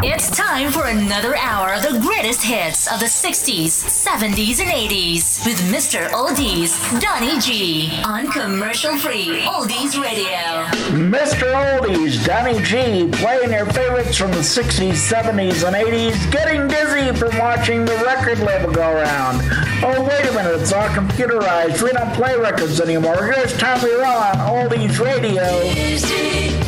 It's time for another hour of the greatest hits of the 60s, 70s, and 80s with Mr. Oldies, Donny G, on commercial free Oldies Radio. Mr. Oldies, Donny G, playing your favorites from the 60s, 70s, and 80s, getting dizzy from watching the record label go around. Oh, wait a minute, it's all computerized. We don't play records anymore. Here's Tommy Roe on Oldies Radio.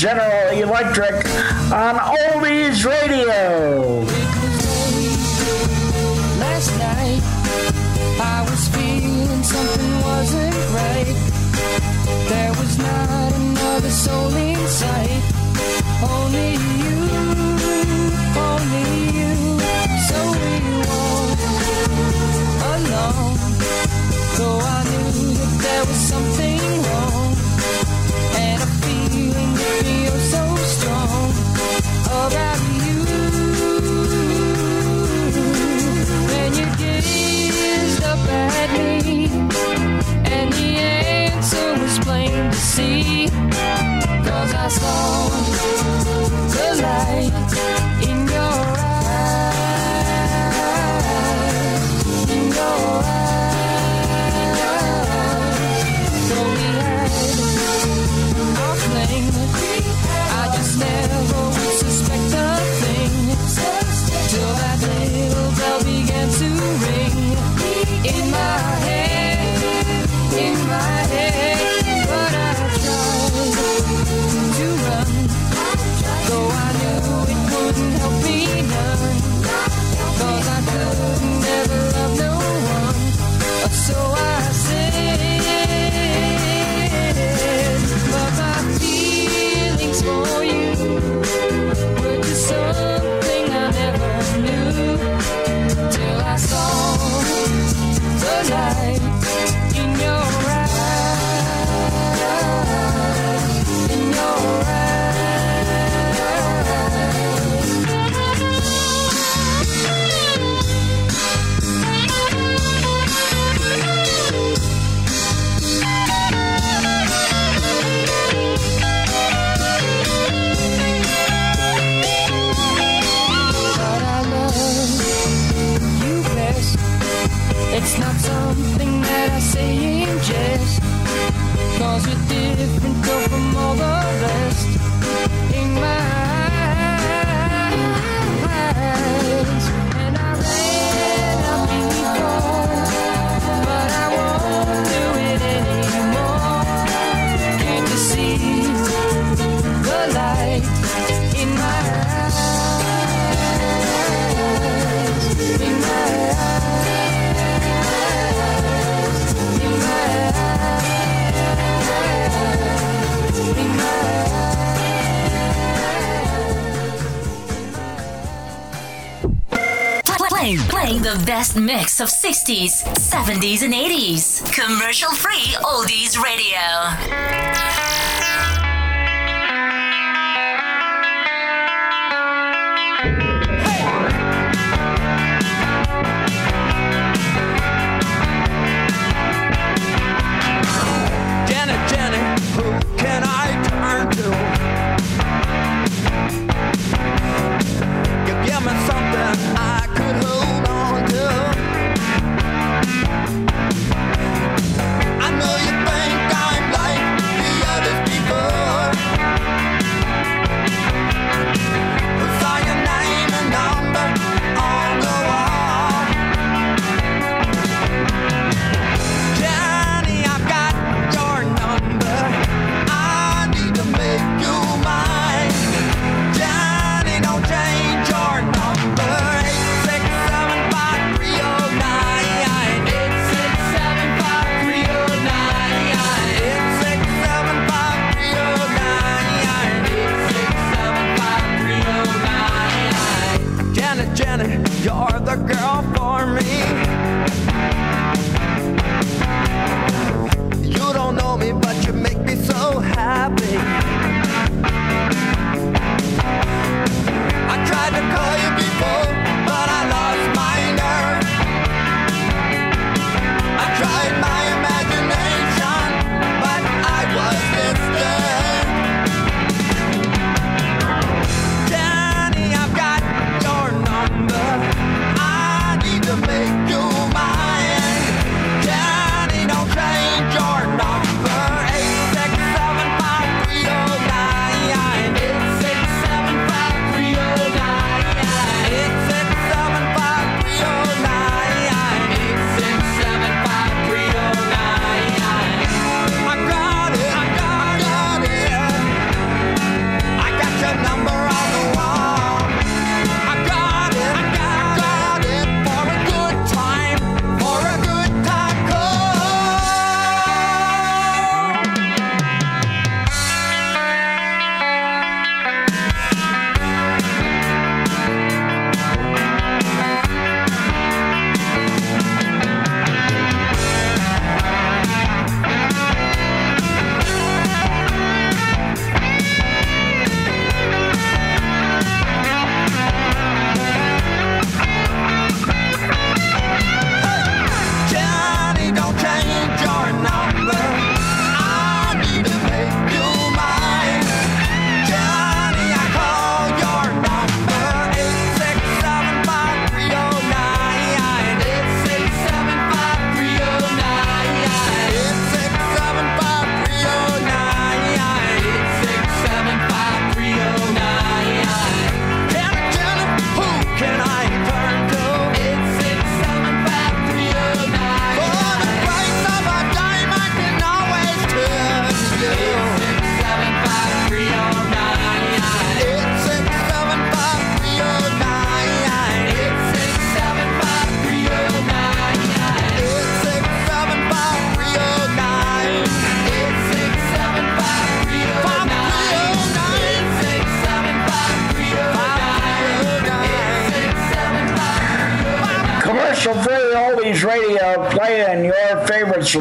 general Playing the best mix of 60s, 70s, and 80s. Commercial free oldies radio.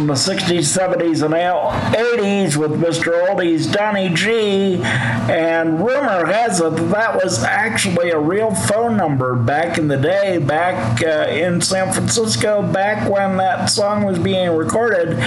the 60s, 70s, and 80s with Mr. Oldies Donny G. And rumor has it that that was actually a real phone number back in the day, back uh, in San Francisco, back when that song was being recorded.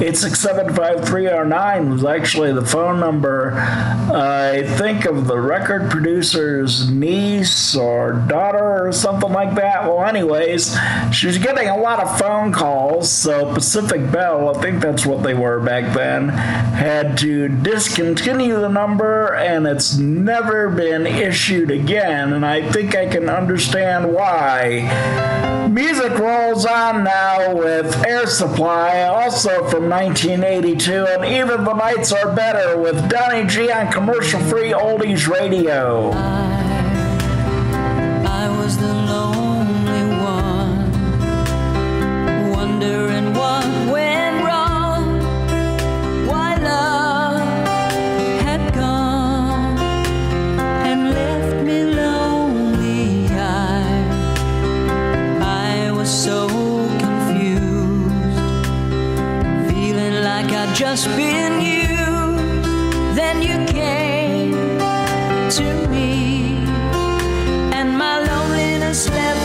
It's 75309 was actually the phone number, uh, I think, of the record producer's niece or daughter or something like that. Well, anyways, she was getting a lot of phone calls, so Pacific Bell, I think that's what they were back then, had to discontinue the number and it's never been issued again. And I think I can understand why. Music rolls on now with Air Supply, also from 1982, and even the nights are better with Donny G on commercial free oldies radio. just been you. Then you came to me, and my loneliness left.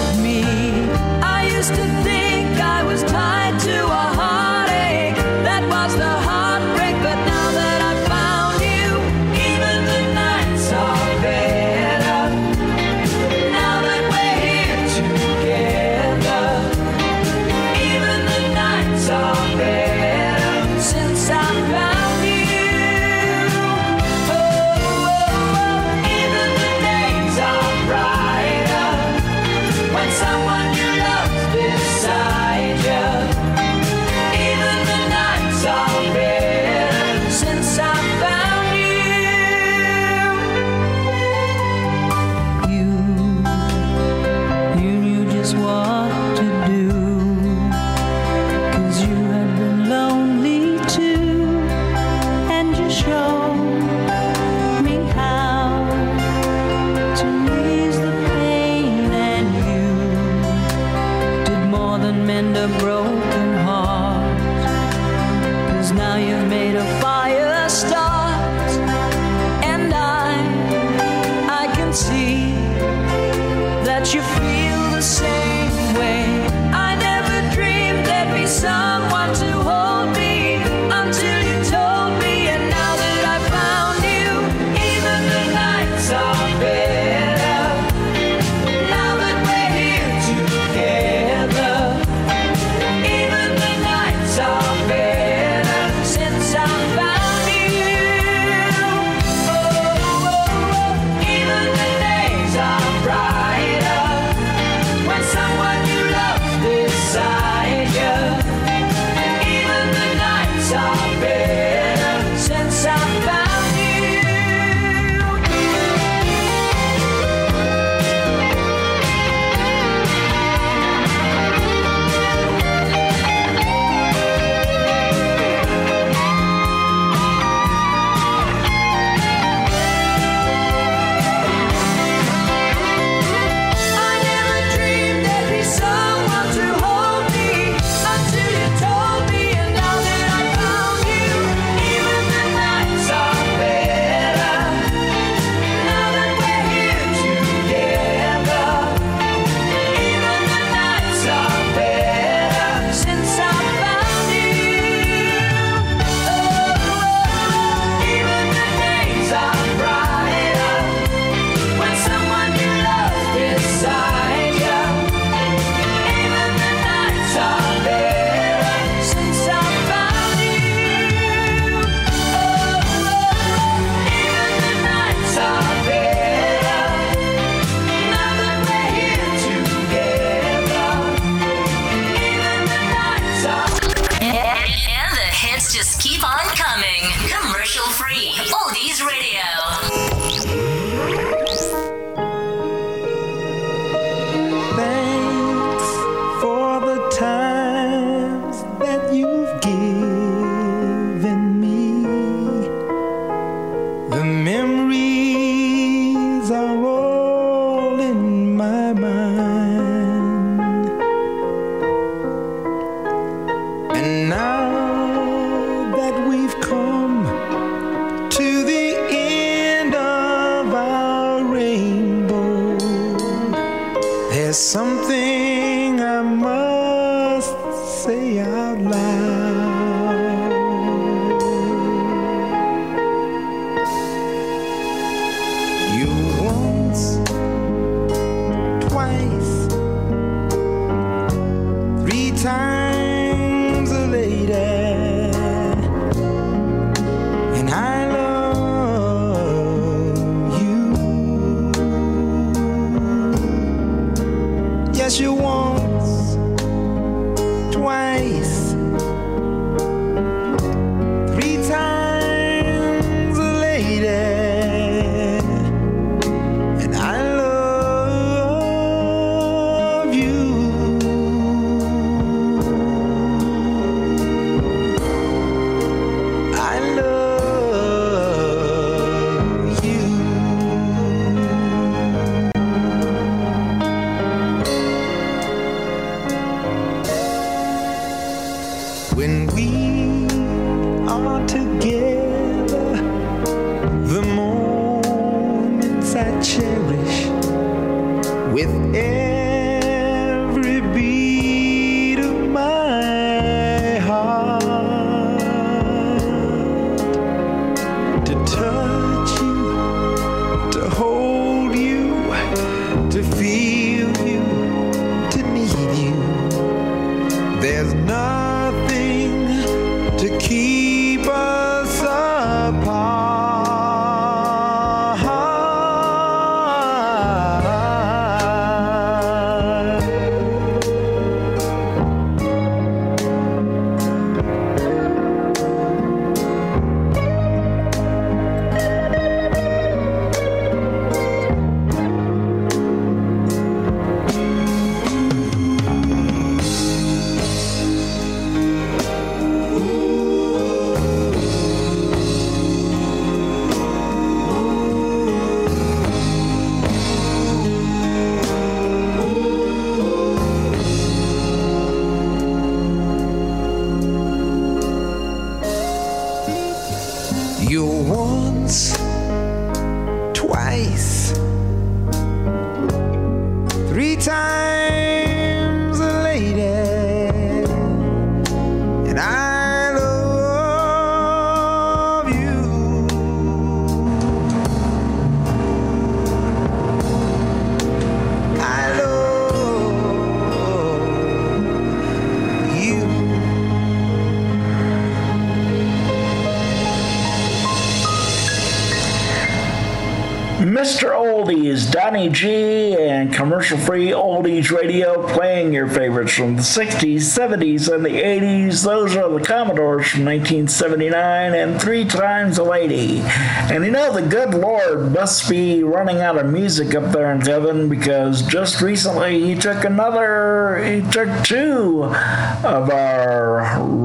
G, and commercial free Oldies Radio playing your favorites from the 60s, 70s, and the 80s. Those are the Commodores from 1979 and Three Times a Lady. And you know, the good Lord must be running out of music up there in heaven because just recently he took another, he took two of our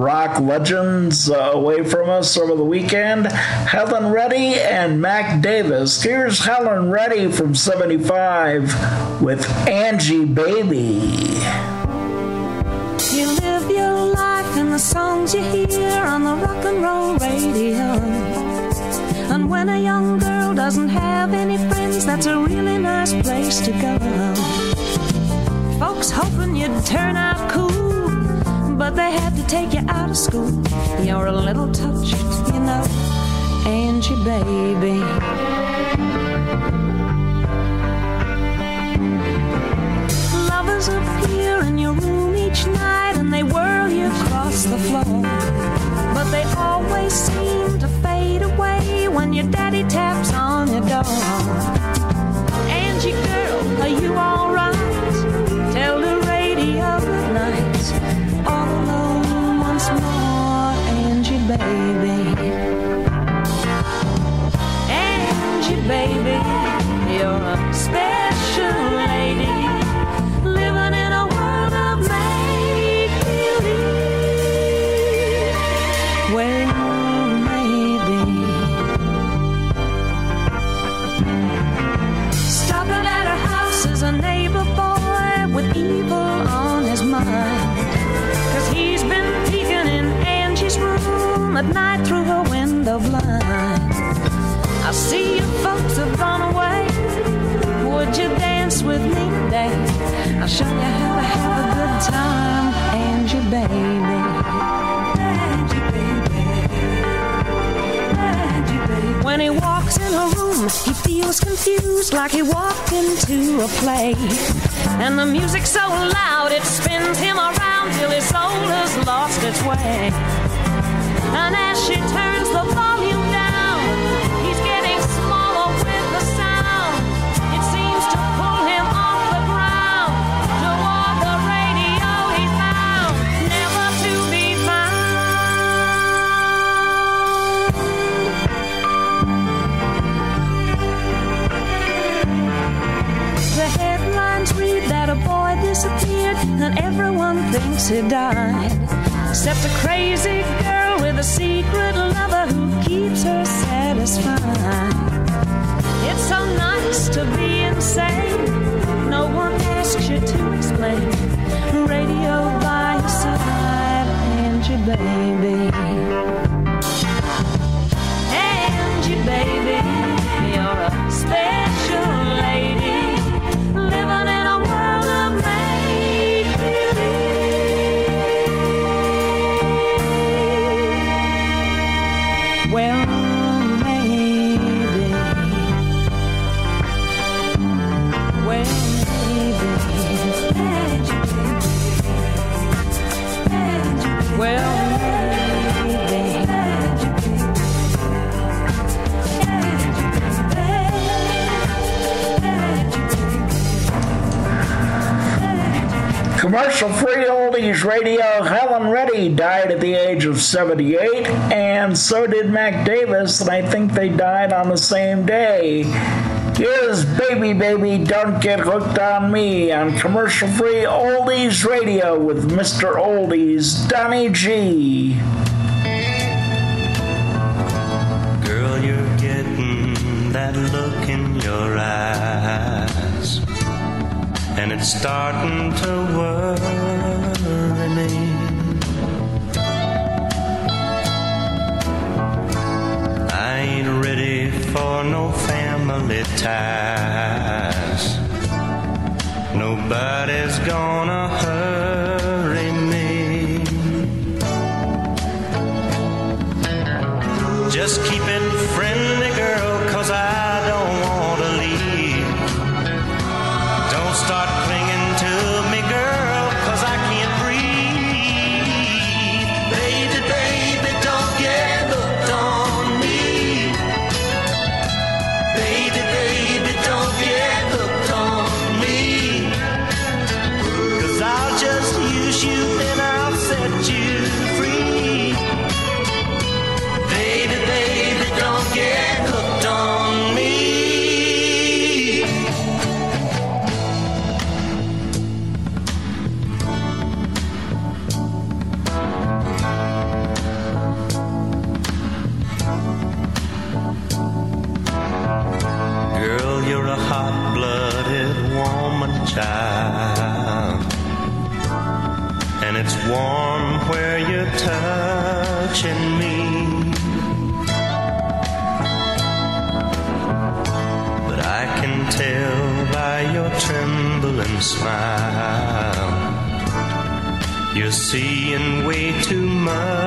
rock legends uh, away from us over the weekend Helen Reddy and Mac Davis. Here's Helen Reddy from 75 with Angie Baby. You live your life in the songs you hear on the rock and roll radio. And when a young girl doesn't have of school. You're a little touched, you know, Angie, baby. Lovers appear in your room each night and they whirl you across the floor. But they always seem to fade away when your daddy taps on your door. I'll show you how to have a good time, Angie, baby. Angie, baby. When he walks in her room, he feels confused like he walked into a play. And the music's so loud it spins him around till his soul has lost its way. And as she turns the volume everyone thinks he died. Except a crazy girl with a secret lover who keeps her satisfied. It's so nice to be insane. No one asks you to explain. Radio by your side, Angie, baby. Commercial free oldies radio. Helen Reddy died at the age of 78, and so did Mac Davis, and I think they died on the same day. Here's Baby Baby Don't Get Hooked on Me on commercial free oldies radio with Mr. Oldies, Donny G. Girl, you're getting that look in your eyes, and it's starting to worry no family ties. Nobody's gonna hurt. seeing way too much.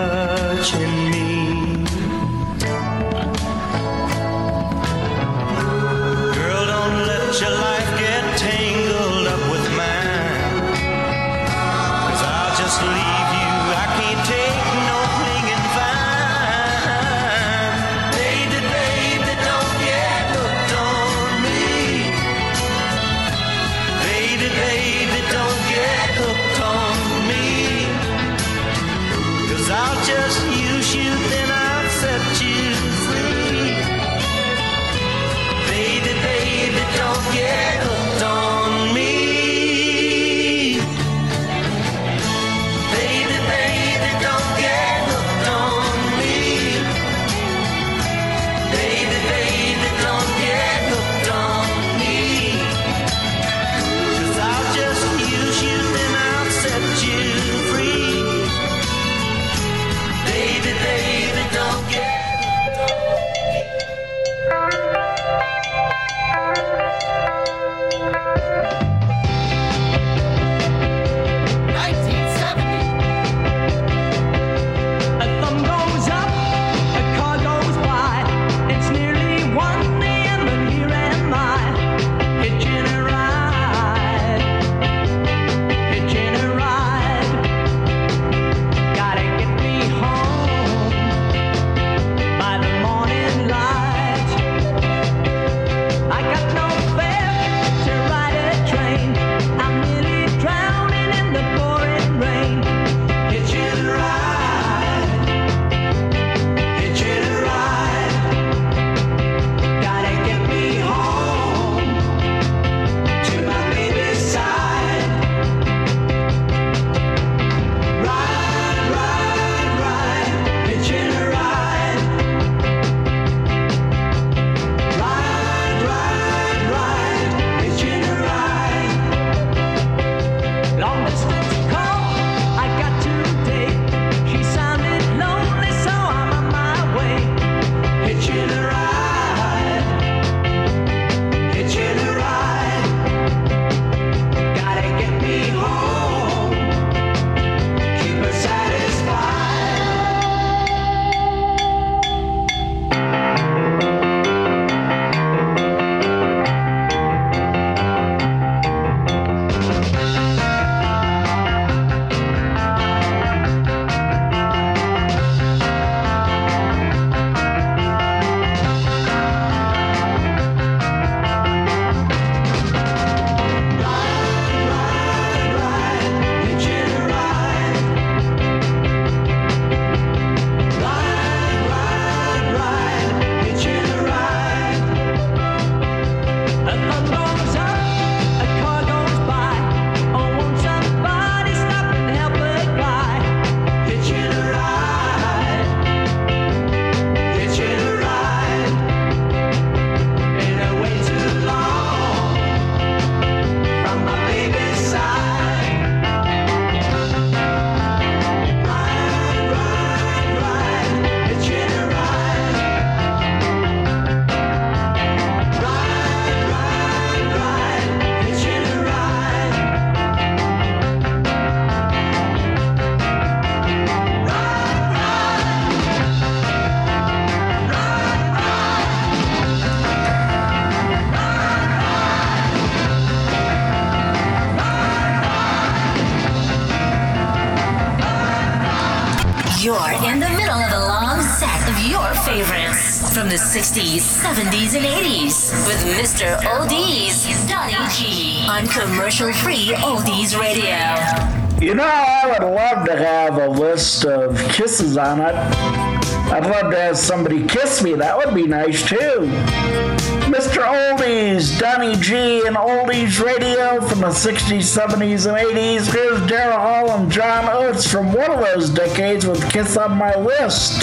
60s, 70s, and 80s with Mr. Oldies, Donny G on commercial free Oldies Radio. You know, I would love to have a list of kisses on it. I'd love to have somebody kiss me. That would be nice too. Mr. Oldies, Donny G, and Oldies Radio from the 60s, 70s, and 80s. Here's Daryl Hall and John Oates from one of those decades with Kiss on My List.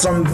Some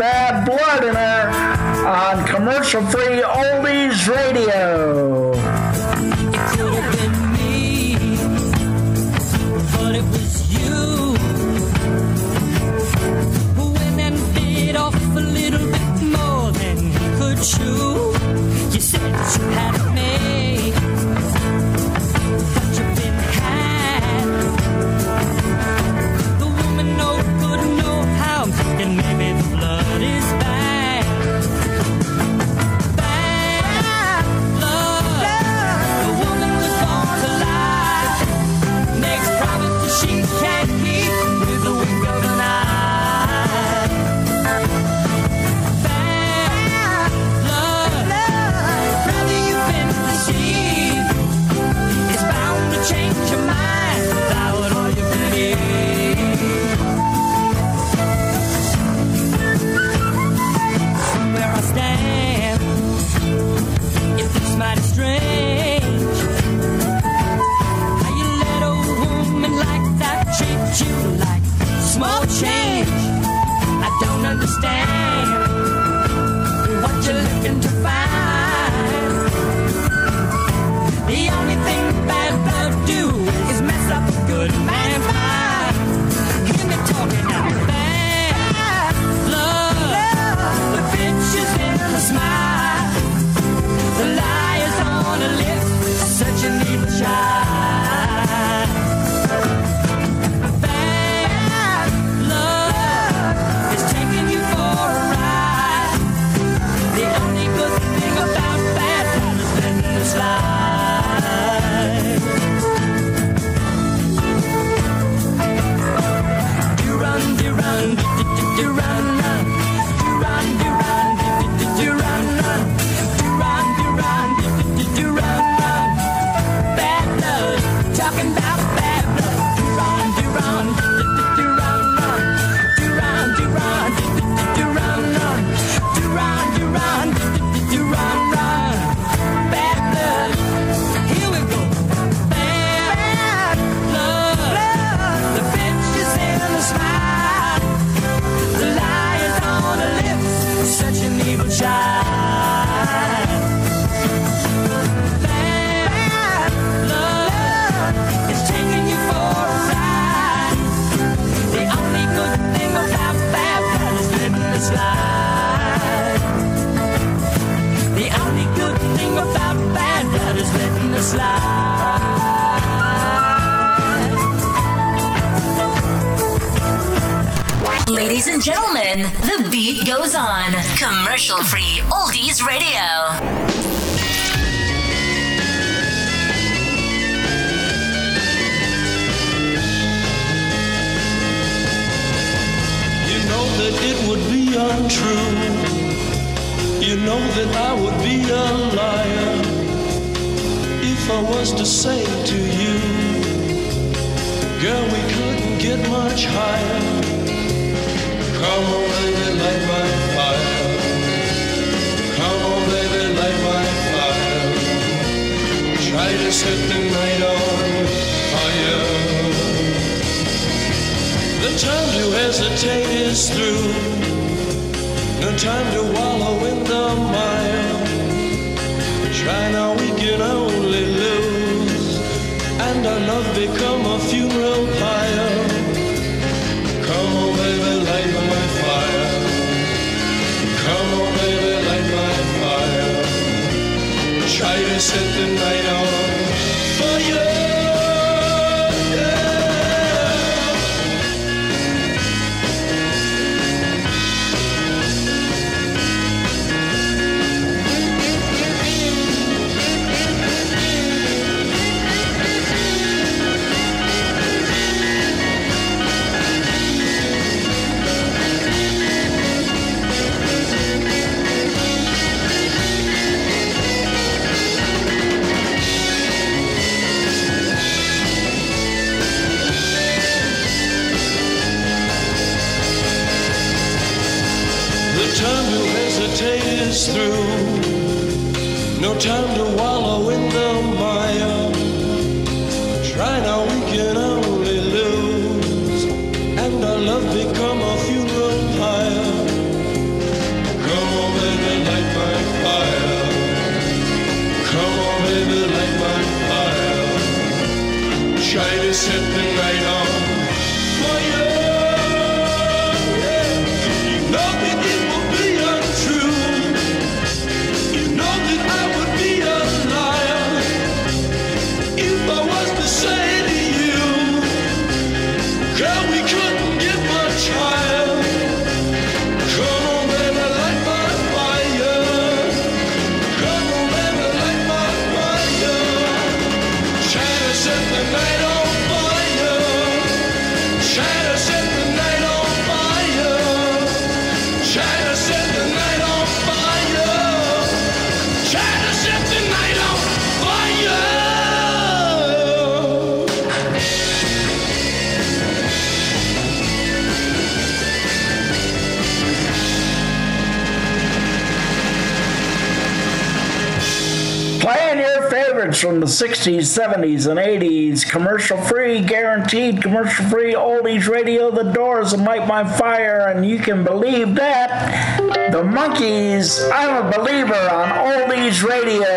60s, 70s, and 80s. Commercial free, guaranteed, commercial free, oldies radio, the doors, and light my fire, and you can believe that. The Monkees, I'm a believer on oldies radio.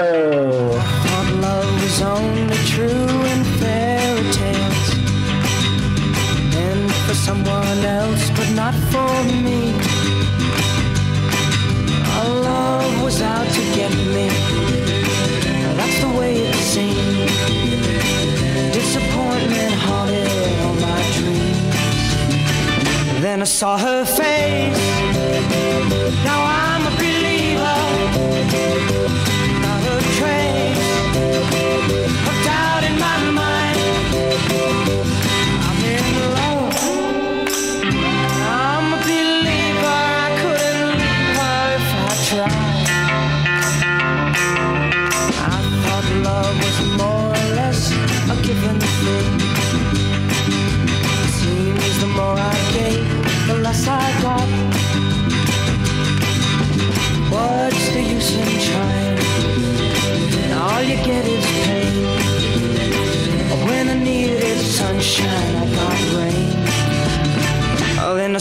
saw her face.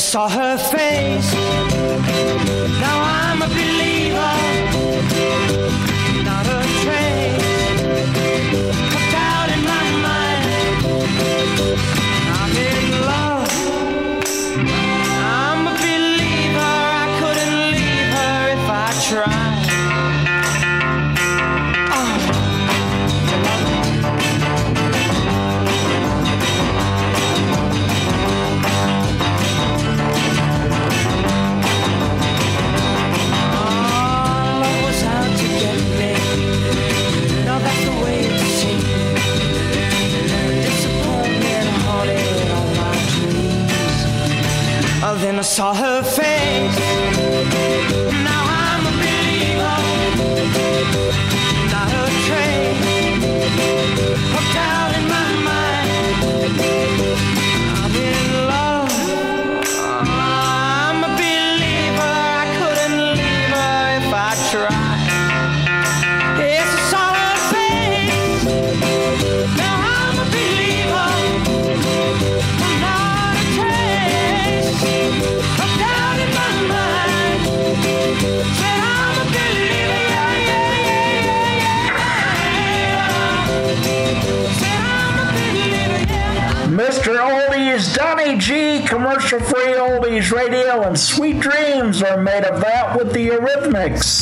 saw her saw her sweet dreams are made of that with the Eurythmics.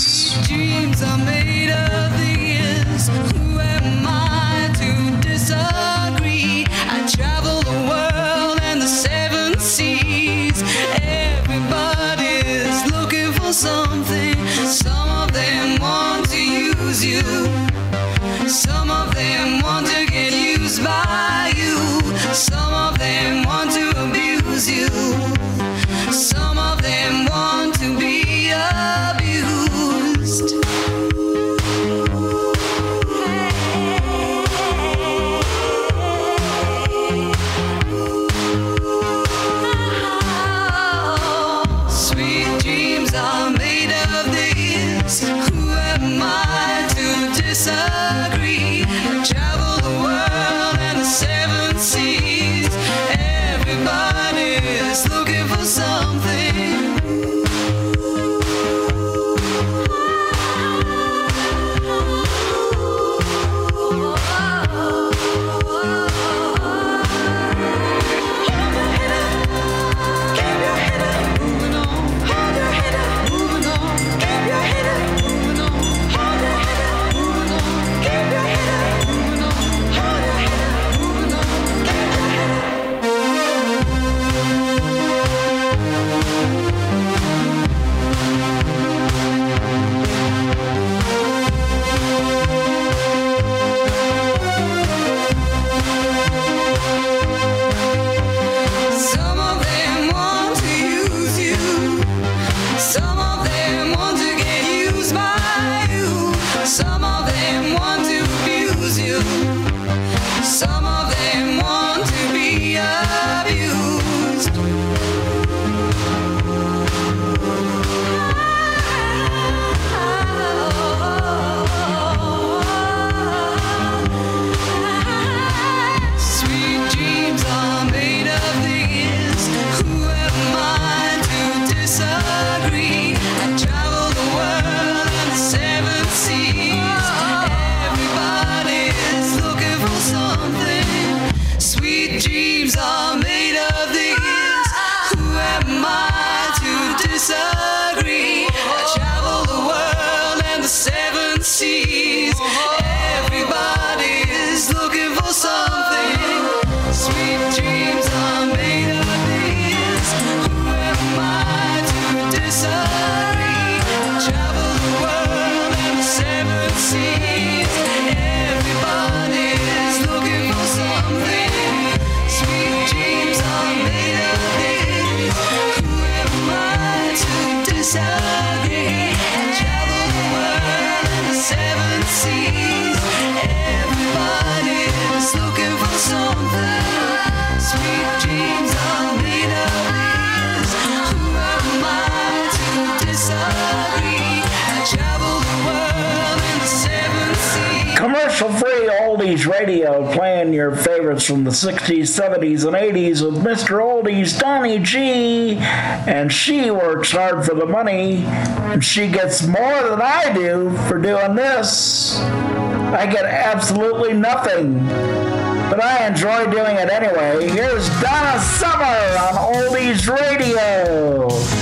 Some of them want to be us. radio playing your favorites from the 60s, 70s, and 80s with Mr. Oldies Donny G. And she works hard for the money, and she gets more than I do for doing this. I get absolutely nothing, but I enjoy doing it anyway. Here's Donna Summer on Oldies Radio.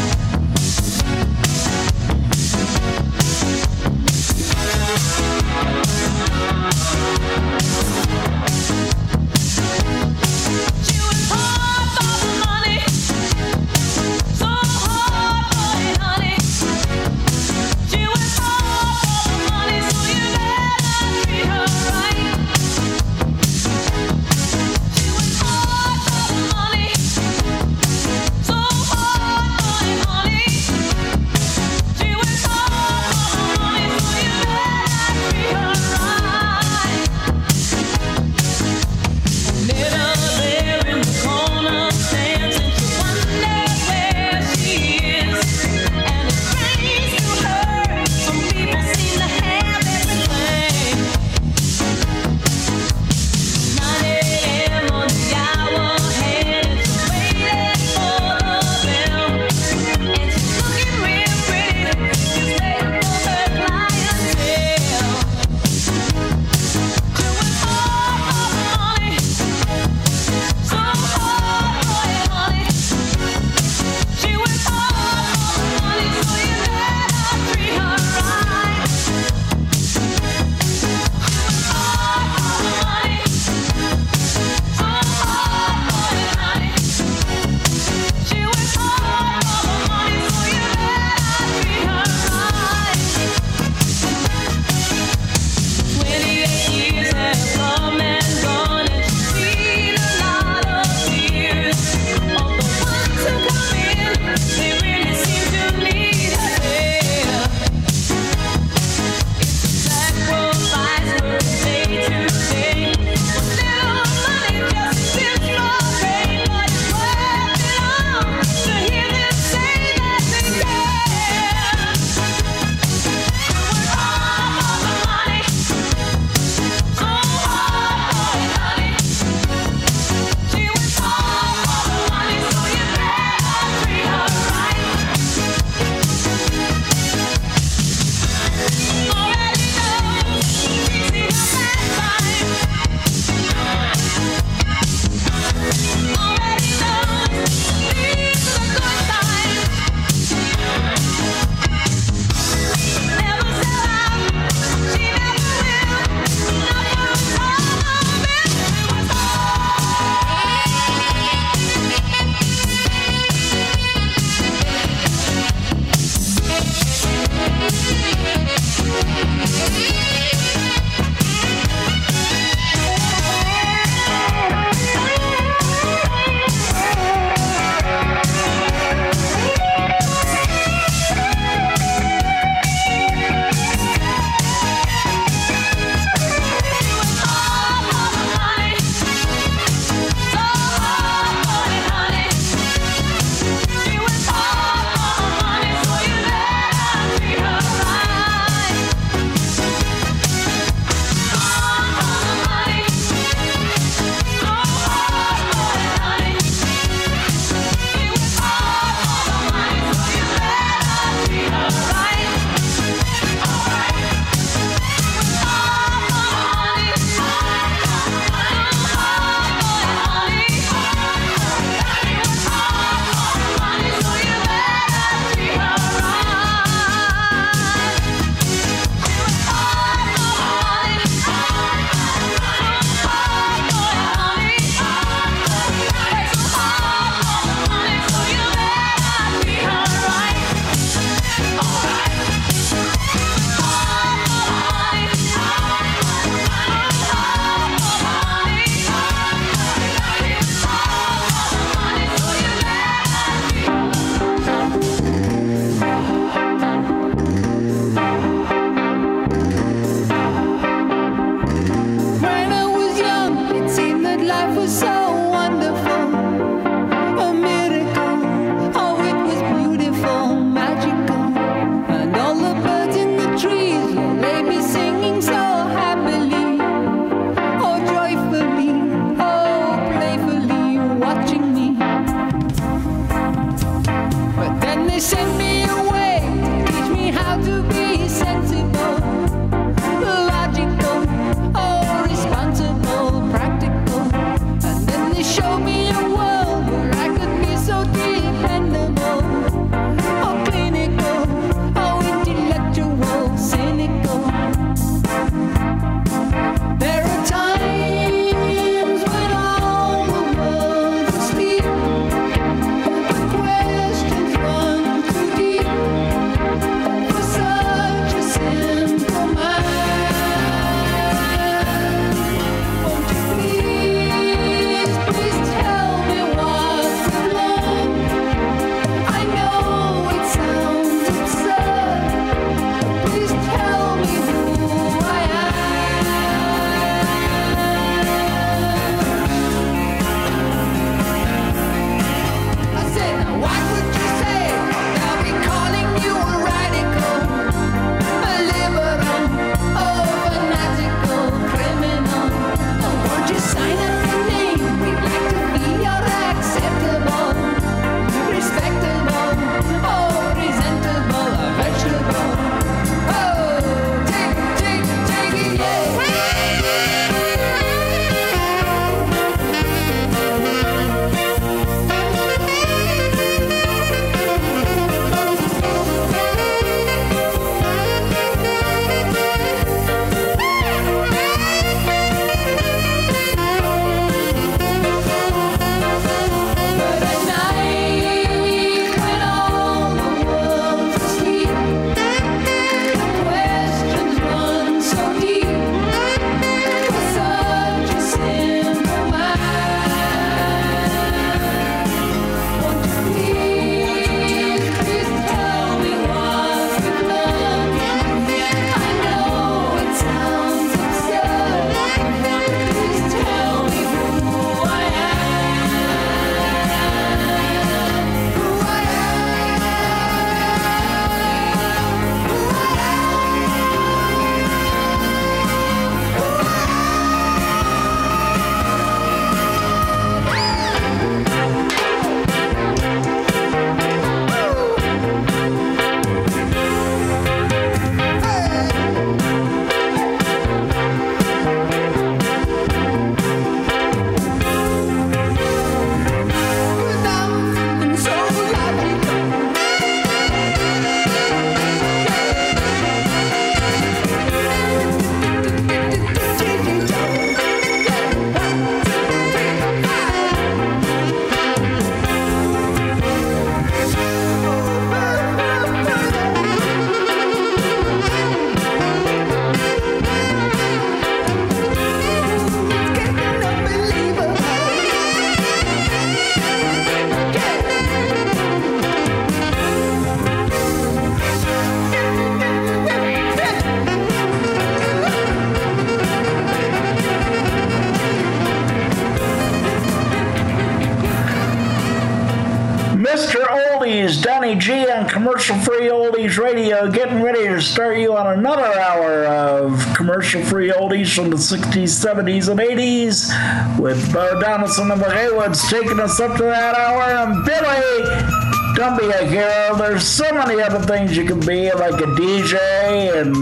Commercial free oldies from the 60s, 70s, and 80s with Bo Donaldson and the Heywoods taking us up to that hour. And Billy, don't be a hero. There's so many other things you can be, like a DJ, and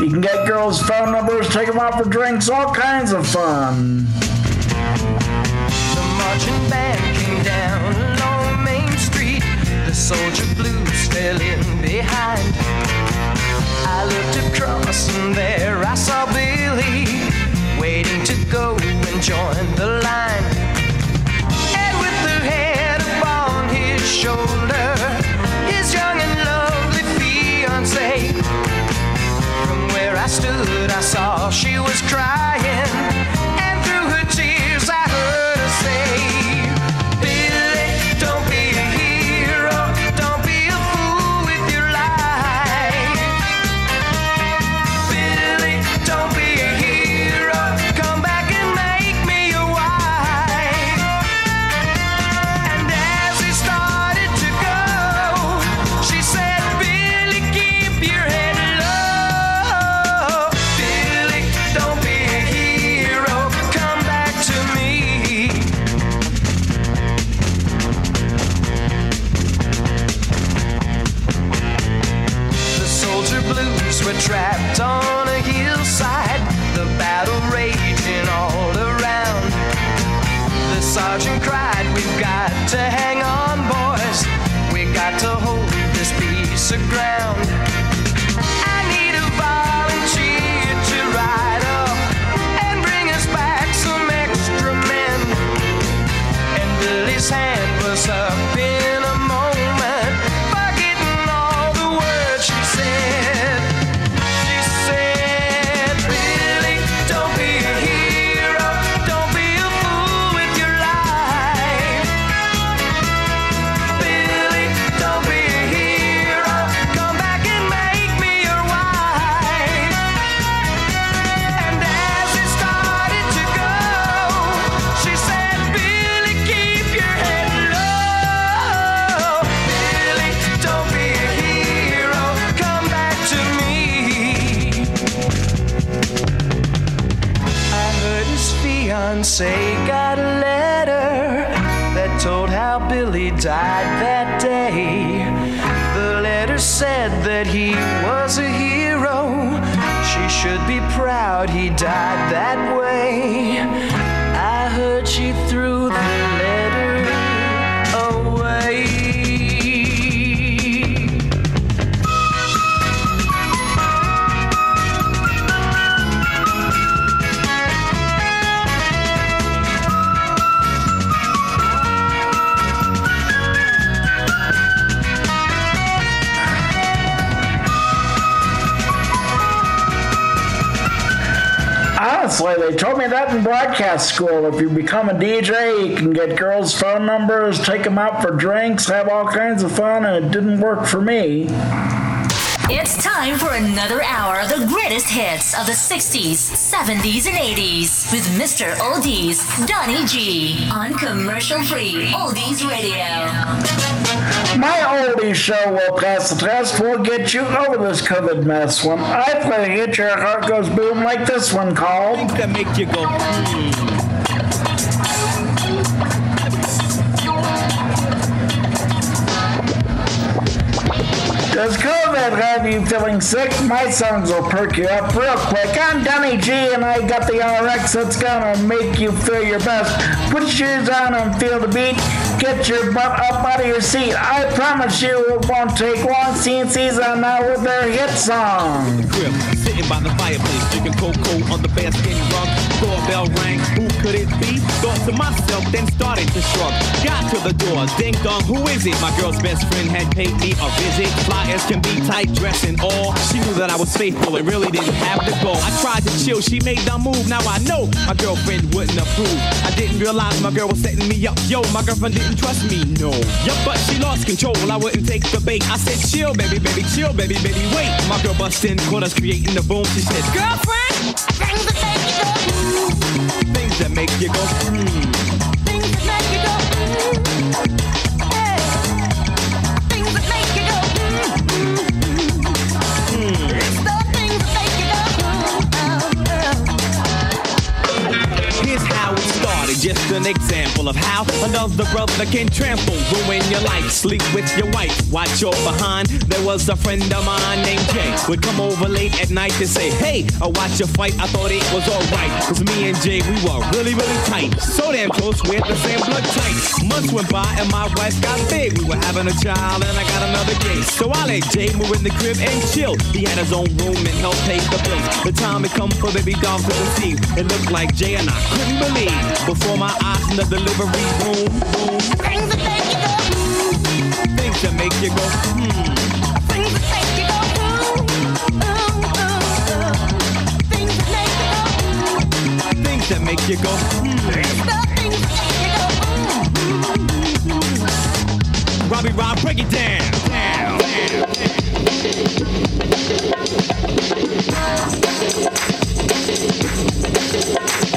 you can get girls' phone numbers, take them out for drinks, all kinds of fun. The marching band came down along Main Street. The soldier blues fell in behind. I and there I saw Billy waiting to go and join the line. And with her head upon his shoulder, his young and lovely fiancée. From where I stood, I saw she was crying. Billy They told me that in broadcast school. If you become a DJ, you can get girls' phone numbers, take them out for drinks, have all kinds of fun, and it didn't work for me. It's time for another hour of the greatest hits of the 60s, 70s, and 80s with Mr. Oldies, Donny G on commercial free Oldies Radio. My oldie show will pass the test. We'll get you over this COVID mess. When I play hit, your heart goes boom like this one called. that make you go. Hmm. Does COVID have you feeling sick? My songs will perk you up real quick. I'm Donny G, and I got the RX that's gonna make you feel your best. Put your shoes on and feel the beat. Get your butt up out of your seat. I promise you it won't take long. C+C's on now with their hit song. Sitting by the fireplace, drinking cocoa on the bearskin rug. Doorbell rang, who could it be? Thought to myself, then started to shrug. Got to the door, ding dong, who is it? My girl's best friend had paid me a visit. Fly as can be, tight dress and all. She knew that I was faithful and really didn't have to go. I tried to chill, she made the move. Now I know my girlfriend wouldn't approve. I didn't realize my girl was setting me up. Yo, my girlfriend didn't trust me, no. Yup, but she lost control. I wouldn't take the bait. I said, chill, baby, baby, chill, baby, baby, wait. My girl bust in, caught us creating the boom. She said, girlfriend, Things that that make you go, hmm. An example of how another brother can trample, ruin your life, sleep with your wife, watch your behind. There was a friend of mine named Jay, would come over late at night to say, Hey, I watch your fight, I thought it was alright. Cause me and Jay, we were really, really tight. So damn close, we had the same blood type. Months went by and my wife got big. We were having a child and I got another gay. So I let Jay move in the crib and chill. He had his own room and helped pay the bills. The time had come for baby doll to conceive. It looked like Jay and I couldn't believe. Before my eyes in the delivery room. Things that make you go, Things that make you go, hmm. things that make you go, ooh, ooh, ooh. Things that make you go, Things that make you go, hmm. things that make you go, ooh. Robbie Rob, break it down. down, down. Seventeen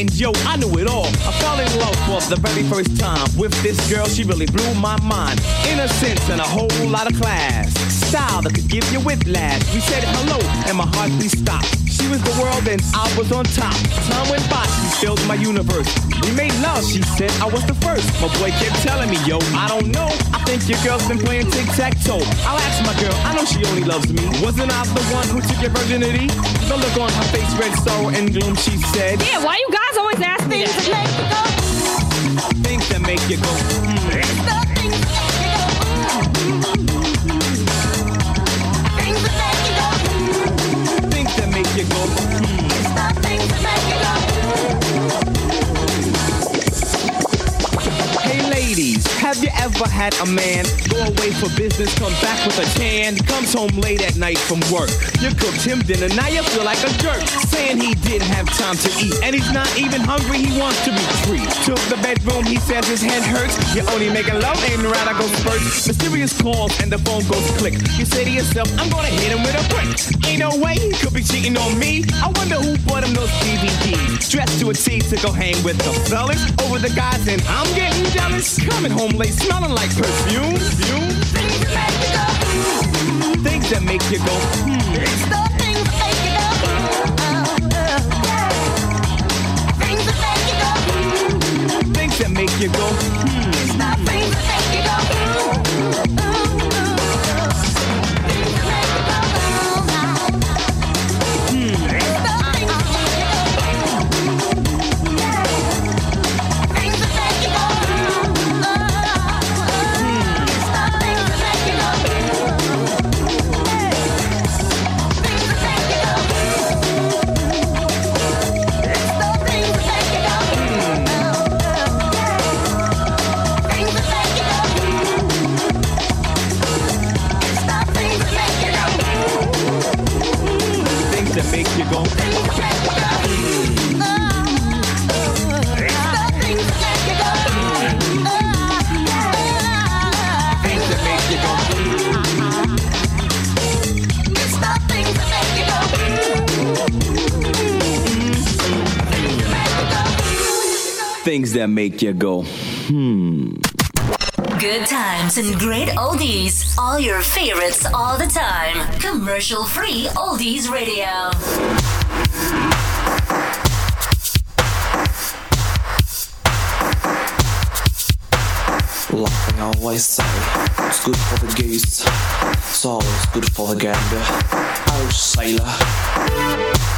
and yo, I knew it all. I fell in love for the very first time with this girl. She really blew my mind. Innocence and a whole lot of class. Style that could give you whiplash. We said hello and my heartbeat stopped. She was the world and I was on top. Time went by, she filled my universe. We made love, she said I was the first. My boy kept telling me, yo, I don't know. I think your girl's been playing tic-tac-toe. I'll ask my girl, I know she only loves me. Wasn't I the one who took your virginity? The look on her face read sorrow and gloom, she said. Yeah, guys always ask Things that? that make you go, Things that make you go, hmm. the things that make you go, ooh. Things that make you go, hmm. Things that make you go, the things that make you go, Hey ladies, have you ever had a man go away for business, come back with a tan, comes home late at night from work? You cooked him dinner, now you feel like a jerk, saying he didn't have time to eat, and he's not even hungry, he wants to be free. To the bedroom, he says his head hurts. You're only love, ain't right, I go spurts. Mysterious calls and the phone goes click. You say to yourself, I'm gonna hit him with a brick. Ain't no way he could be cheating on me. I wonder who bought him those DVDs. Dressed to a T to go hang with the fellas over the guys, and I'm getting jealous. Coming home late, smelling like perfume. perfume. things that make you go, hmm. Things that make you go, the things that make you go, things that make you go, Things that make you go, Things that make you go. things that make you go. Things Good times and great oldies. All your favorites all the time. Commercial free oldies radio. Like always say, it's good for the geese, it's always good for the gander. Oh, sailor.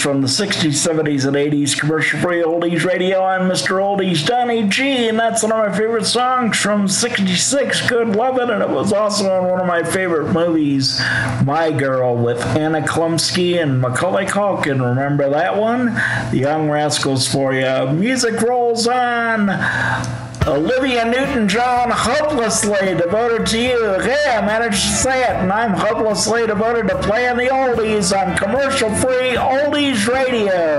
from the 60s, 70s, and 80s commercial free oldies radio. I'm Mr. Oldies Donny G, and that's one of my favorite songs from 66, Good Lovin', and it was also in one of my favorite movies, My Girl, with Anna Chlumsky and Macaulay Culkin. Remember that one? The Young Rascals for you. Music rolls on. Olivia Newton John, hopelessly devoted to you. Okay, I managed to say it, and I'm hopelessly devoted to playing the oldies on commercial free oldies radio.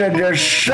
I guess I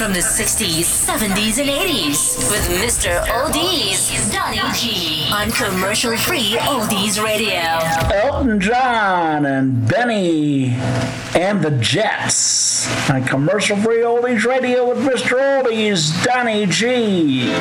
from the 60s, 70s, and 80s with Mr. Oldies, Donny G, on commercial free Oldies Radio. Elton John and Bennie and the Jets on commercial free Oldies Radio with Mr. Oldies, Donny G.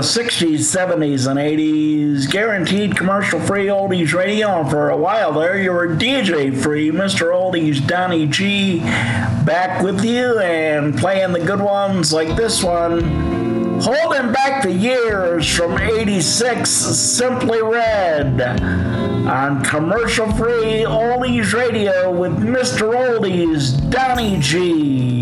the 60s, 70s, and 80s. Guaranteed commercial free oldies radio. And for a while there, you were DJ free. Mr. Oldies Donny G back with you and playing the good ones like this one. Holding back the years from 86, Simply Red on commercial free Oldies Radio with Mr. Oldies Donny G.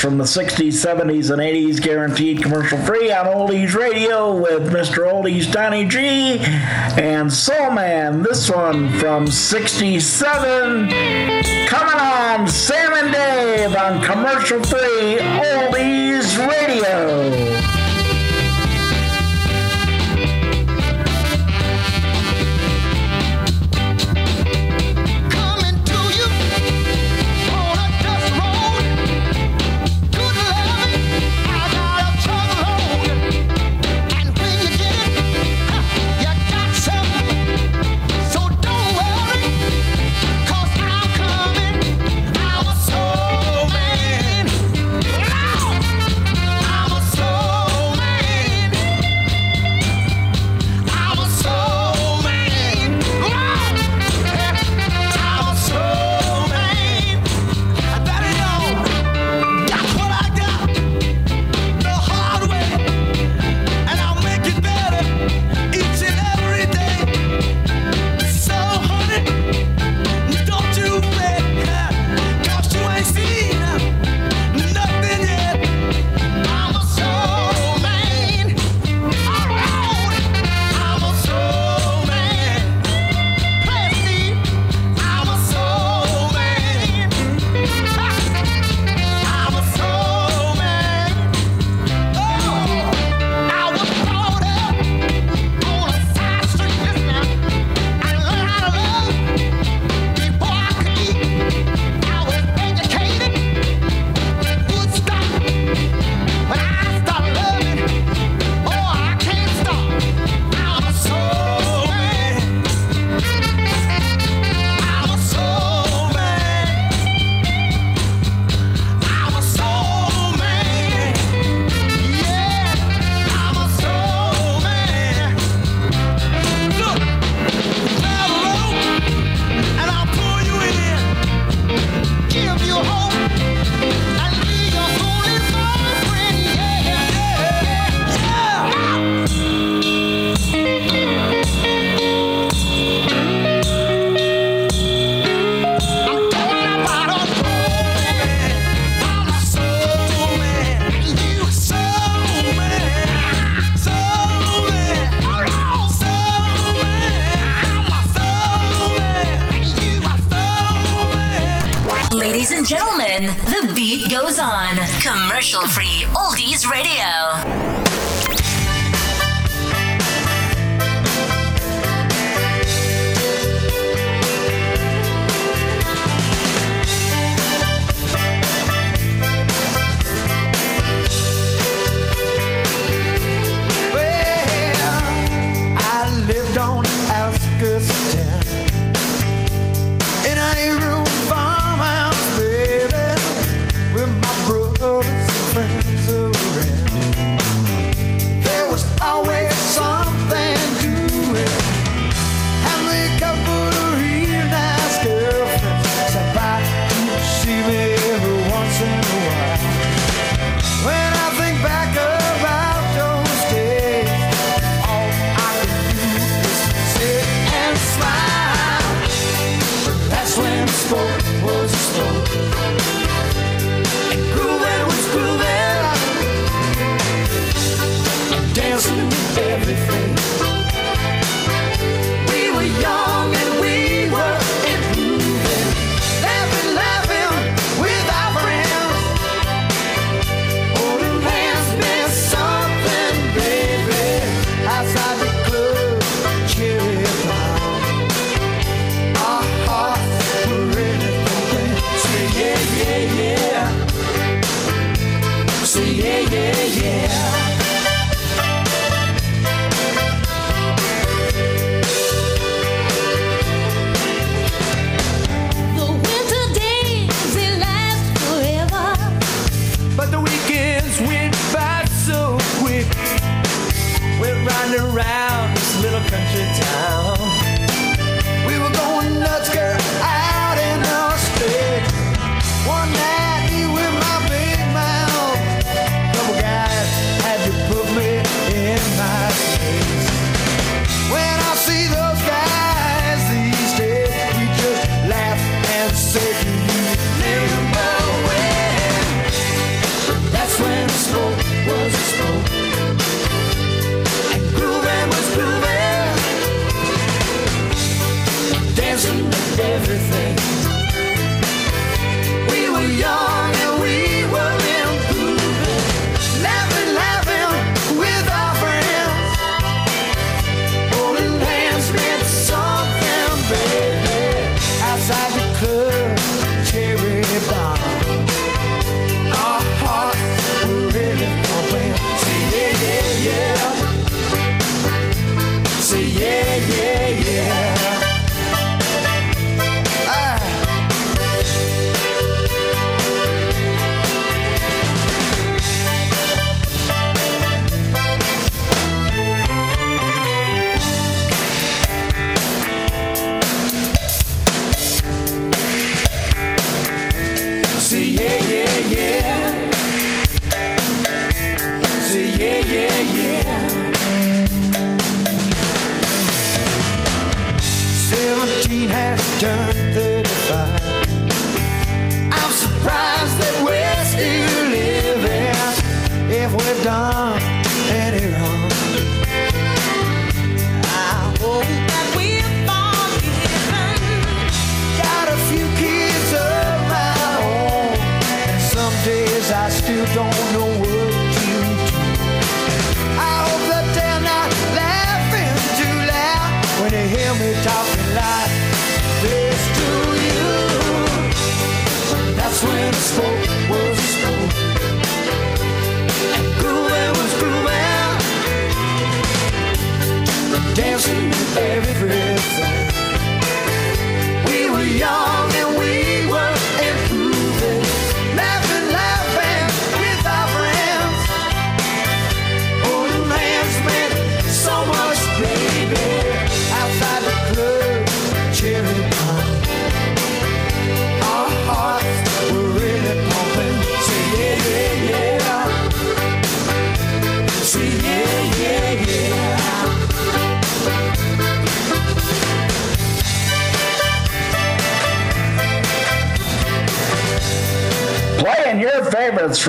from the 60s, 70s, and 80s, guaranteed commercial free on Oldies Radio with Mr. Oldies Donny G and Soul Man. This one from 67. Coming on Sam and Dave on commercial free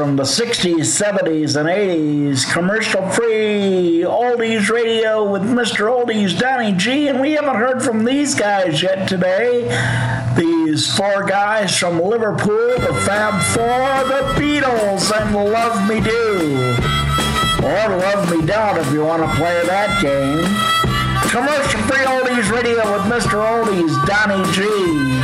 from the 60s, 70s, and 80s. Commercial free oldies radio with Mr. Oldies Donny G. And we haven't heard from these guys yet today. These four guys from Liverpool, the Fab Four, the Beatles, and Love Me Do. Or Love Me Down if you want to play that game. Commercial free oldies radio with Mr. Oldies Donny G.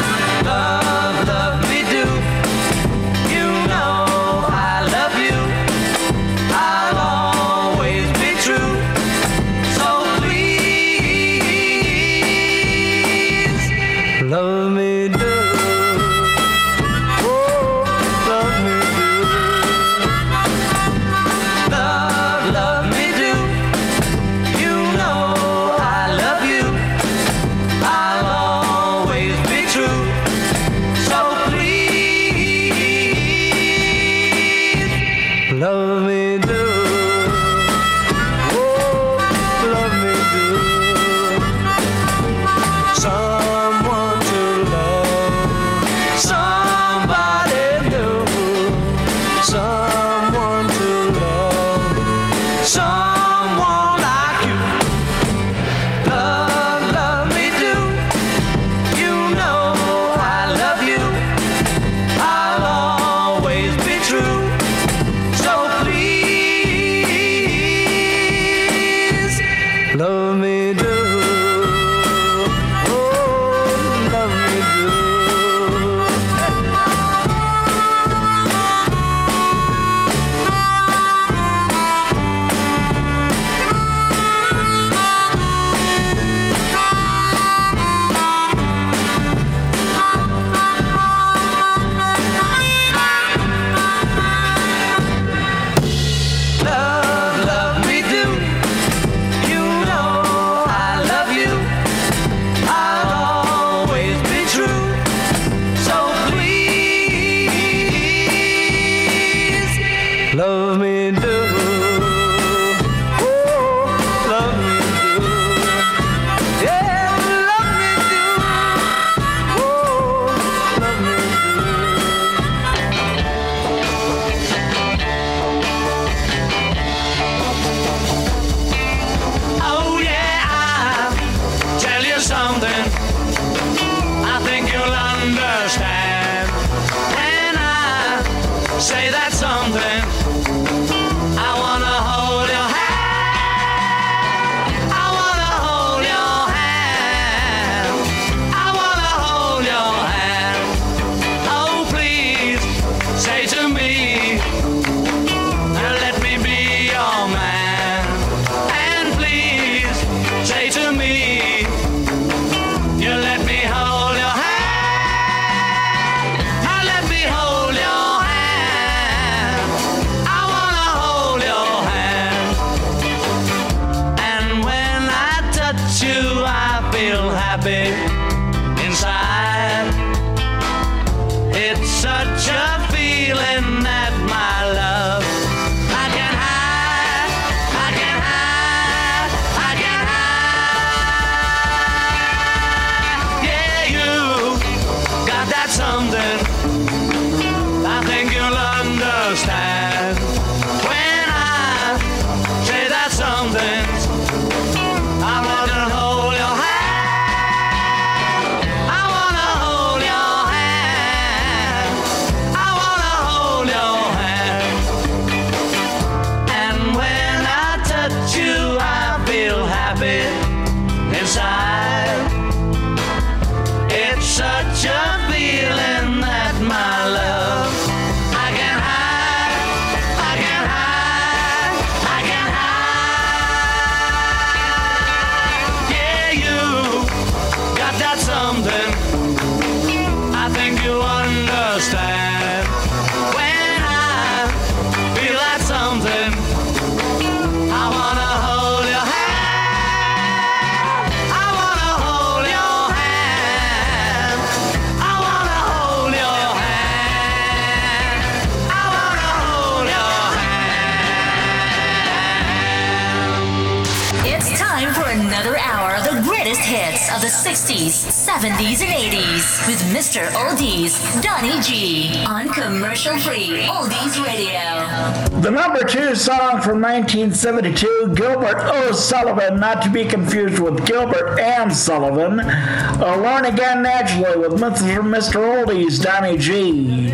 1972, Gilbert O'Sullivan, not to be confused with Gilbert and Sullivan, Alone Again Naturally with Mr. Mr. Oldies, Donny G.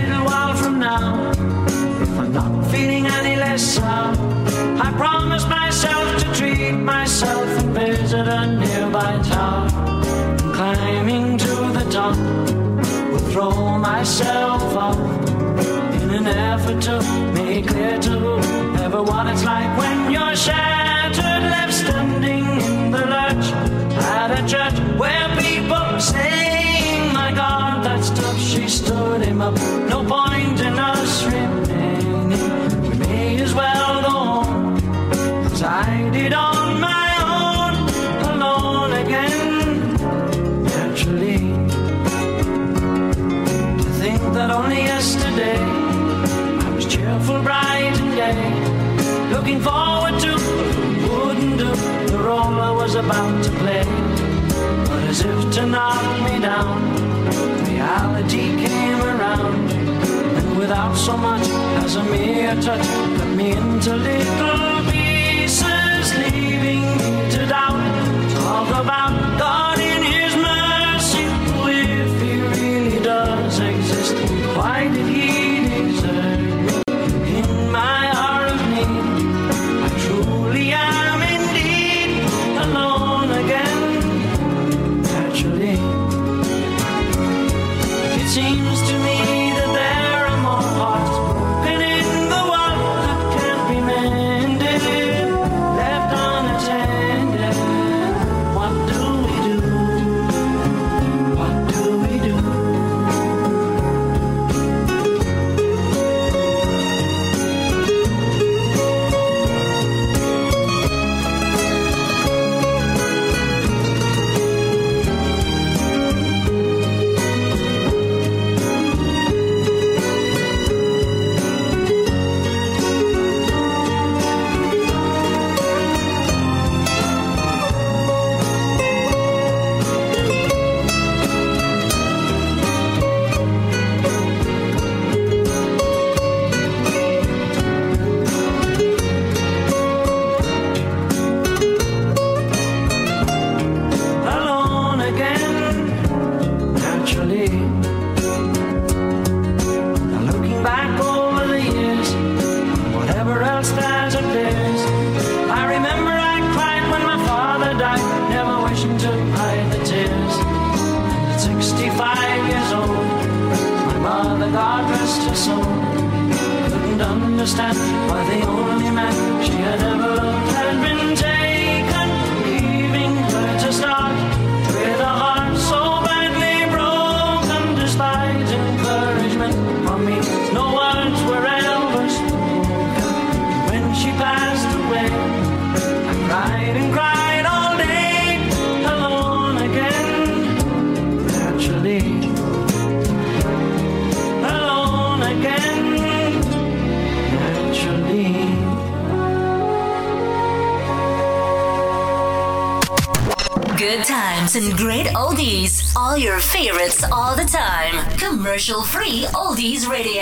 promised myself to treat myself and visit a nearby town. Climbing to the top, will throw myself in an effort to make clear to it's like when. Your shattered, left standing in the lurch at a church where people sing. My God, that's tough. She stood him up. No point in us remaining. We may as well go on. Cause I. touch, but me into Free Oldies Radio.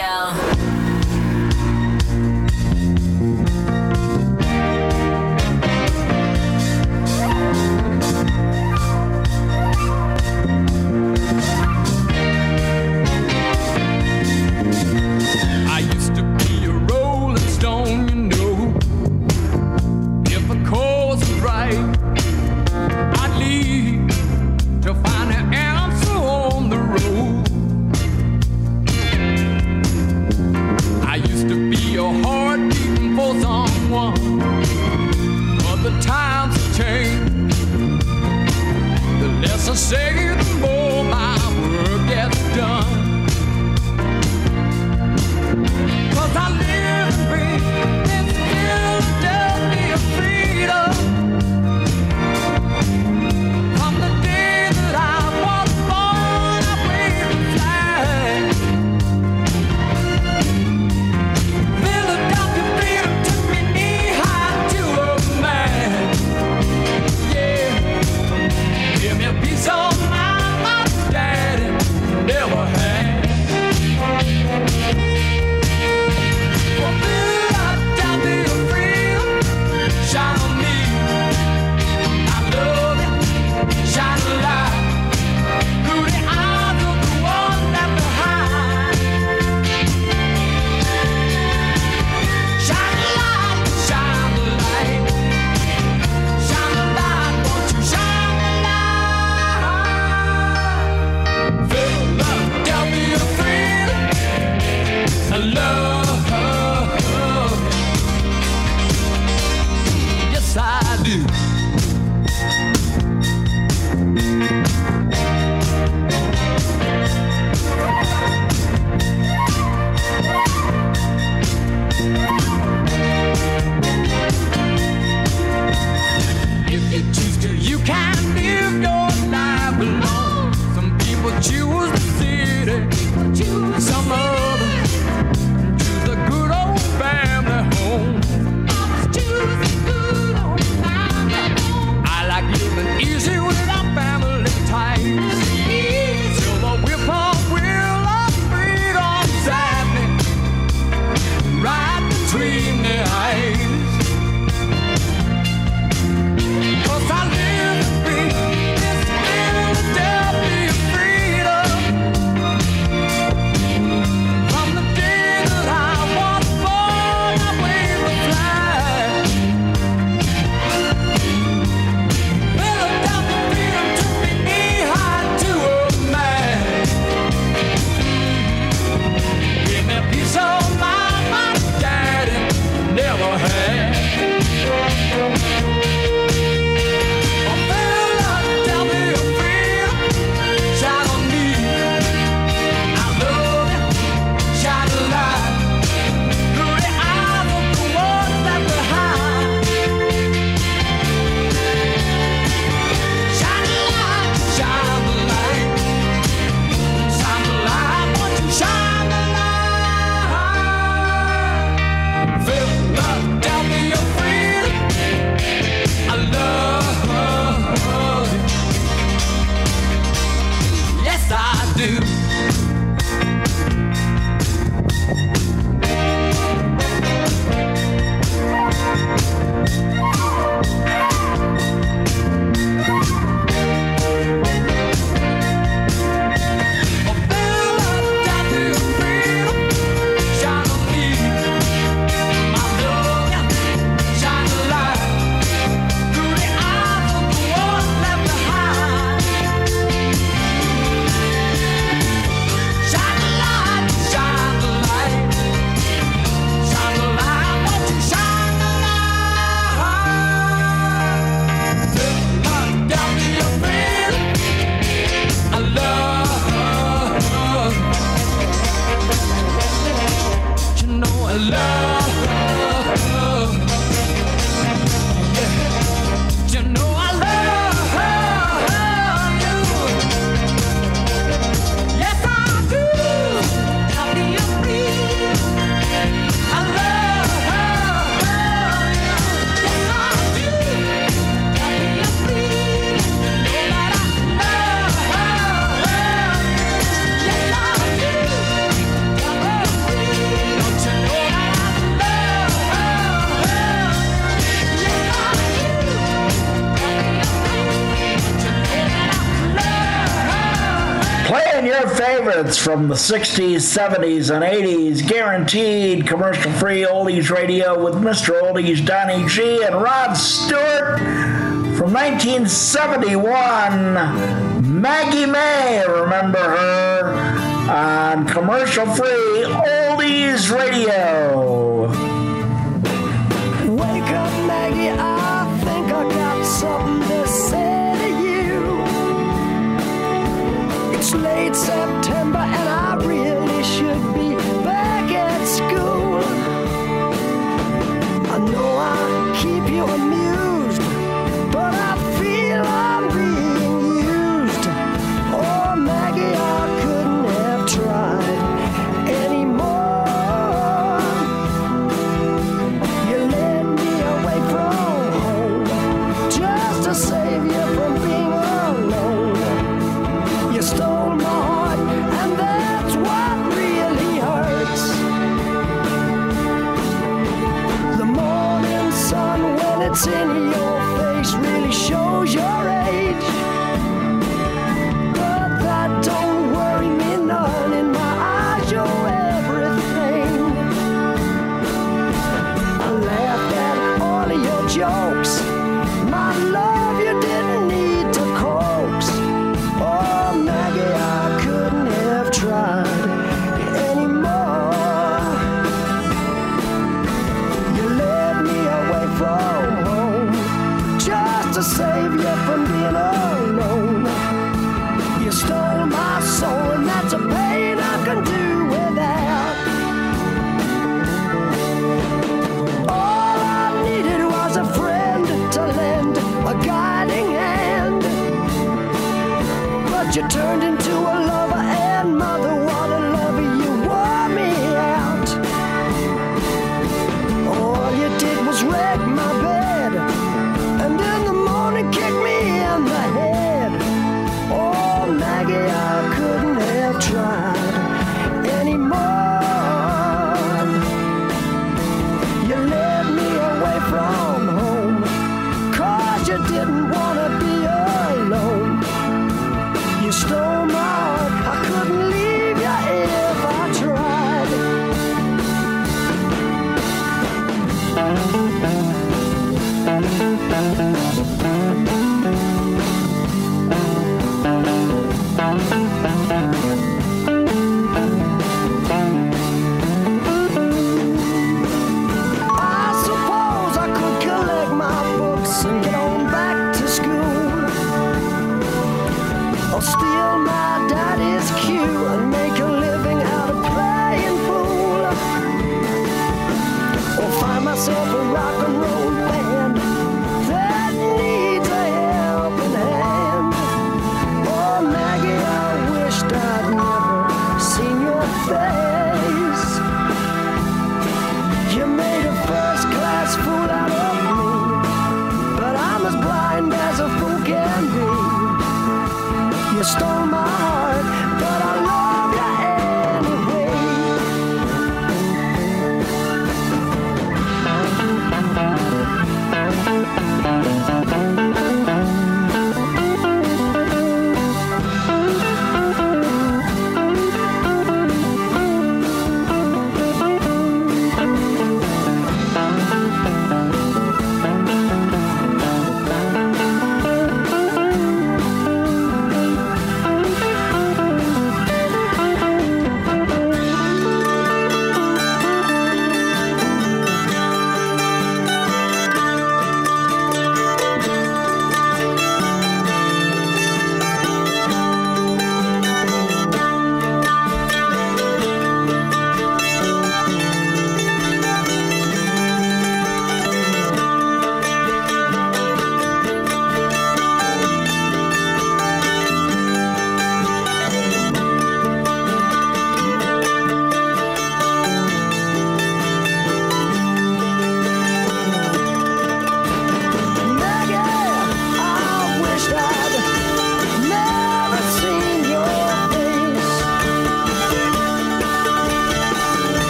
favorites from the 60s, 70s, and 80s. Guaranteed commercial free oldies radio with Mr. Oldies Donny G and Rod Stewart from 1971. Maggie May, remember her, on commercial free oldies radio.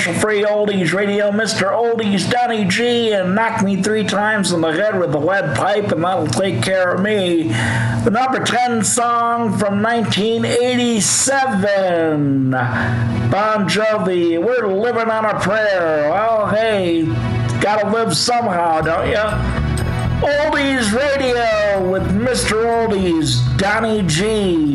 commercial free oldies radio, Mr. Oldies Donny G, and knock me three times in the head with a lead pipe, and that'll take care of me. The number 10 song from 1987 Bon Jovi, We're Living on a Prayer. Well, hey, gotta live somehow, don't you? Oldies Radio with Mr. Oldies Donny G.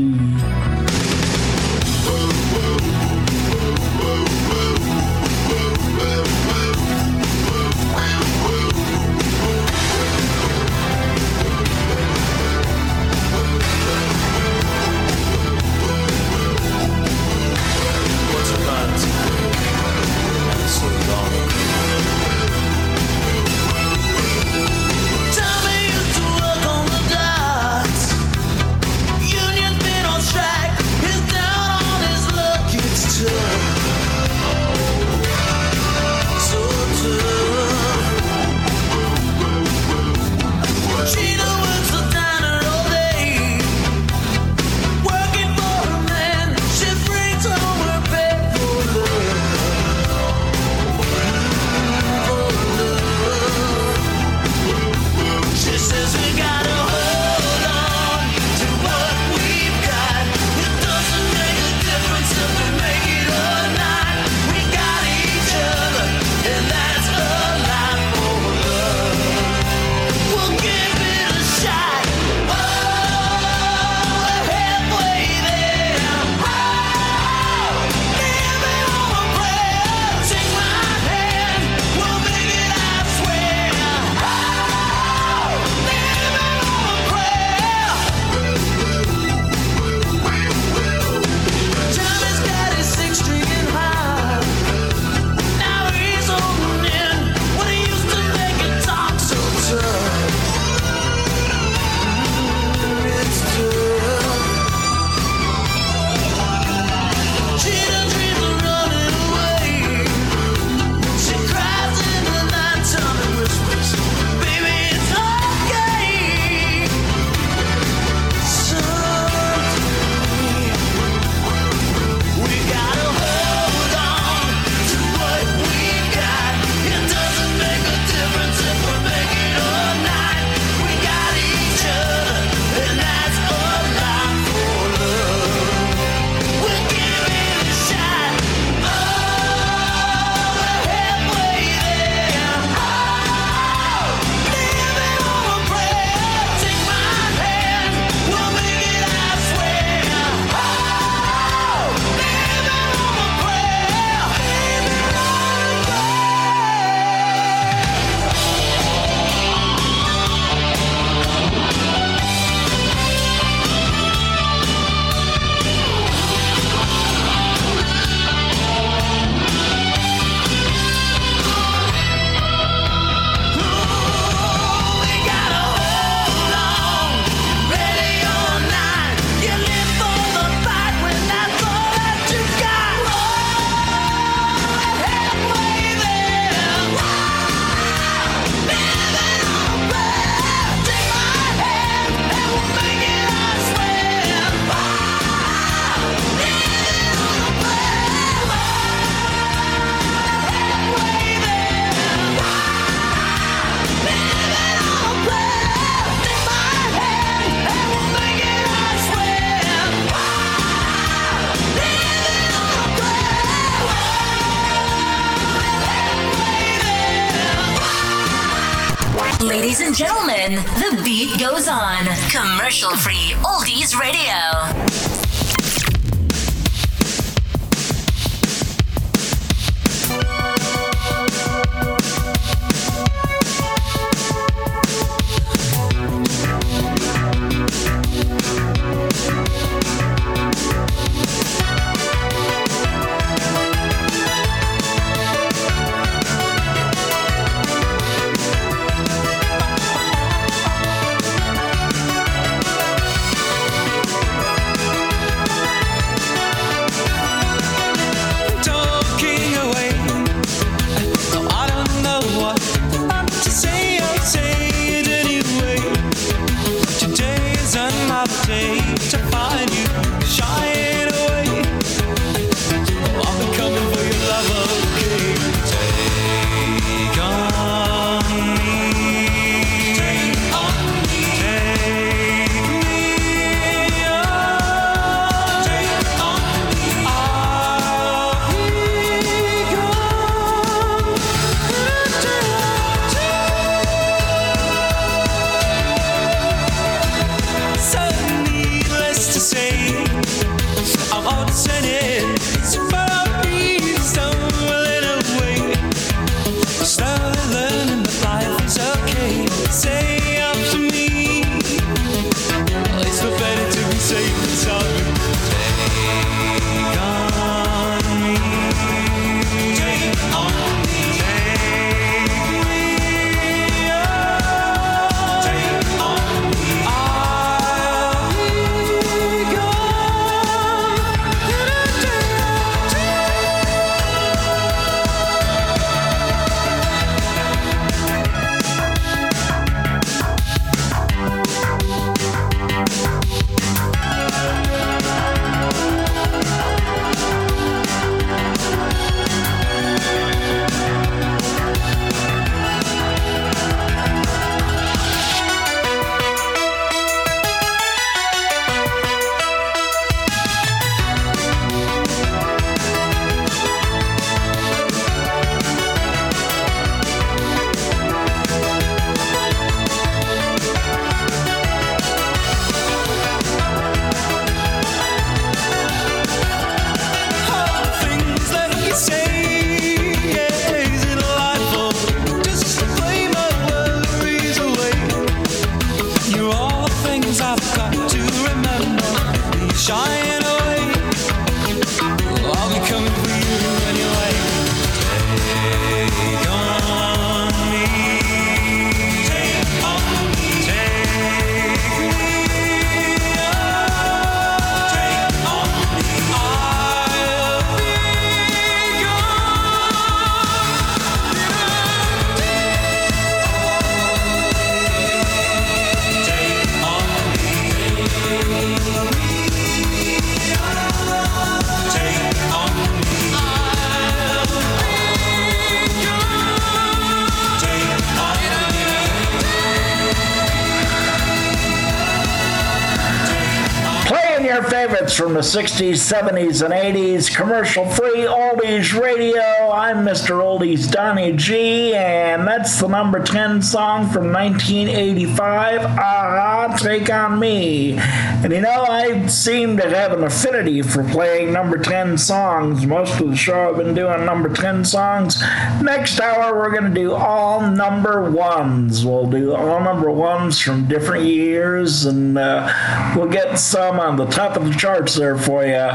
the 60s, 70s, and 80s, commercial free oldies radio. I'm Mr. Oldies Donny G, and that's the number 10 song from 1985. Ah, Take On Me. And you know, I seem to have an affinity for playing number 10 songs. Most of the show I've been doing number 10 songs. Next hour, we're going to do all number ones. We'll do all number ones from different years, and uh, we'll get some on the top of the charts there for you.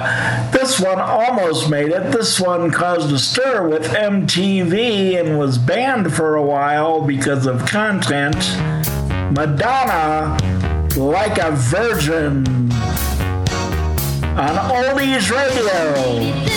This one almost made it. This one caused a stir with MTV and was banned for a while because of content. Madonna, like a virgin, on Oldies Radio.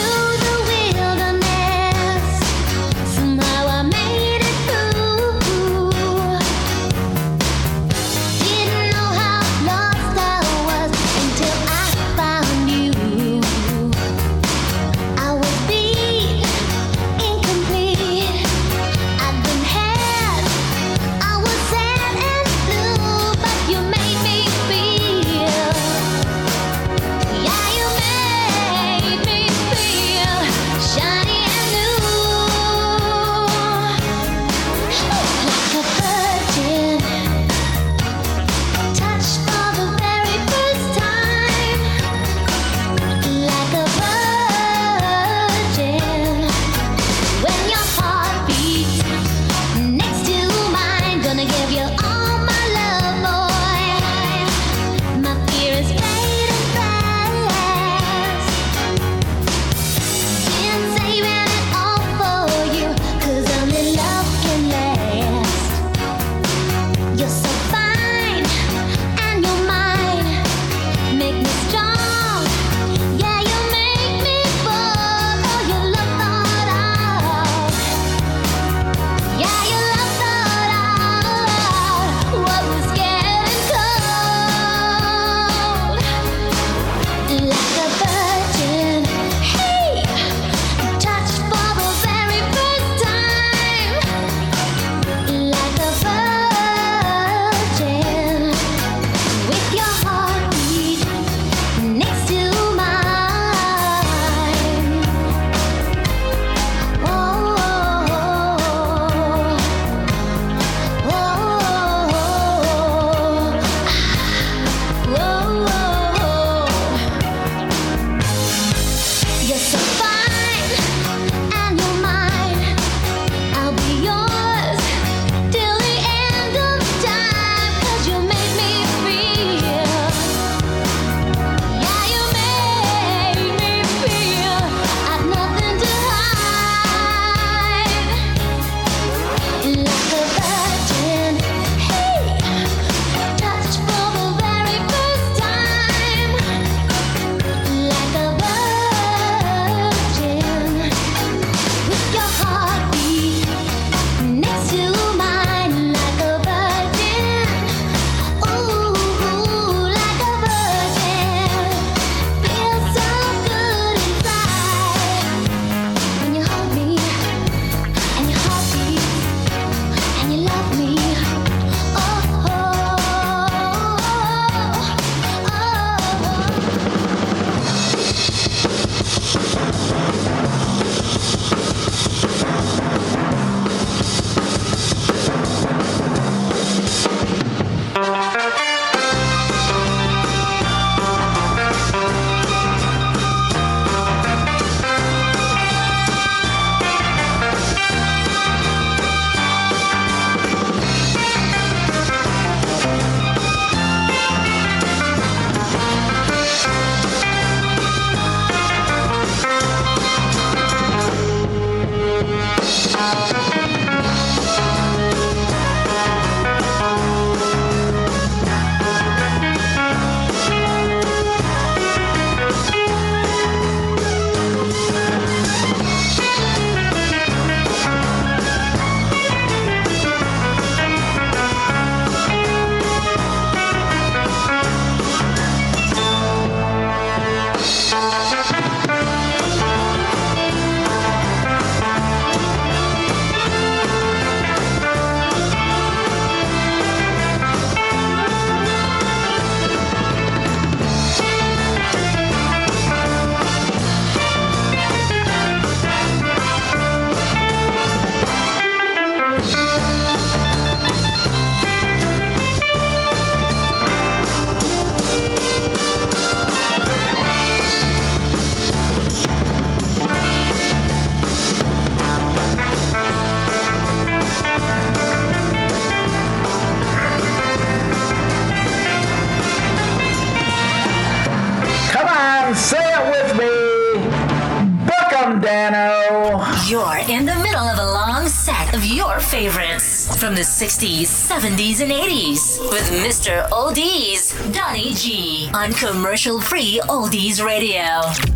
60s, 70s, and 80s with Mr. Oldies, Donny G on commercial free Oldies Radio.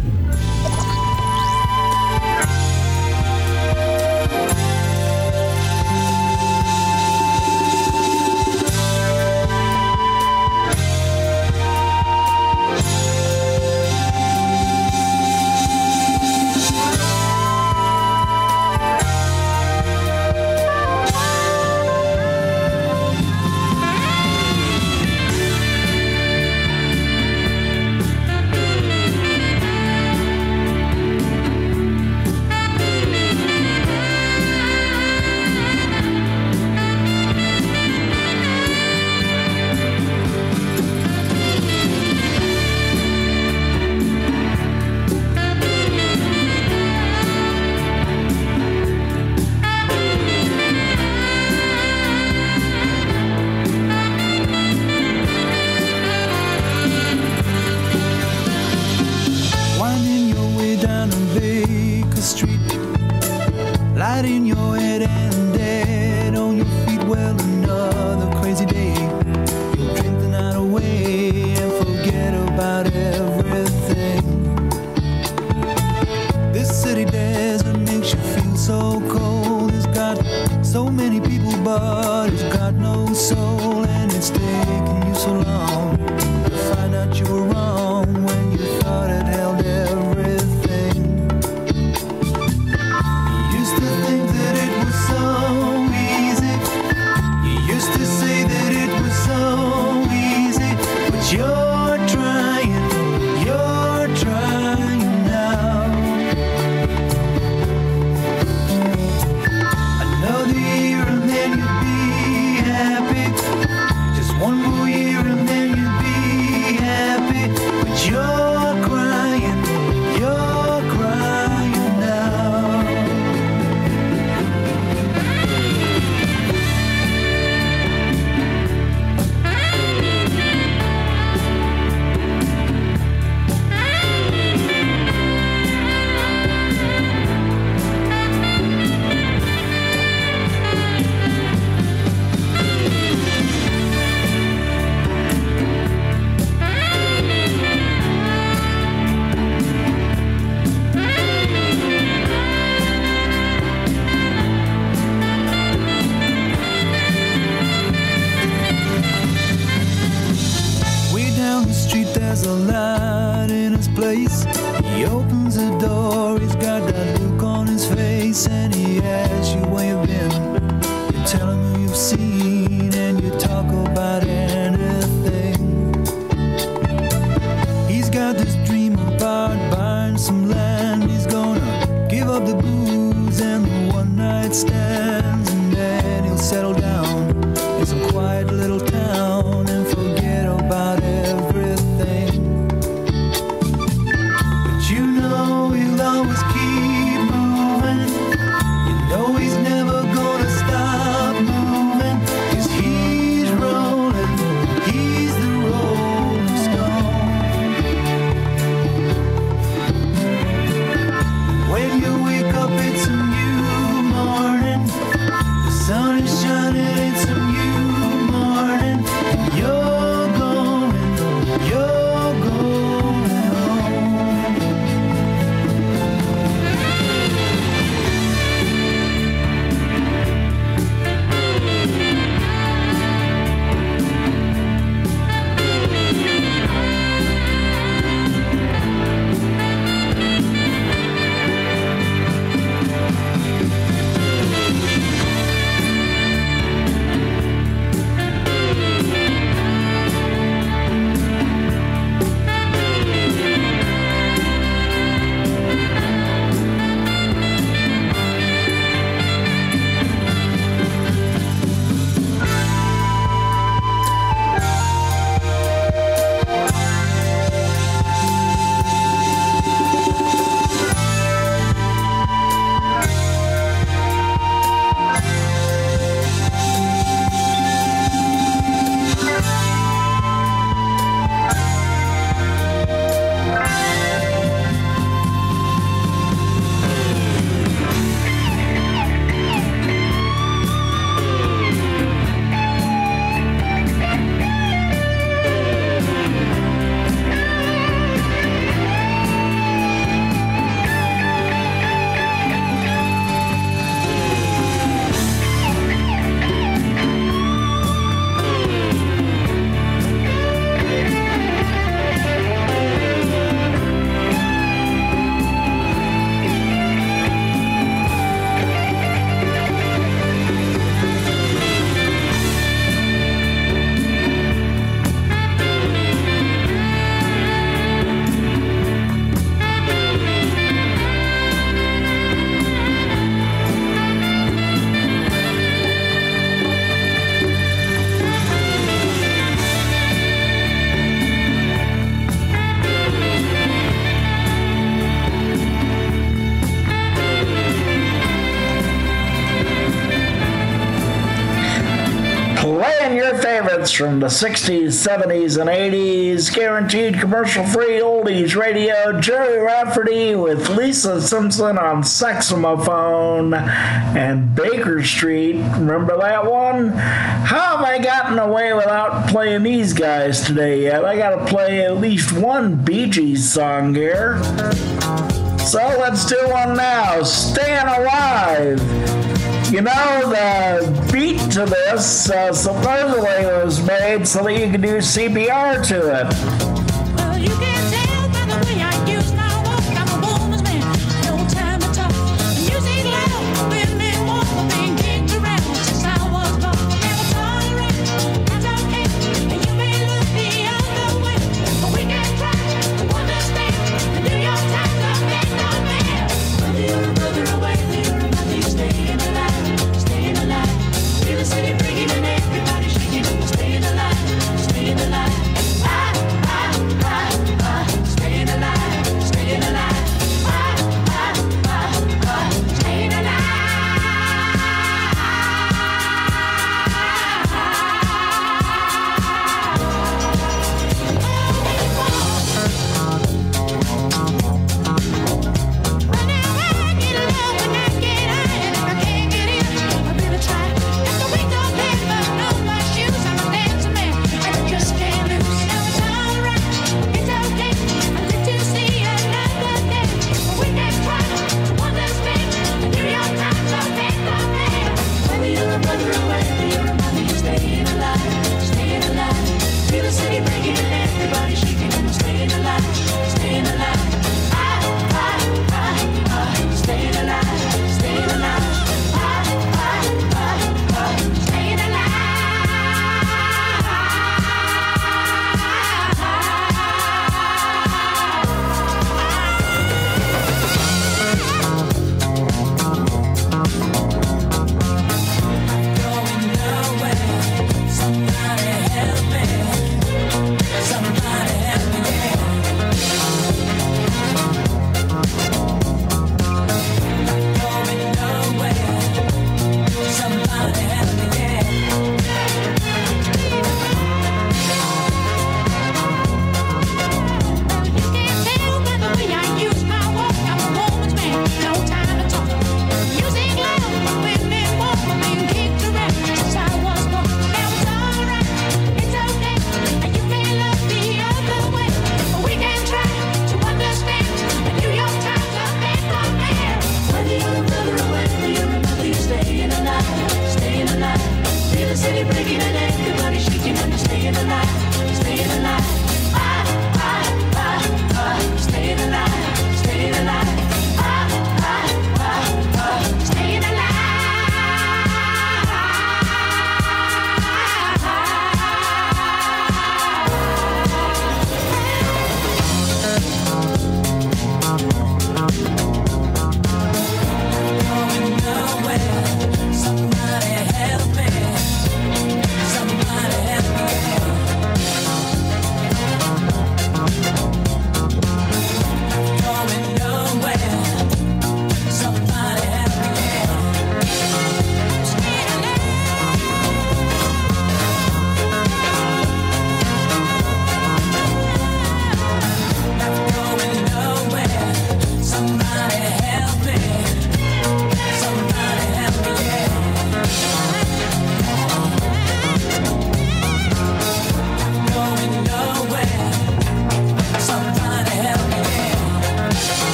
Favorites from the 60s, 70s, and 80s. Guaranteed commercial free oldies radio. Gerry Rafferty with Lisa Simpson on saxophone and Baker Street. Remember that one? How have I gotten away without playing these guys today yet? I gotta play at least one Bee Gees song here. So let's do one now. Staying Alive. You know, the beat to this uh, supposedly was made so that you could do CPR to it.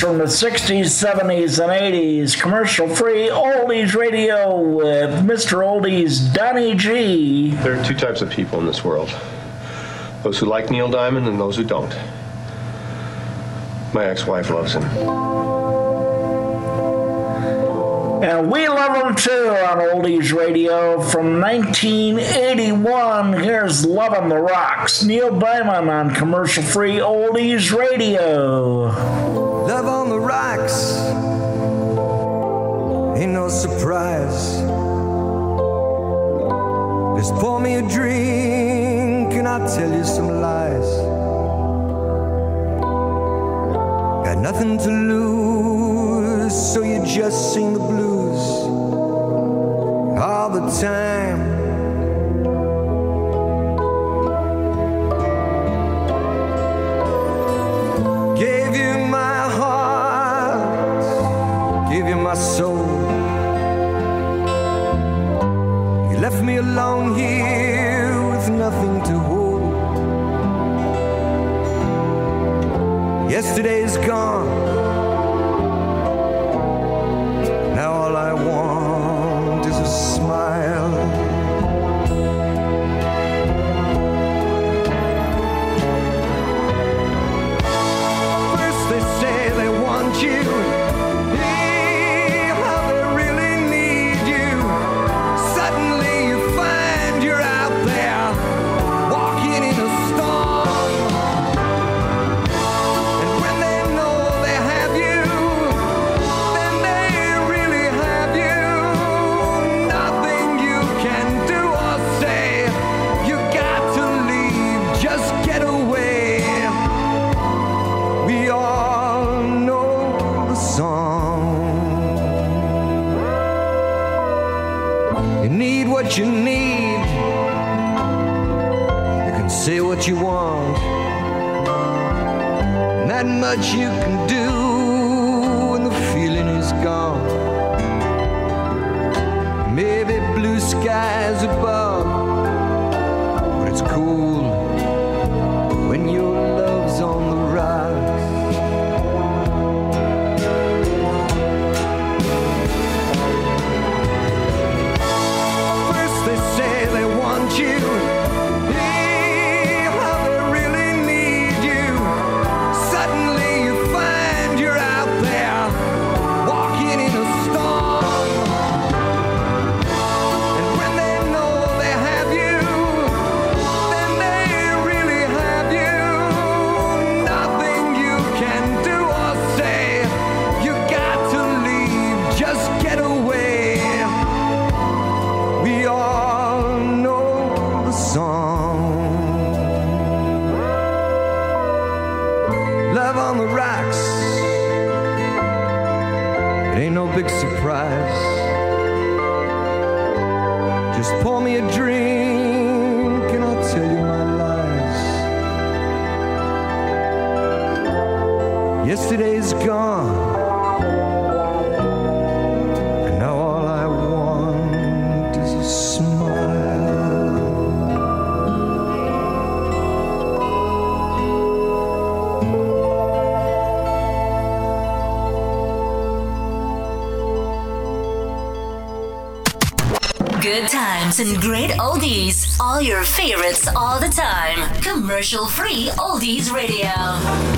From the 60s, 70s, and 80s. Commercial free Oldies Radio with Mr. Oldies Donny G. There are two types of people in this world those who like Neil Diamond and those who don't. My ex wife loves him. And we love them too on Oldies Radio from 1981. Here's Love on the Rocks. Neil Diamond on commercial free Oldies Radio. Favorites all the time. Commercial free oldies radio.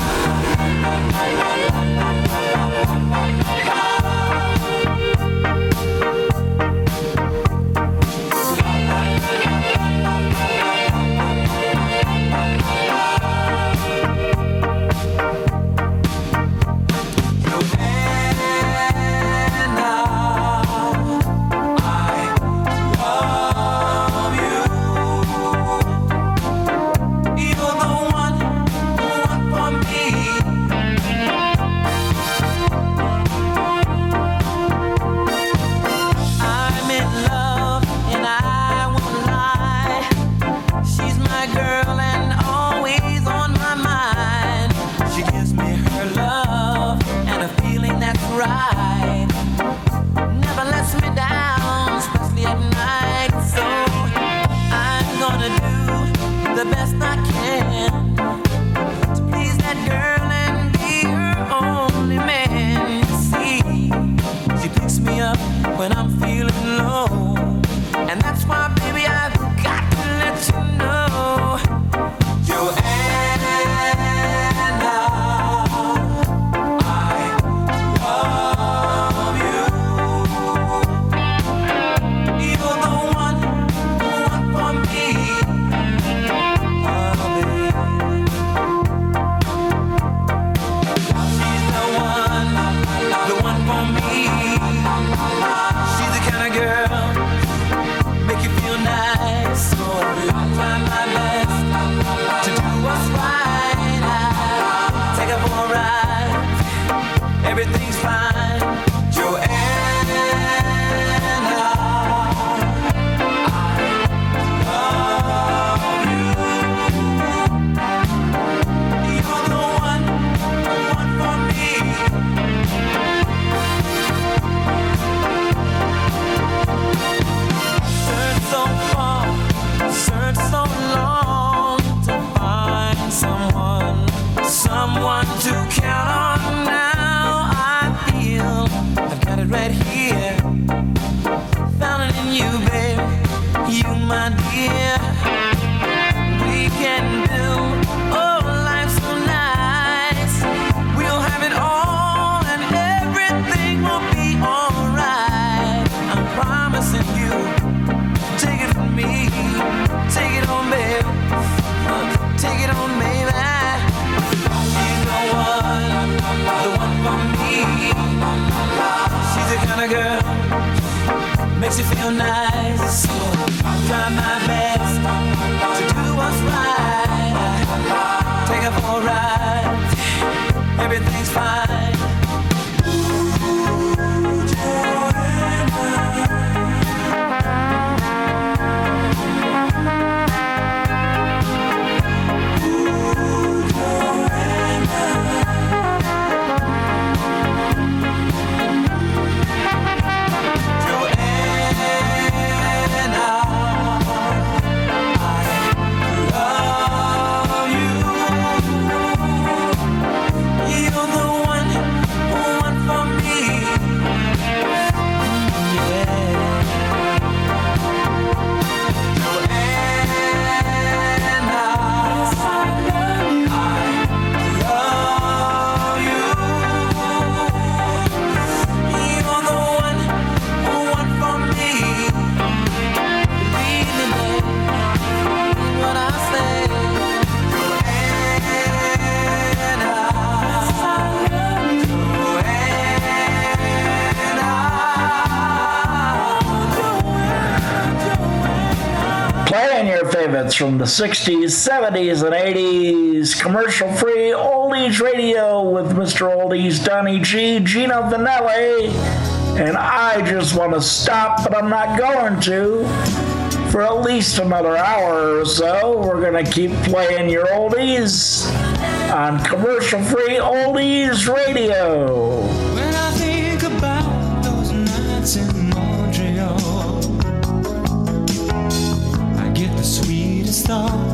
up alright. Everything's fine. favorites from the 60s, 70s, and 80s. Commercial free oldies radio with Mr. Oldies, Donny G, Gino Vannelli. And I just want to stop, but I'm not going to. For at least another hour or so, we're going to keep playing your oldies on commercial free oldies radio. stars.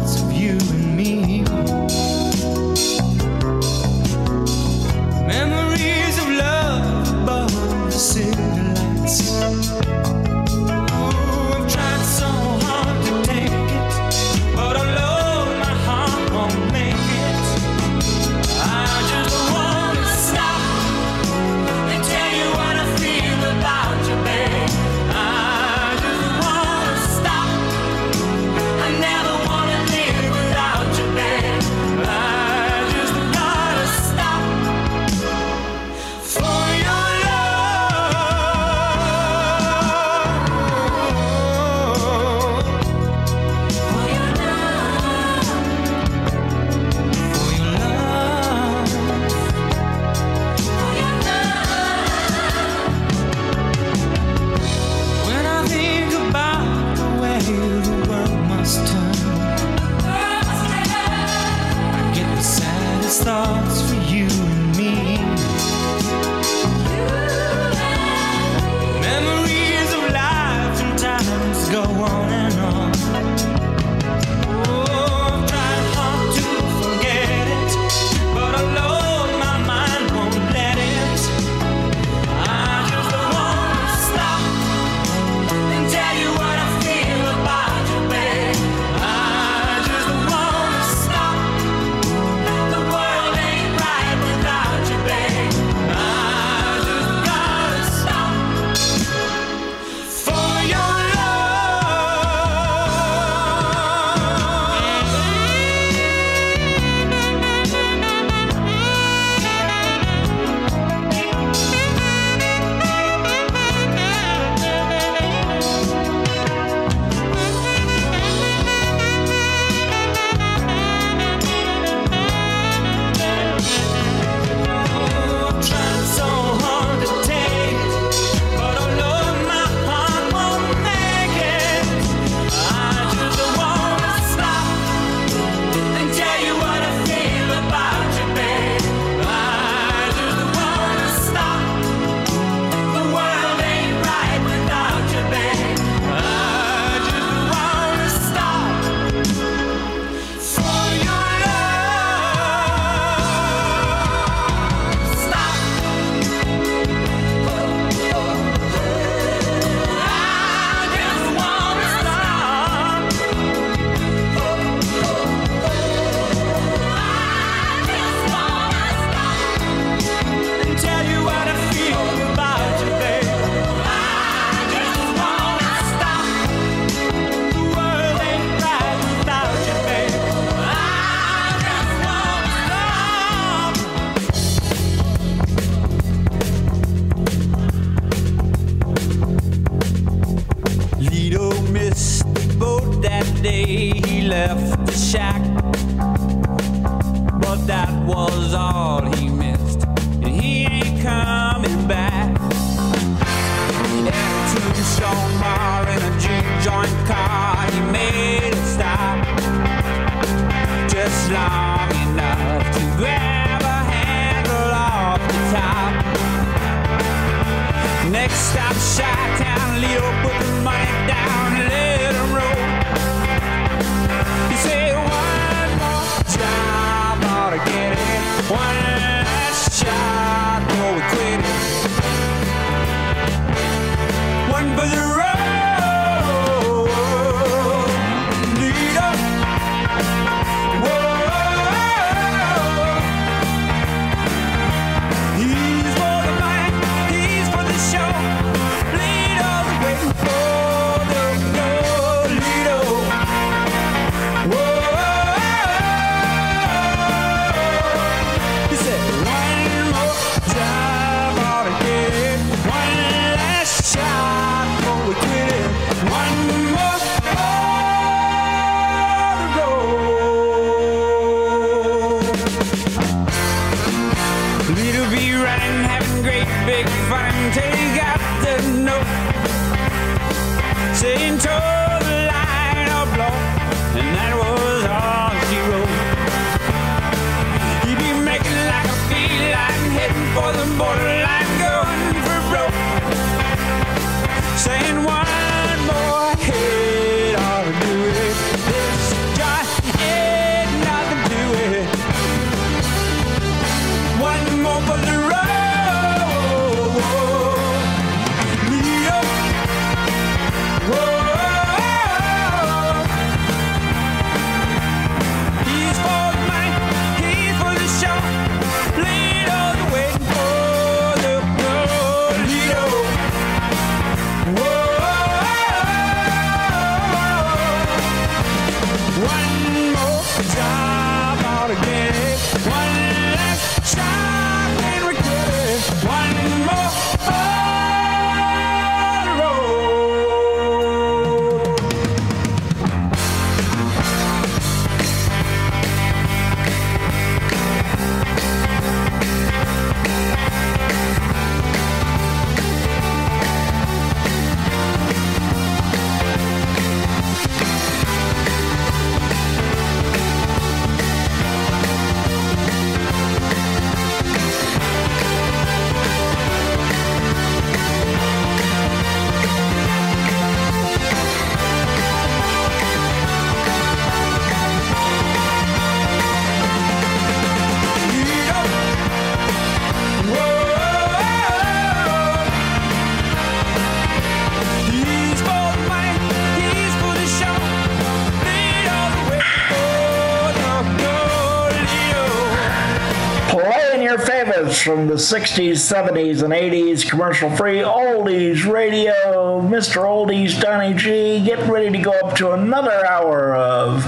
from the 60s, 70s, and 80s, commercial free oldies radio. Mr. Oldies Donny G getting ready to go up to another hour of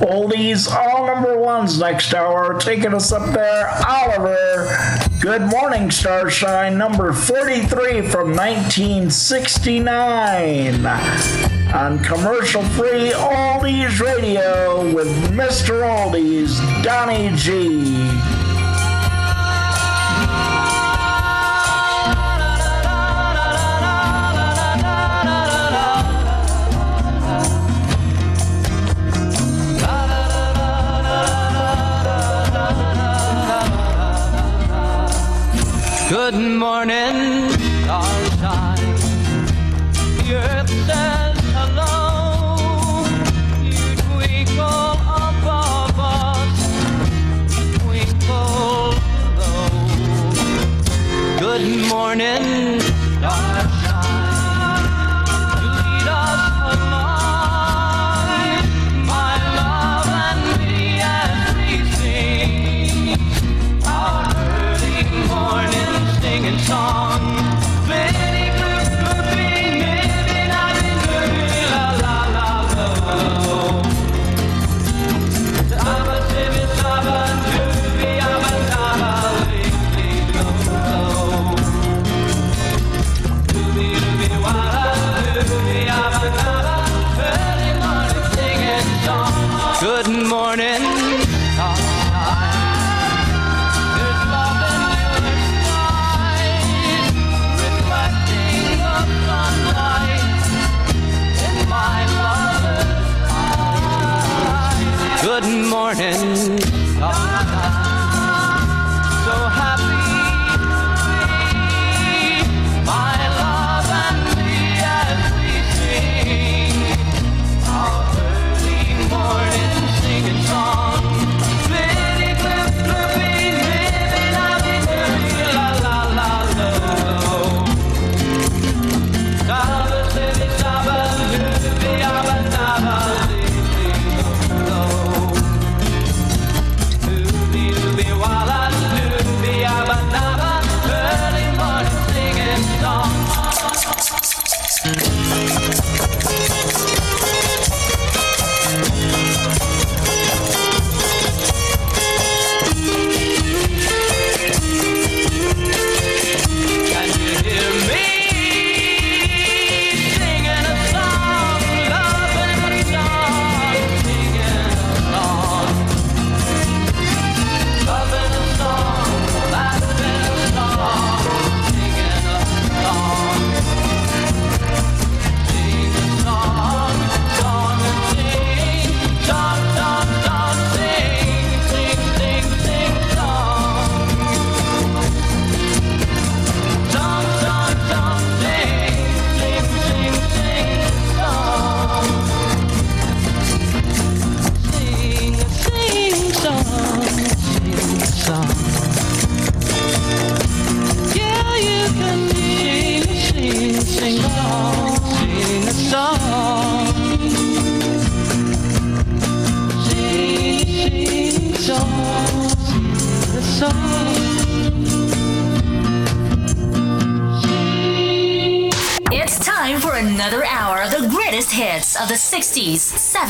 oldies, all number ones next hour. Taking us up there, Oliver. Good morning, Starshine, number 43 from 1969 on commercial free Oldies Radio with Mr. Oldies Donny G. Good morning.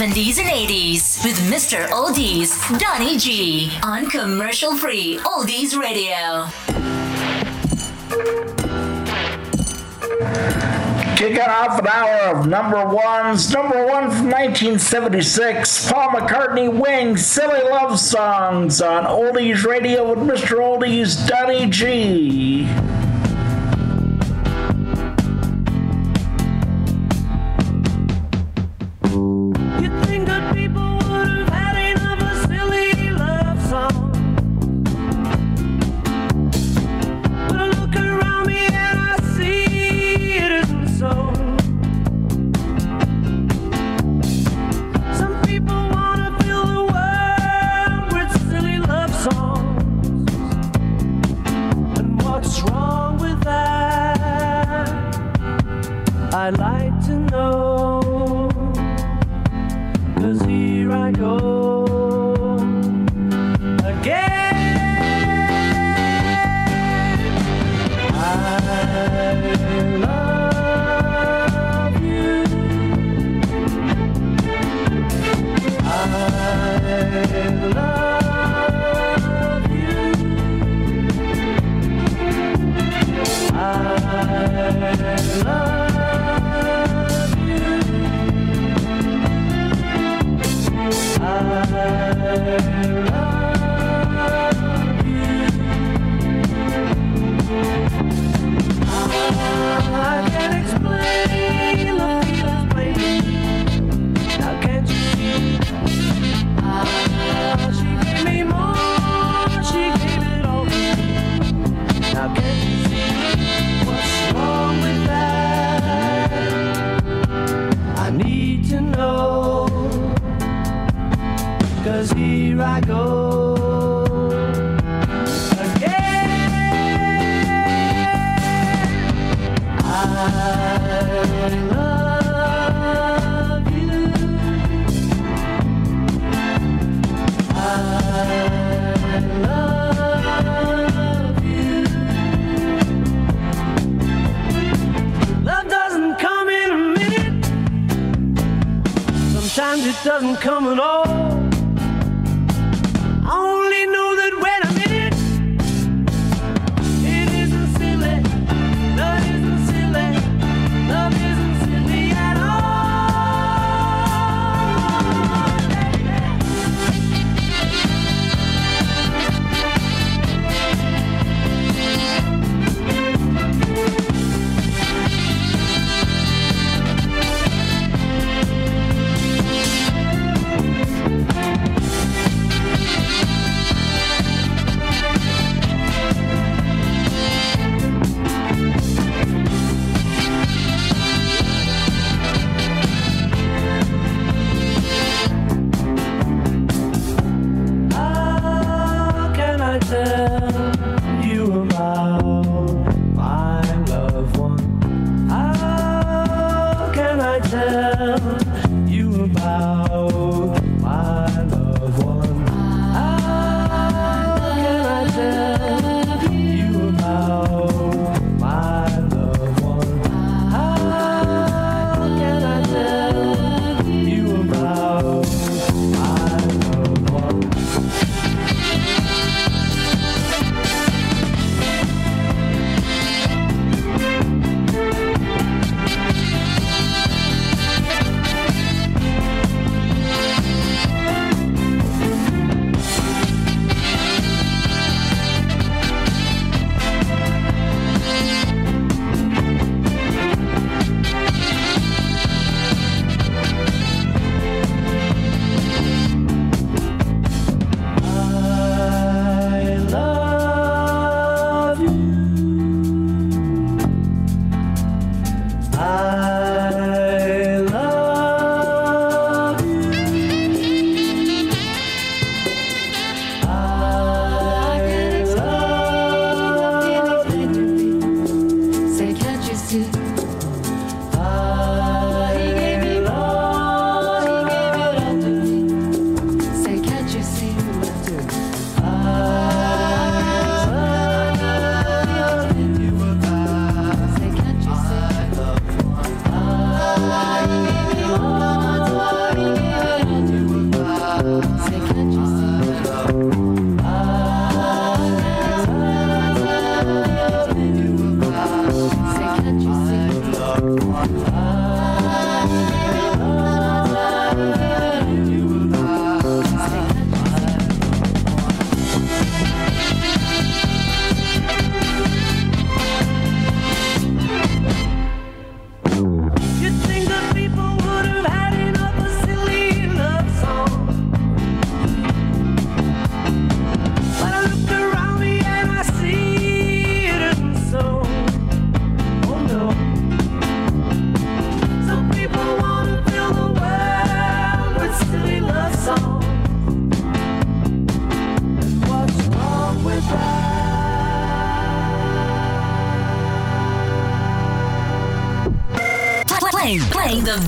70s and 80s with Mr. Oldies, Donny G, on commercial free Oldies Radio. Kicking off an hour of number ones. Number one from 1976, Paul McCartney Wings, Silly Love Songs on Oldies Radio with Mr. Oldies, Donny G.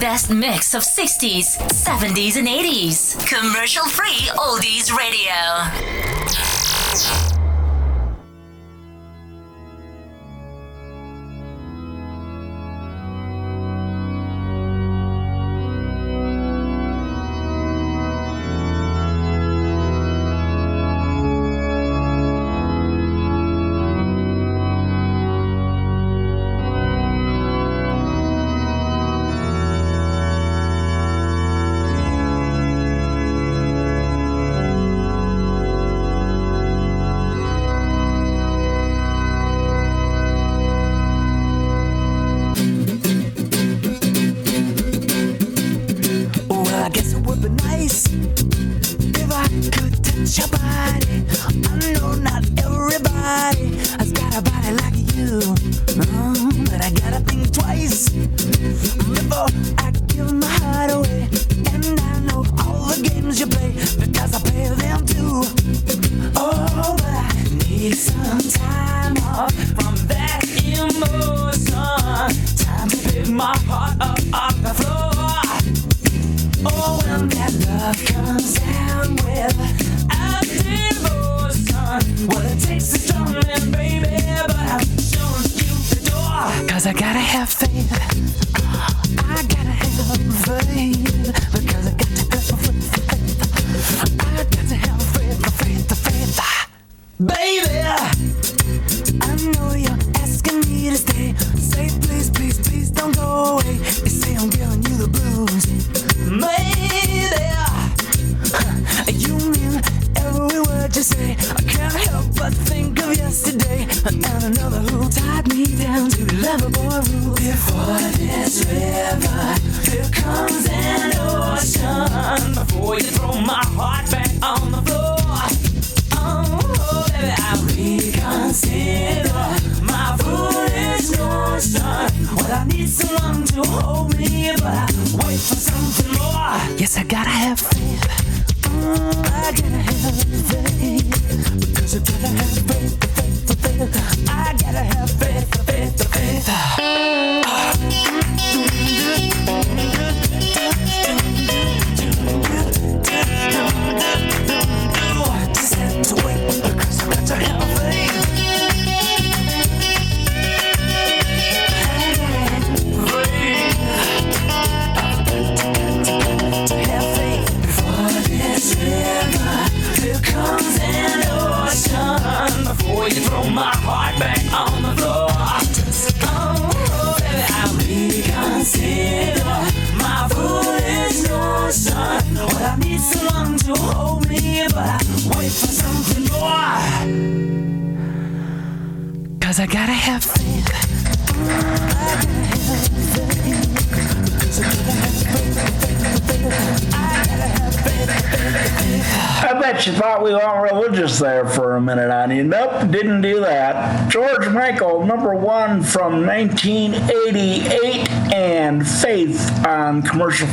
best mix of 60s, 70s, and 80s. Commercial free Oldies Radio.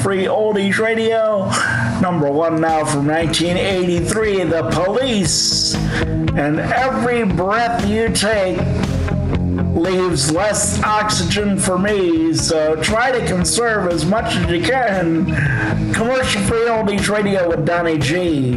Free Oldies Radio. Number one now from 1983, The Police. And every breath you take leaves less oxygen for me, so try to conserve as much as you can. Commercial Free Oldies Radio with Donny G.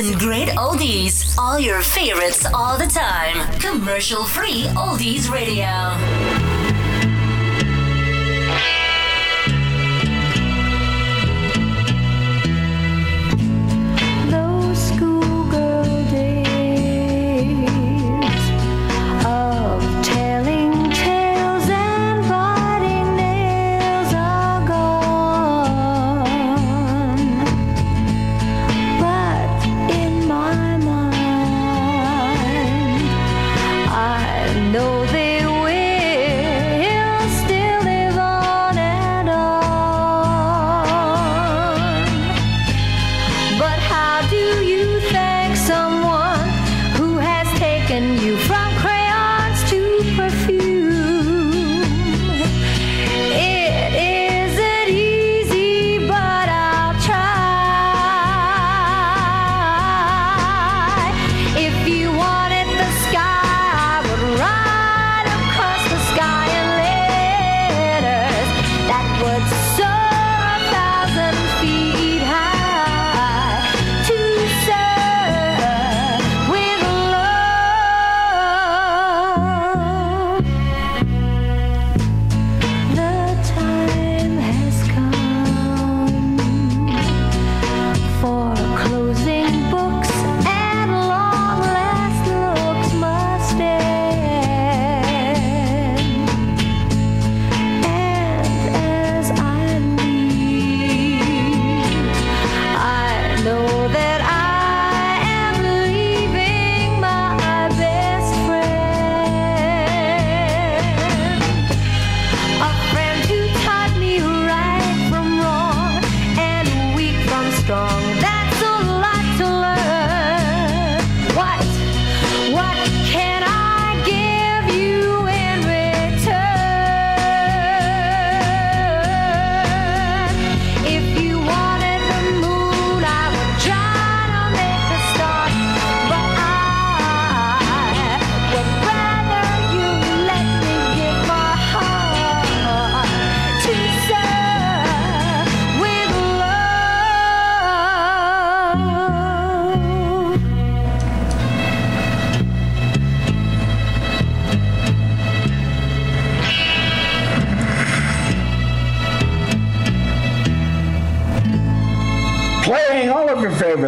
and great oldies. All your favorites all the time. Commercial free Oldies Radio.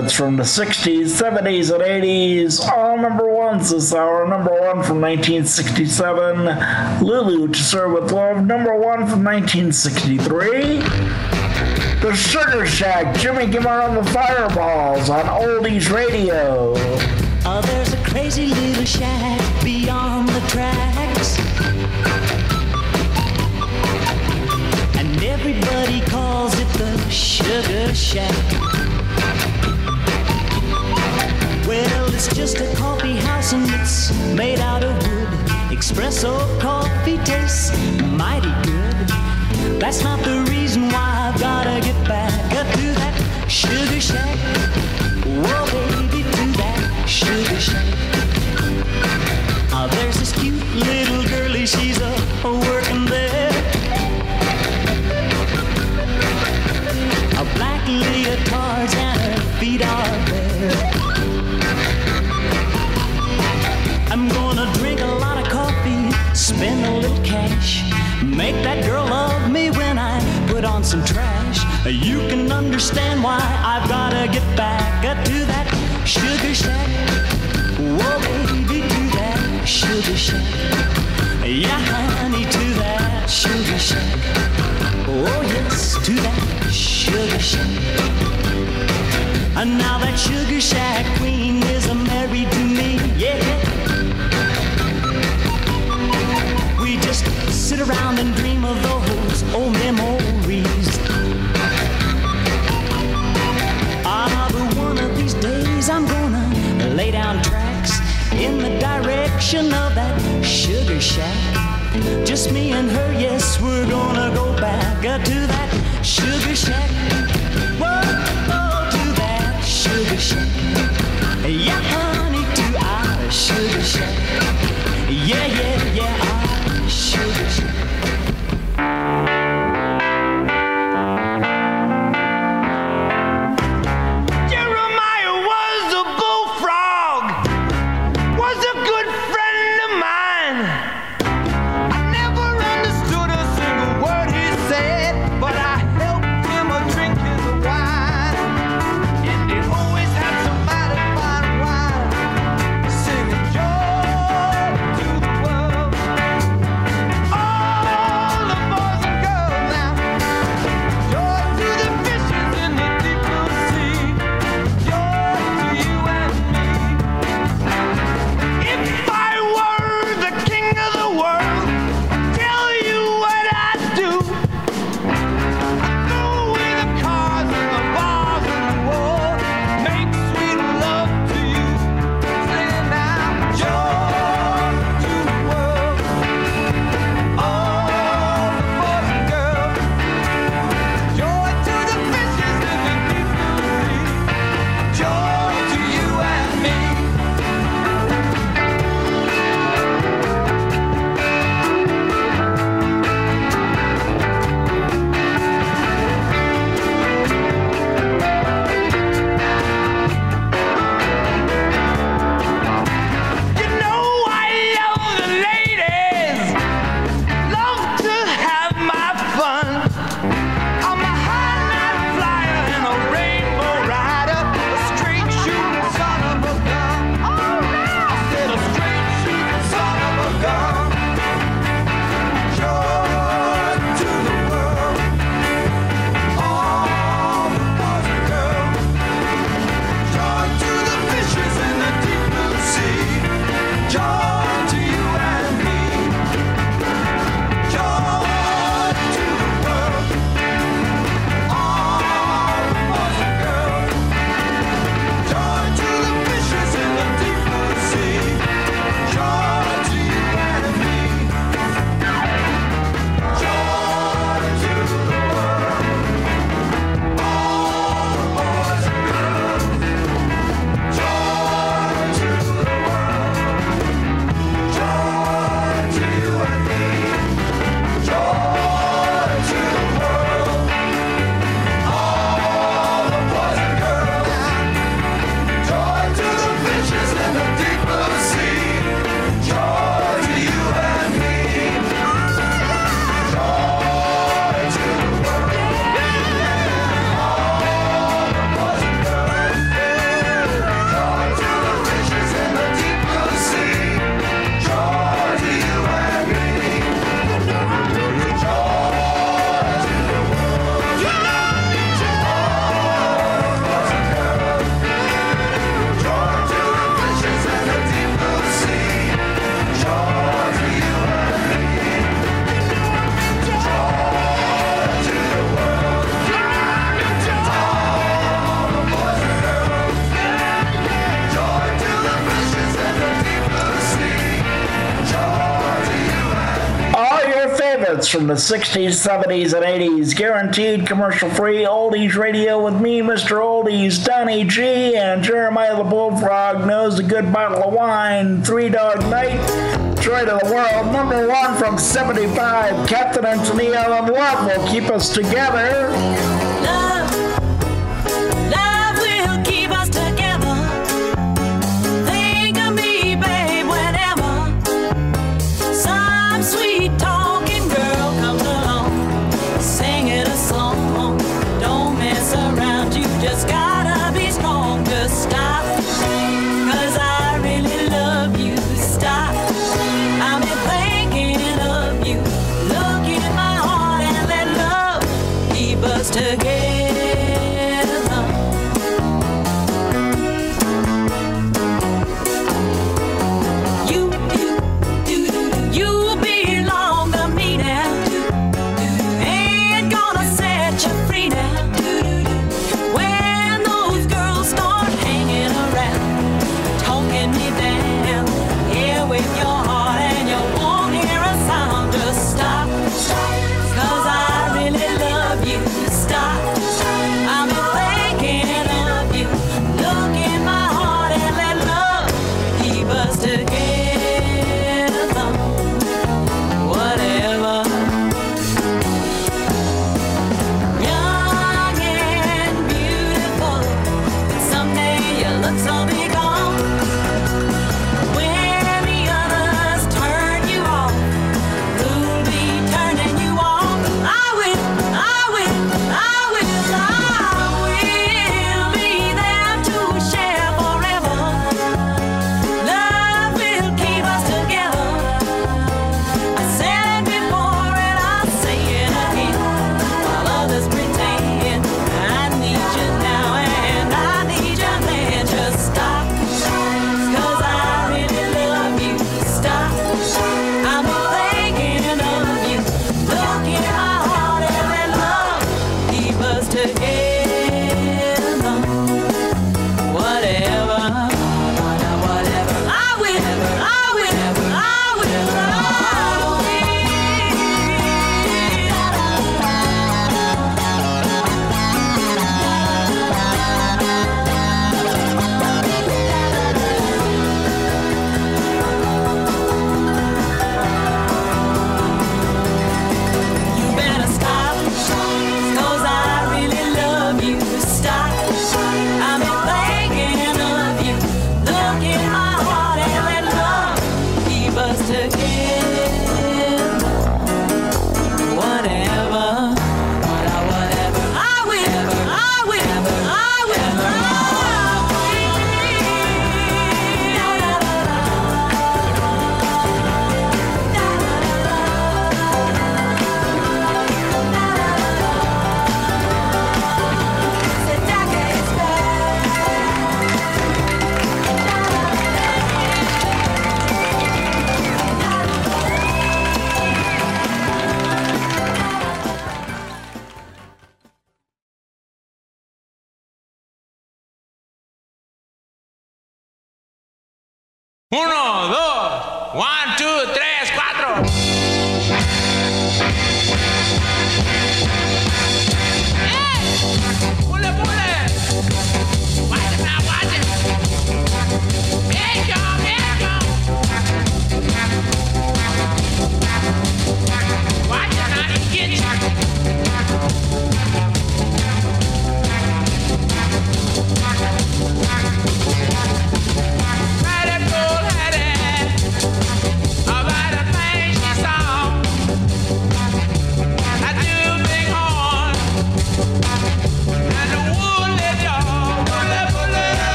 Favorites from the 60s, 70s, and 80s. All number ones this hour. Number one from 1967, Lulu to Sir with Love. Number one from 1963. The Sugar Shack, Jimmy Gilmer on the Fireballs on Oldies Radio. Oh, there's a crazy little shack beyond the tracks. And everybody calls it the Sugar Shack. Well, it's just a coffee house and it's made out of wood. Espresso coffee tastes mighty good. That's not the reason why I've gotta get back up to that Sugar Shack. Whoa, baby, to that Sugar Shack. Cash, make that girl love me when I put on some trash. You can understand why I've gotta get back to that sugar shack. Whoa, baby, to that sugar shack. Yeah, honey, to that sugar shack. Oh, yes, to that sugar shack. And now that sugar shack queen direction of that sugar shack. Just me and her, yes, we're gonna go back uh, to that sugar shack. Whoa, whoa, to that sugar shack. Yeah, honey, to our sugar shack. Yeah, yeah, from the 60s, 70s, and 80s. Guaranteed commercial free oldies radio with me, Mr. Oldies, Donny G, and Jeremiah the Bullfrog knows a good bottle of wine. Three Dog Night, Joy to the World, number one from 75. Captain and Tennille and Love will keep us together.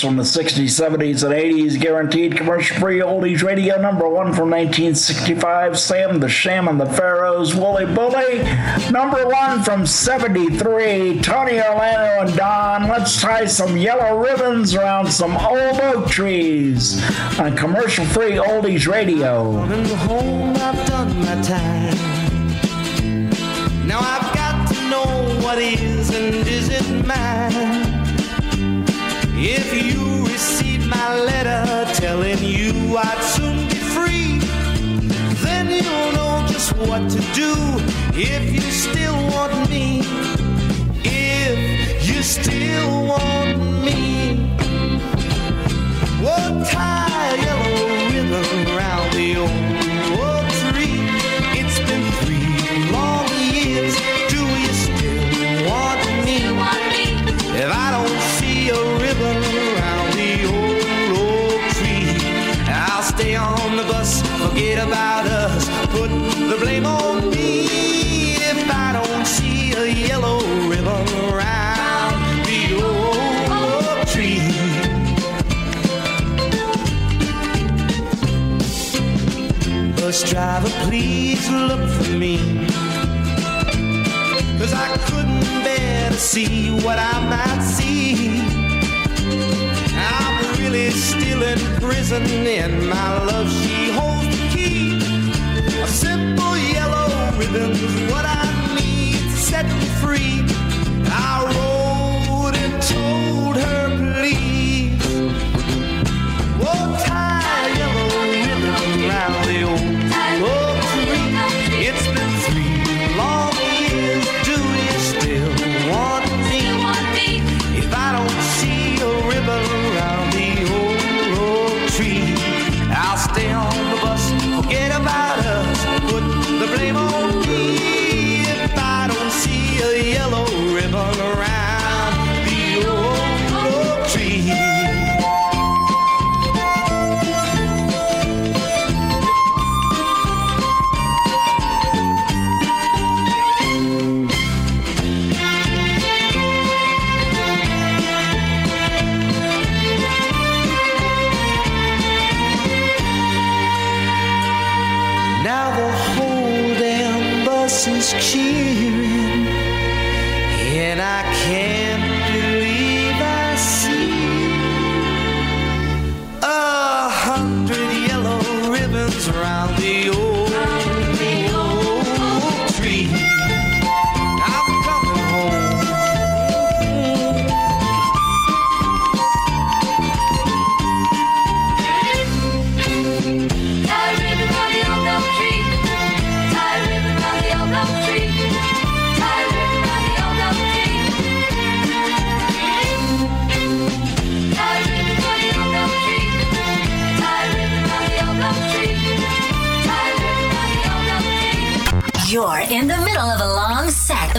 From the 60s, 70s, and 80s. Guaranteed commercial free oldies radio number one from 1965. Sam the Sham and the Pharaohs, Wooly Bully. Number one from 73. Tony Orlando and Dawn. Let's tie some yellow ribbons around some old oak trees on commercial free oldies radio. Home, I've done my time. Now I've got to know what is and isn't mine. If you receive my letter telling you I'd soon be free, then you'll know just what to do. If you still want please look for me. Cause I couldn't bear to see what I might see. I'm really still in prison, and my love, she holds the key. A simple yellow ribbon's what I need to set me free.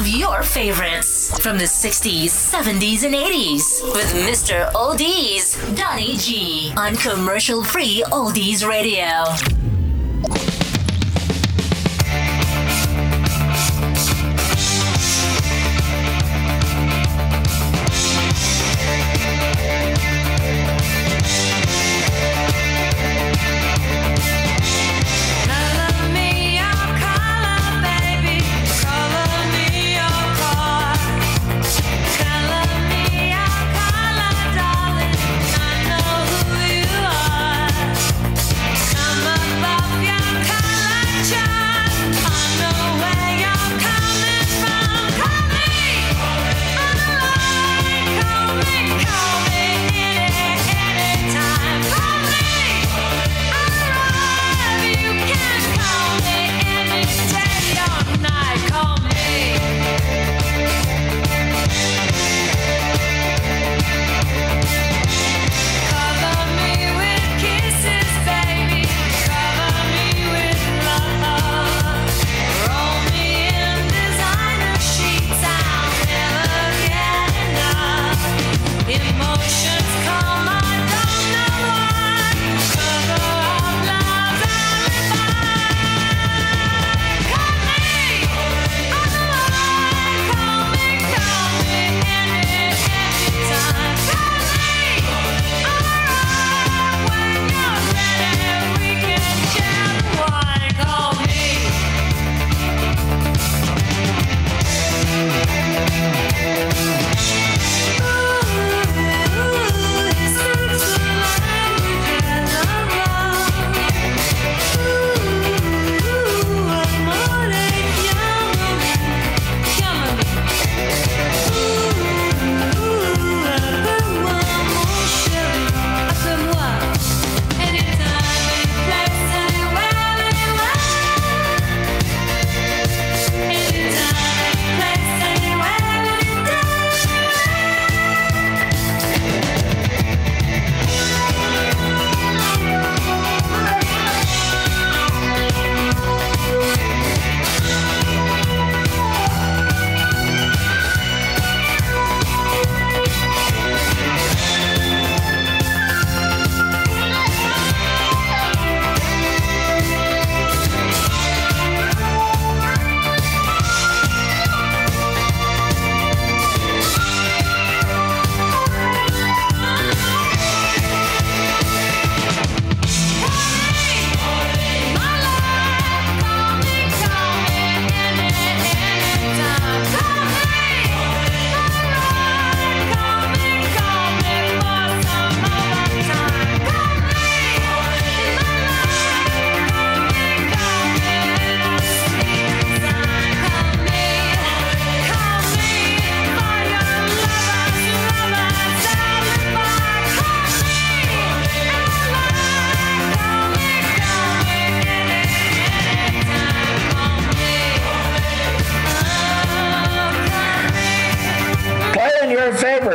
Of your favorites from the 60s, 70s, and 80s with Mr. Oldies, Donny G on commercial free Oldies Radio.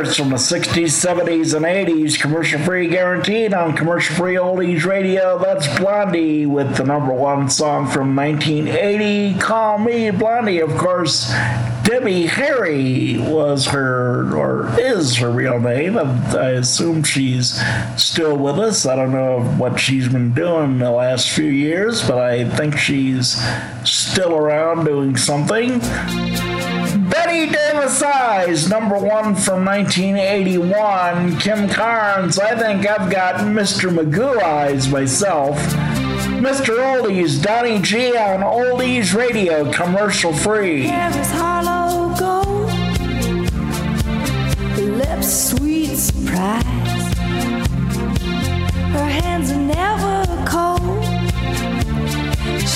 From the 60s, 70s, and 80s, commercial free guaranteed on commercial free oldies radio. That's Blondie with the number one song from 1980, Call Me Blondie. Of course, Debbie Harry was her, or is her real name. I assume she's still with us. I don't know what she's been doing the last few years, but I think she's still around doing something. Bette Davis Eyes, number one from 1981. Kim Carnes, I think I've got Mr. Magoo Eyes myself. Mr. Oldies, Donny G on Oldies Radio, commercial free. Hair is hollow gold, lips sweet surprise. Her hands are never.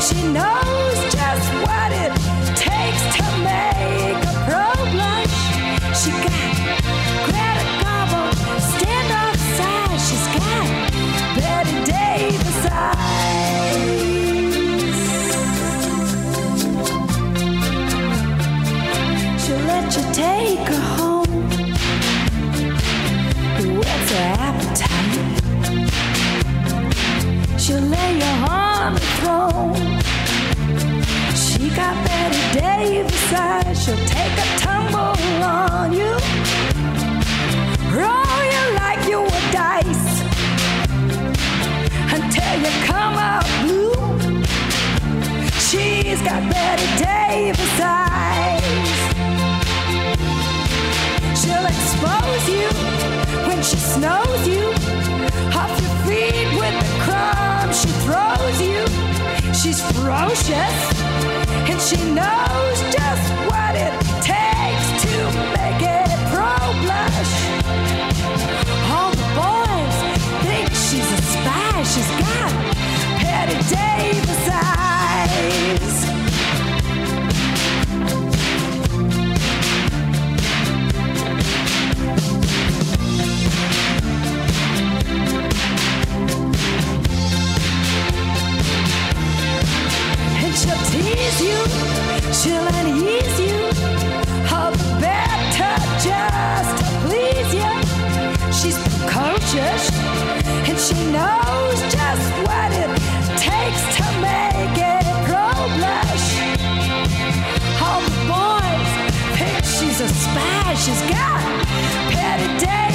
she knows just what it takes to make a pro blush. She got Greta Garbo, stand off. She's got Bette Davis eyes. She'll let you take her on the throne. She got Bette Davis eyes. She'll take a tumble on you. Roll you like you were dice until you come out blue. She's got Bette Davis eyes. She'll expose you when she snows you. Off your feet with she throws you. She's ferocious and she knows just what it takes to make it pro blush. All the boys think she's a spy. She's got Bette Davis eyes. Tease you, she'll unease you, all the better just to please you. She's precocious, and she knows just what it takes to make it pro blush. All the boys think she's a spy. She's got Patty Davis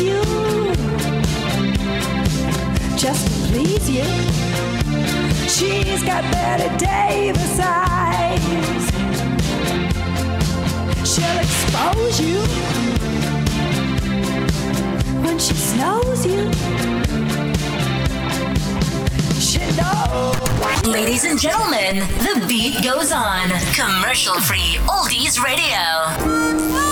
you. Just to please you. She's got Bette Davis eyes. She'll expose you when she snows you. She knows. Ladies and gentlemen, the beat goes on. Commercial free oldies radio.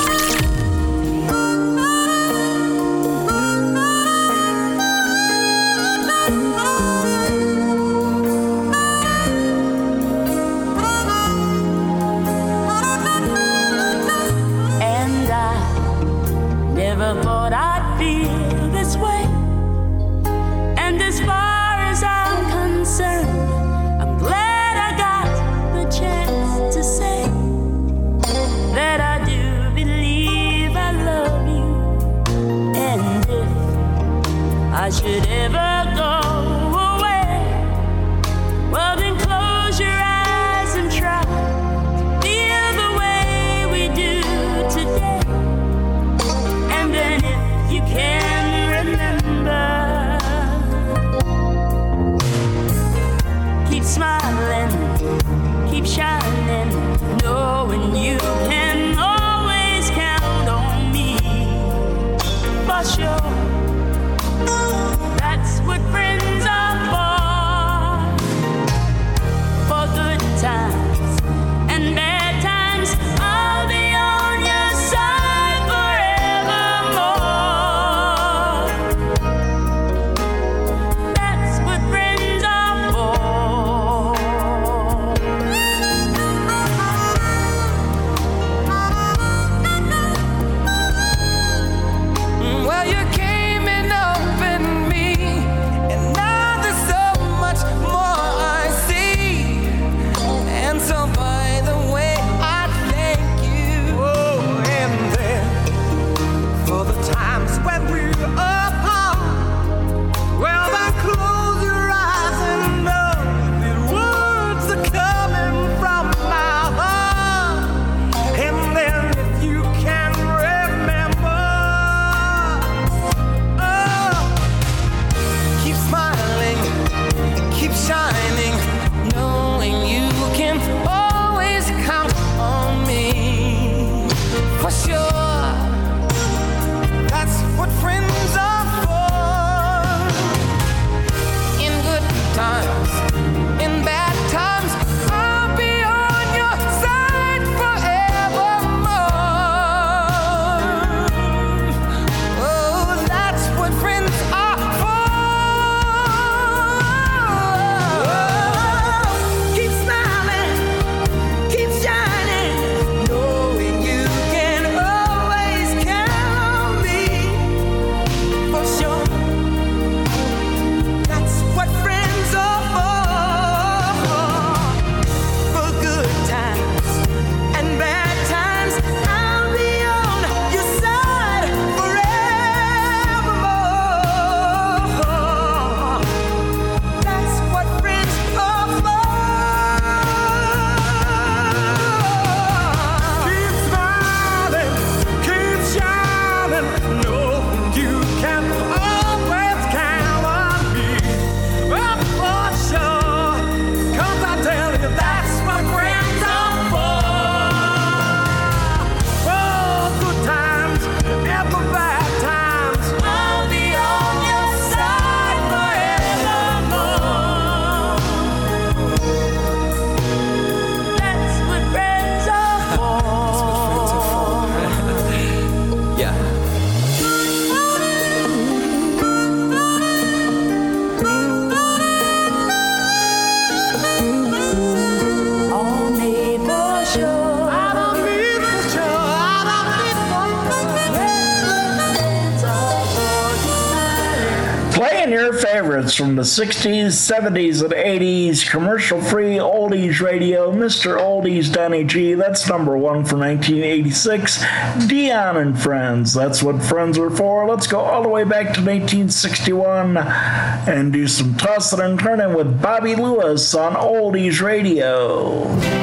from the 60s, 70s, and 80s, commercial free oldies radio, Mr. Oldies Donny G. That's number one for 1986. Dionne and Friends, that's what friends were for. Let's go all the way back to 1961 and do some tossing and turning with Bobby Lewis on Oldies Radio.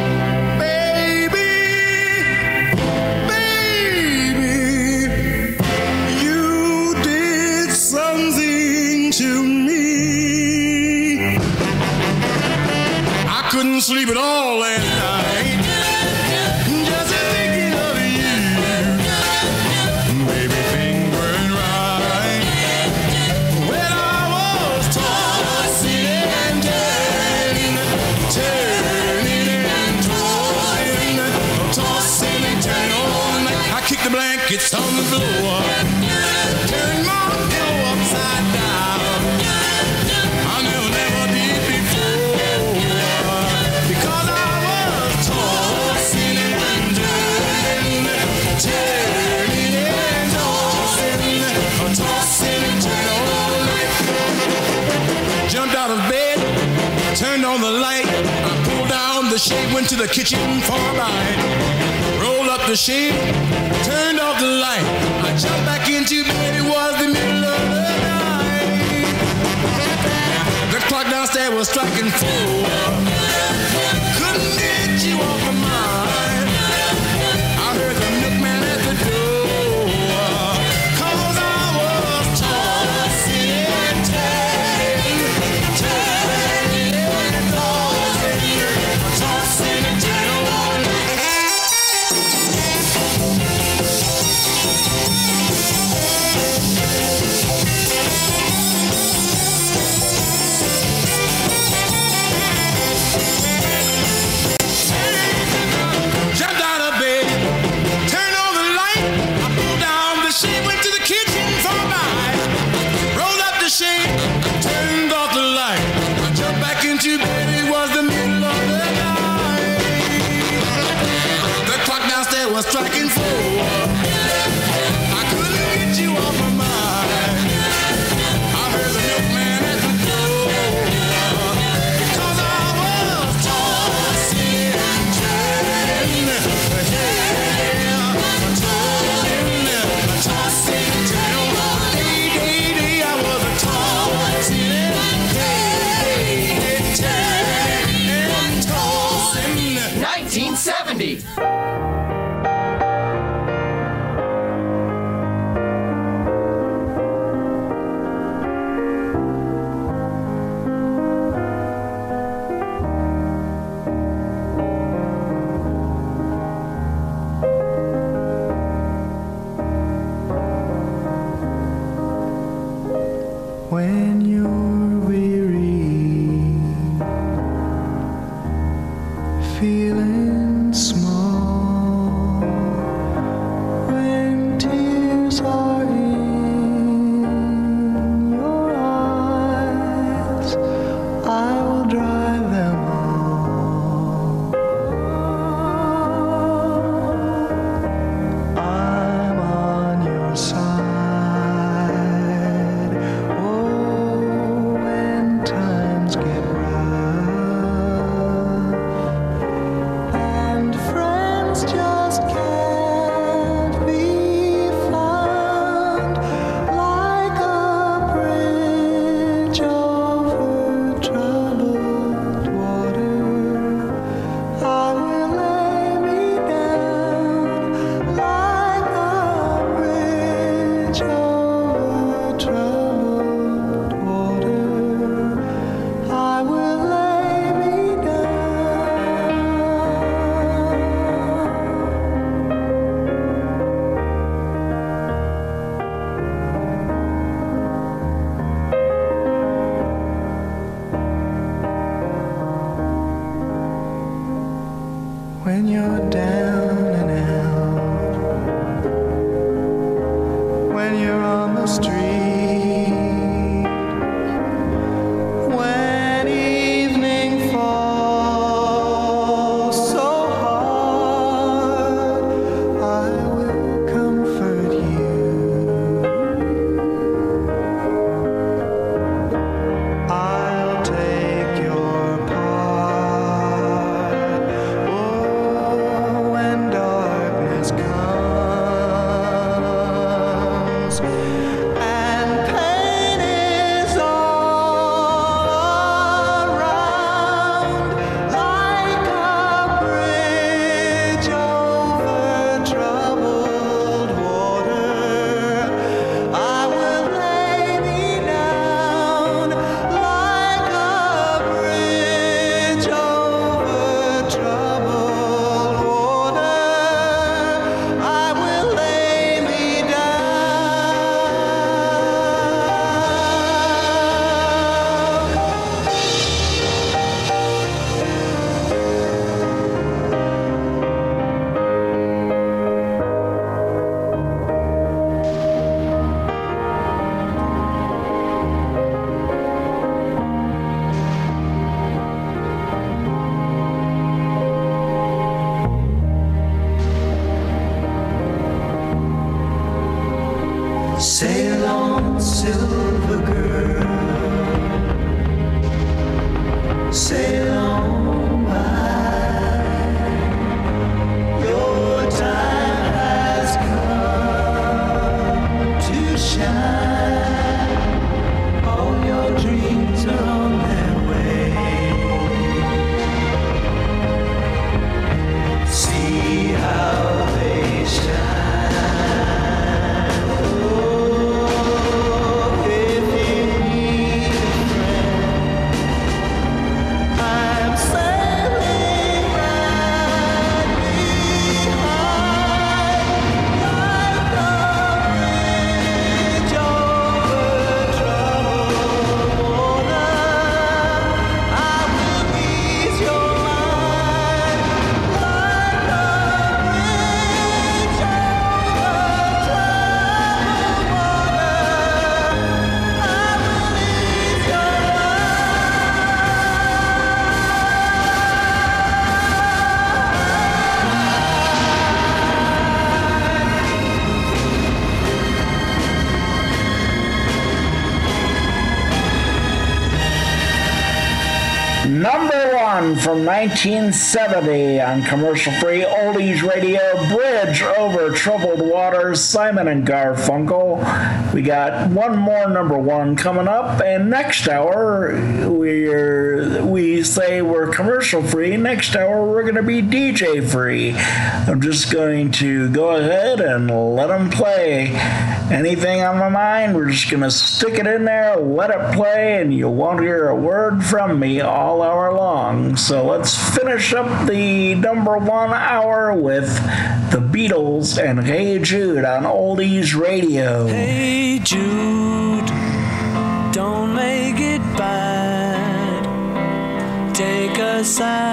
sleep at all last went to the kitchen for a ride. Rolled up the shade, turned off the light. I jumped back into bed, it was the middle of the night. The clock downstairs was striking four. 1970 on commercial free oldies radio, Bridge Over Troubled Waters, Simon and Garfunkel. We got one more number one coming up, and next hour we're we say we're commercial free. Next hour we're going to be DJ free. I'm just going to go ahead and let them play. Anything on my mind, we're just going to stick it in there, let it play, and you won't hear a word from me all hour long. So let's finish up the number one hour with the Beatles and Hey Jude on Oldies Radio. Hey Jude, don't make it bad. Take a sad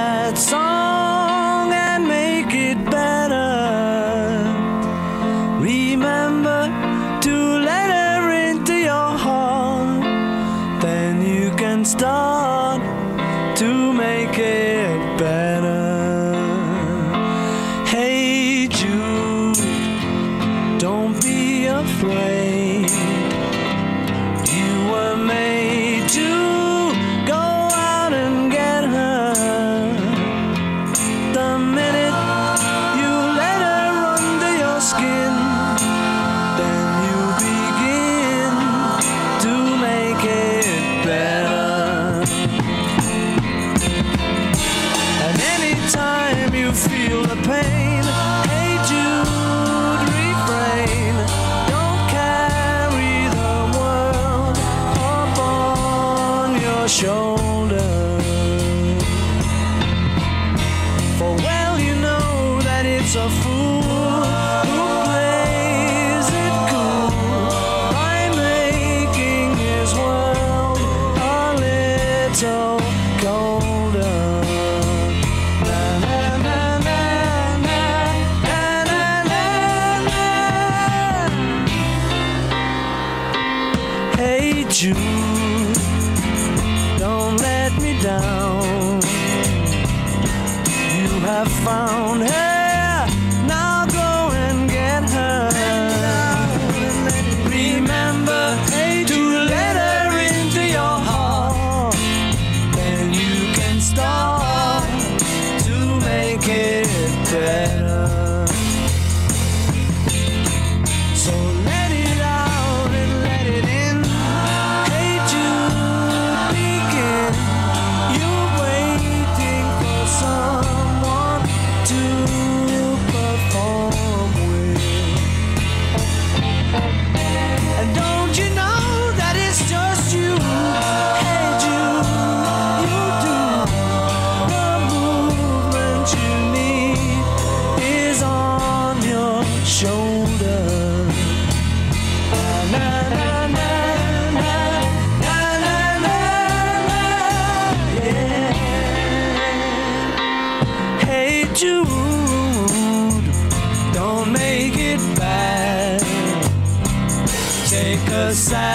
the side.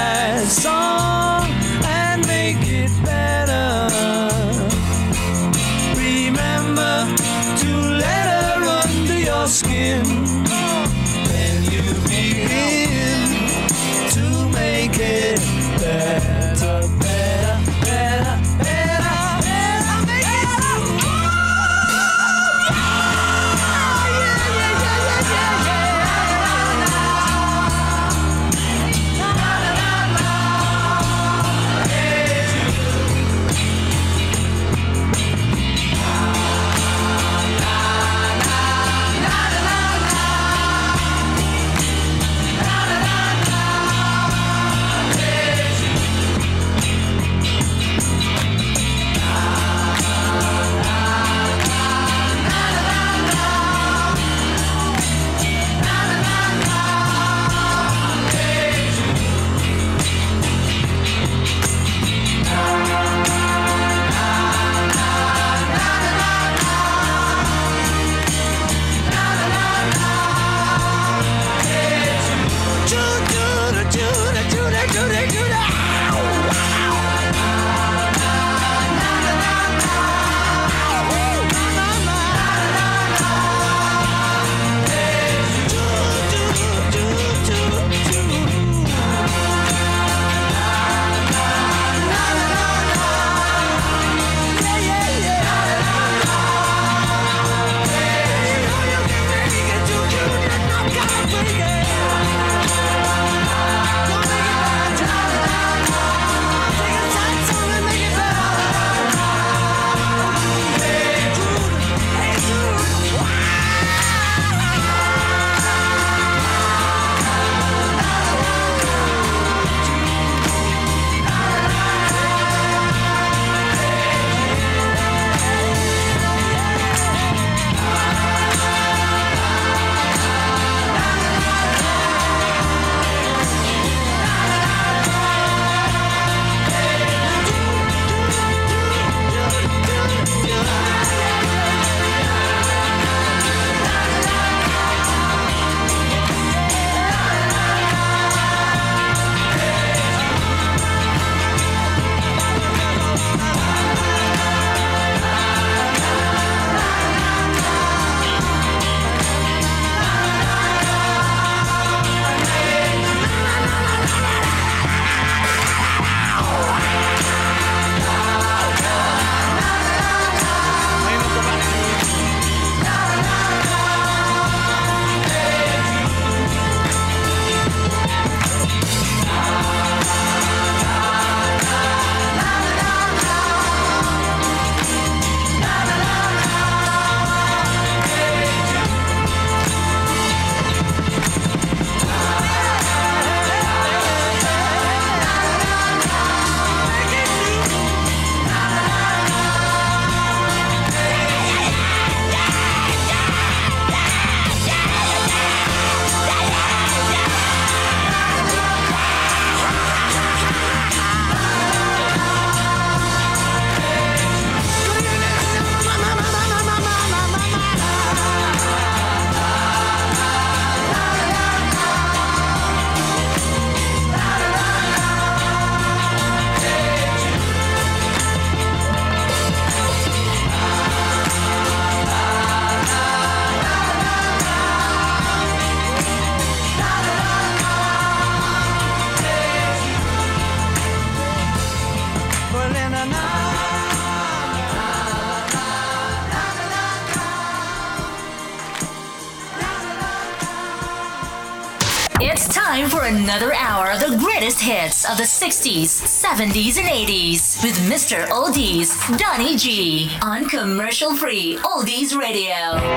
best of the 60s, 70s, and 80s with Mr. Oldies, Donny G, on commercial free Oldies Radio.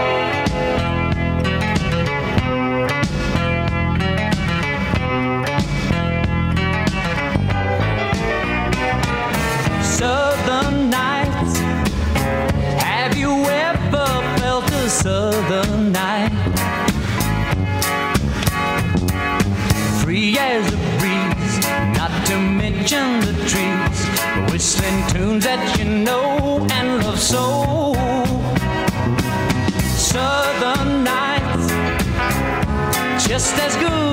just as good.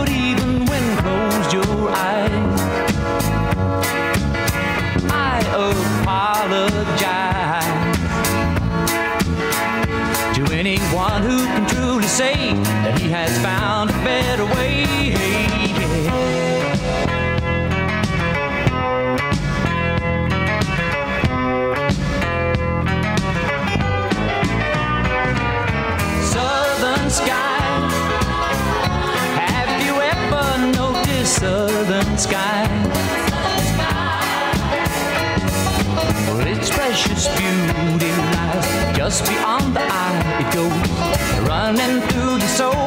There's beauty lies just beyond the eye. It goes running through the soul.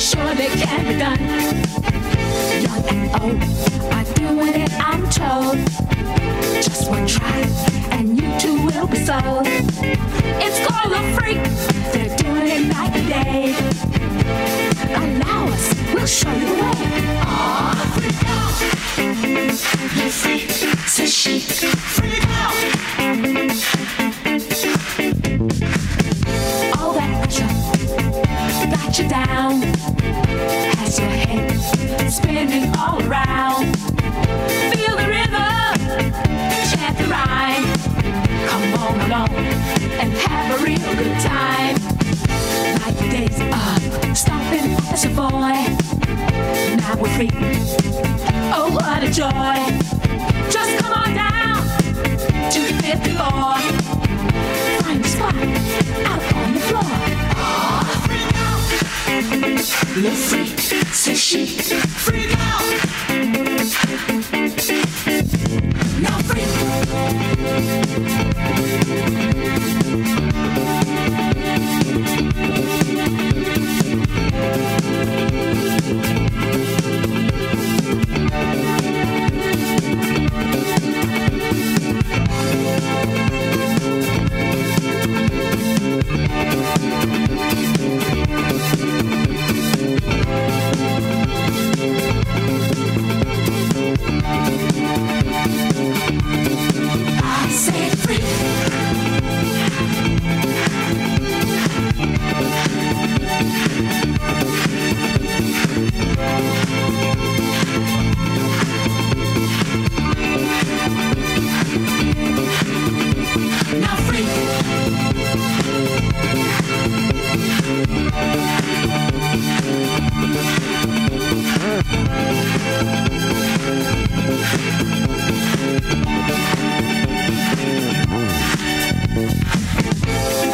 sure they can be done. Young and old, I do it, I'm told. Just one try, and you two will be sold. It's called a freak. le freak, c'est chic freak out. No freak.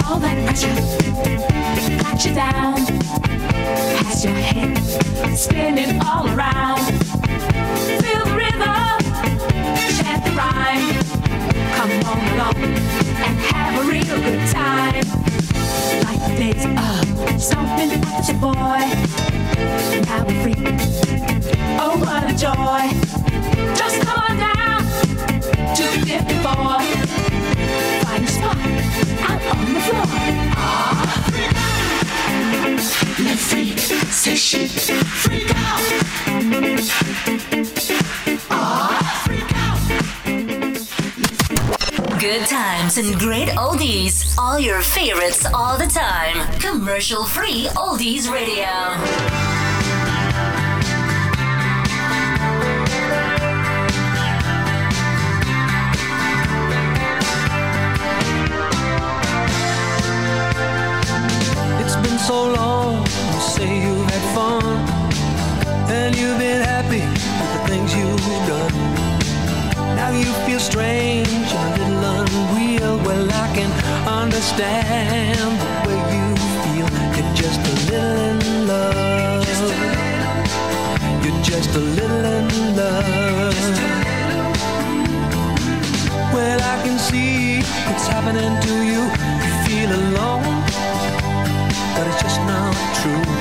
All that pressure got you down. Has your head spinning all around. Feel the rhythm, chant the rhyme. Come on along and have a real good time. Your boy. Now we're free. Oh, what a joy! Just come on down to the dip floor. Find a spot out on the floor. Ah, let freak, say freak out. Ah, freak out. Good times and great oldies. All your favorites all the time. Commercial free oldies radio. so long. You say you had fun, and you've been happy with the things you've done. Now you feel strange and a little unreal. Well, I can understand the way you feel. You're just a little in love. You're just a little in love. Well, I can see it's happening to you. You feel alone but it's just not true.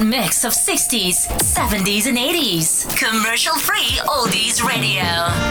mix of 60s, 70s, and 80s. Commercial free oldies radio.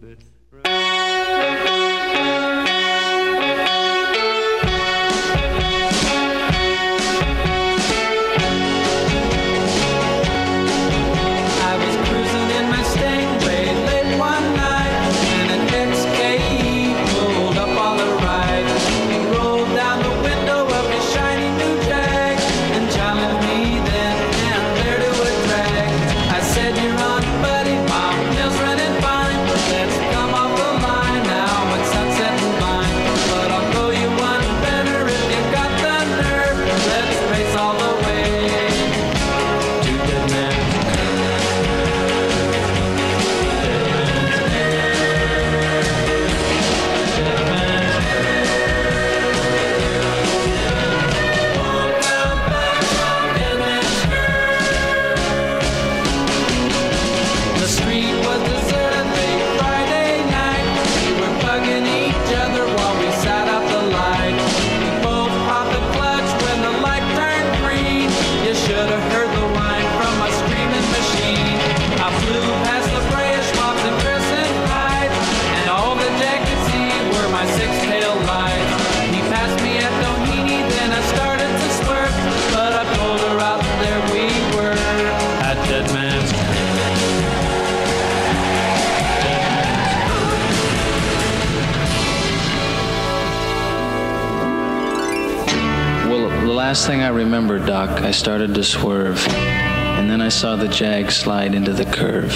bit. last thing I remember, Doc, I started to swerve, and then I saw the jag slide into the curve.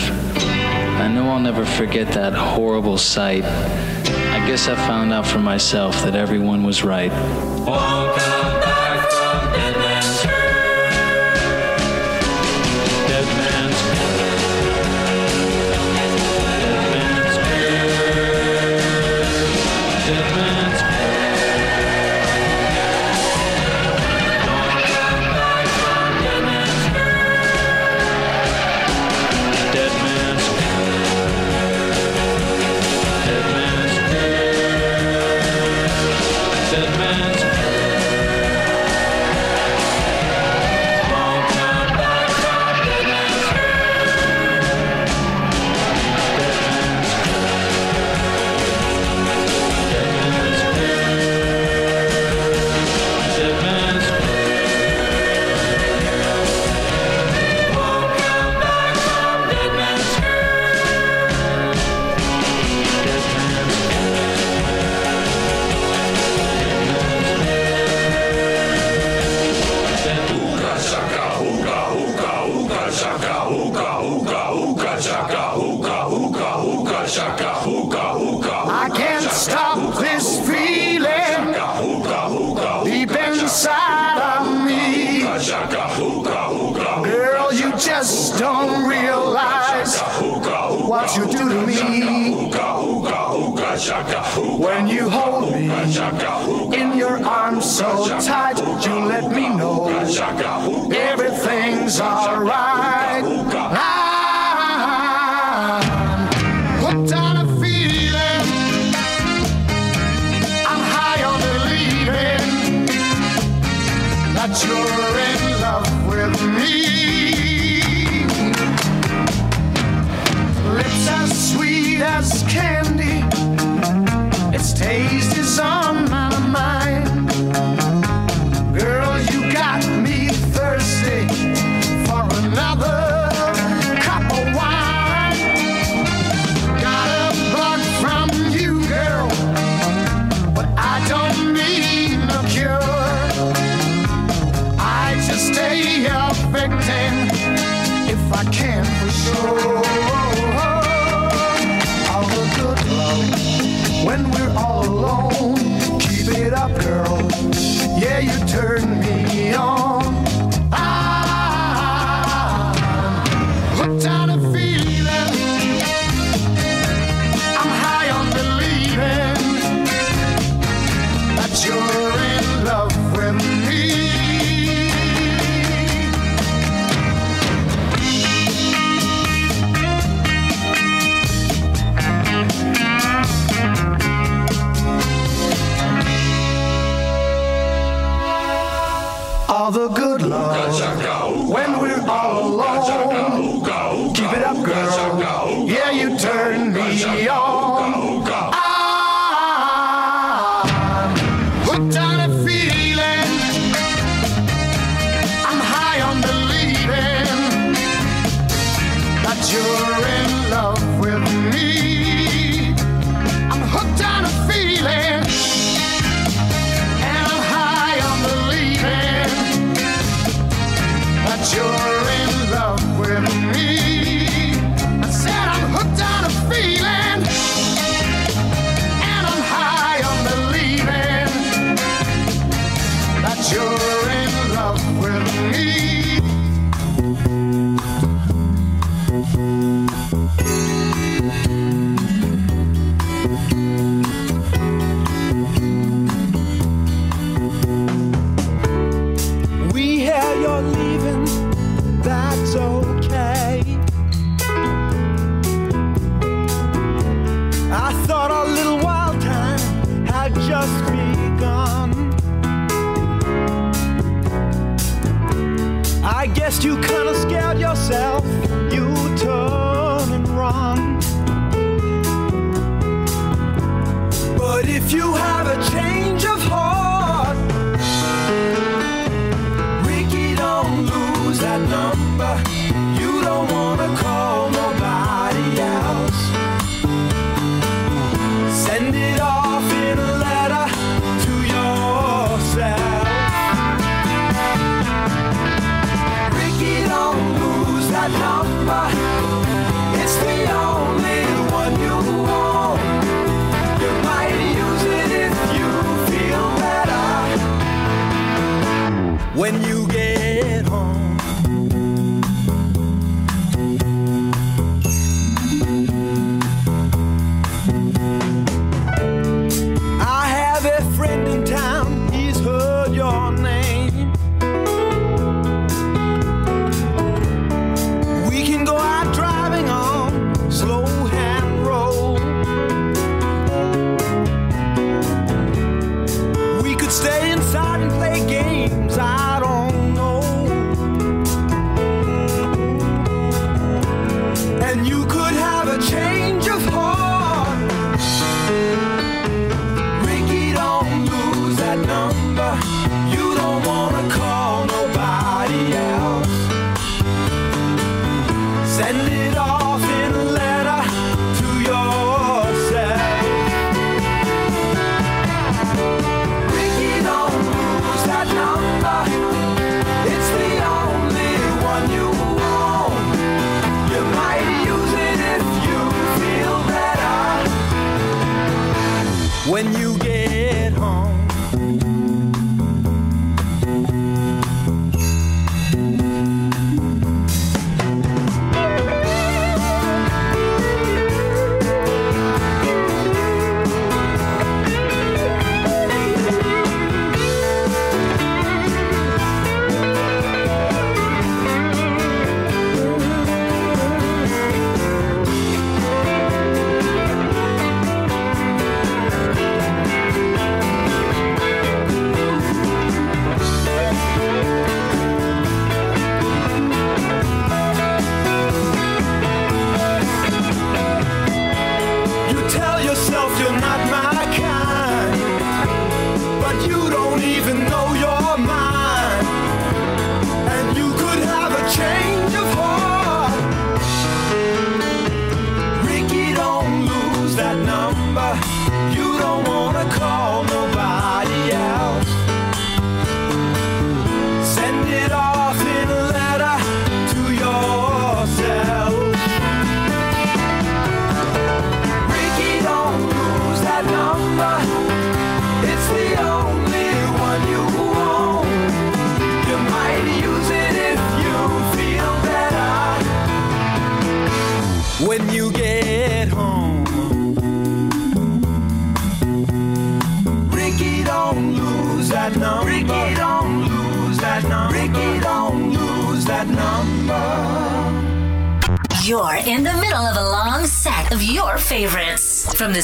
I know I'll never forget that horrible sight. I guess I found out for myself that everyone was right.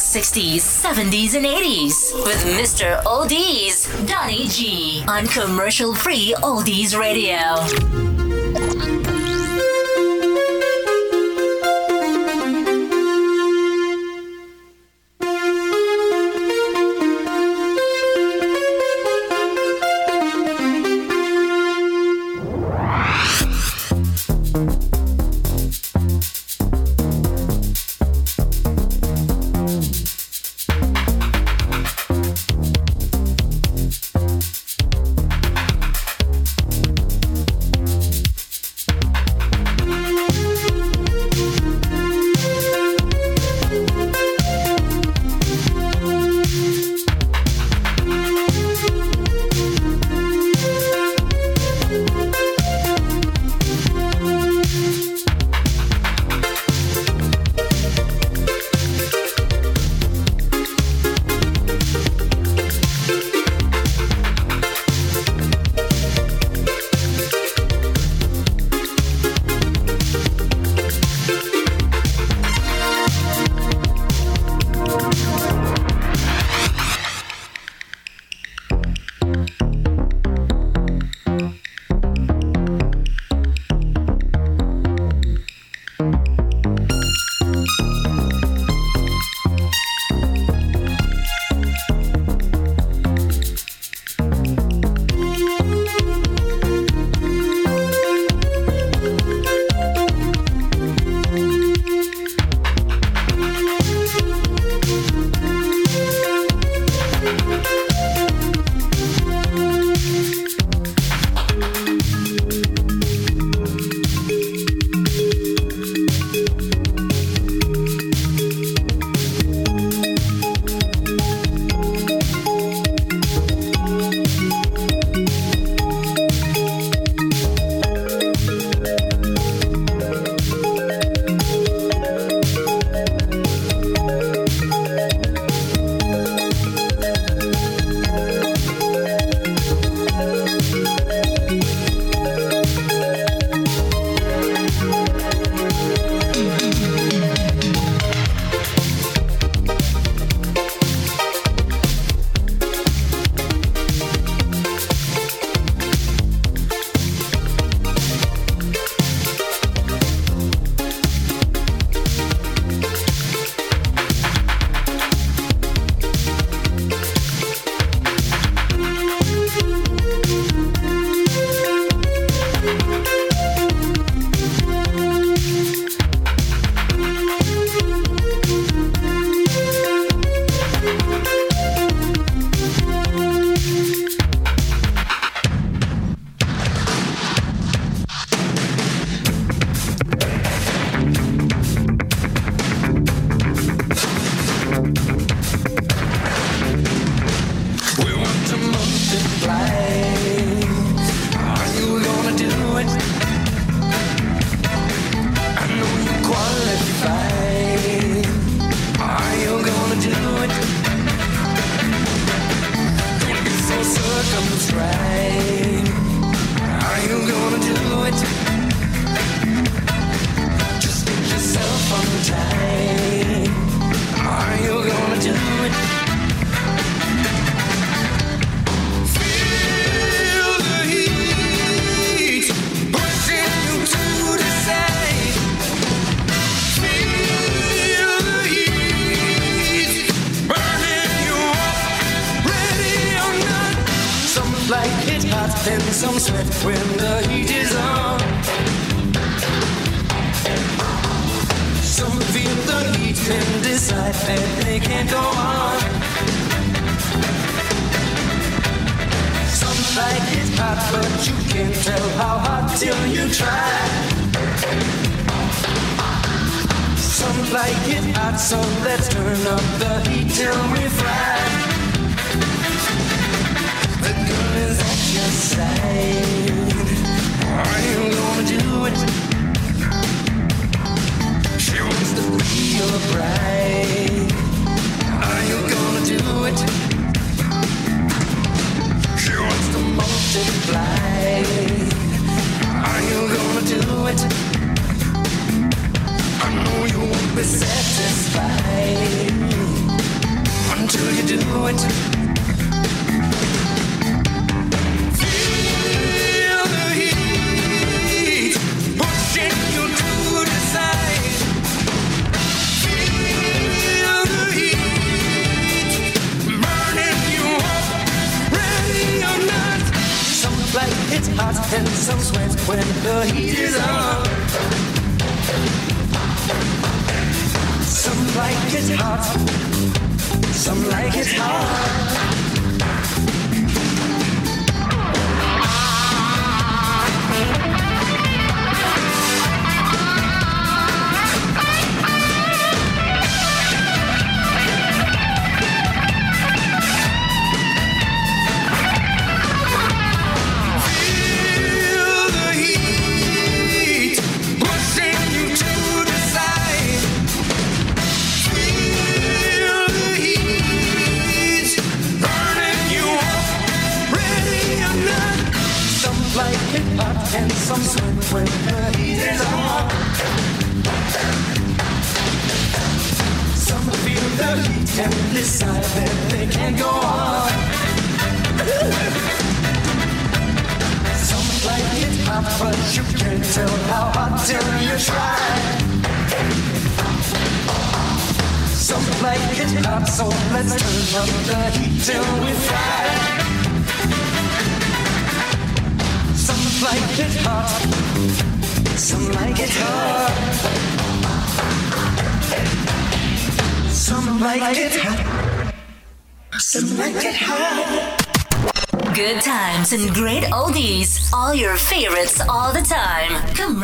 60s, 70s, and 80s with Mr. Oldies, Donny G on commercial free Oldies Radio.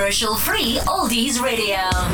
Commercial free oldies radio.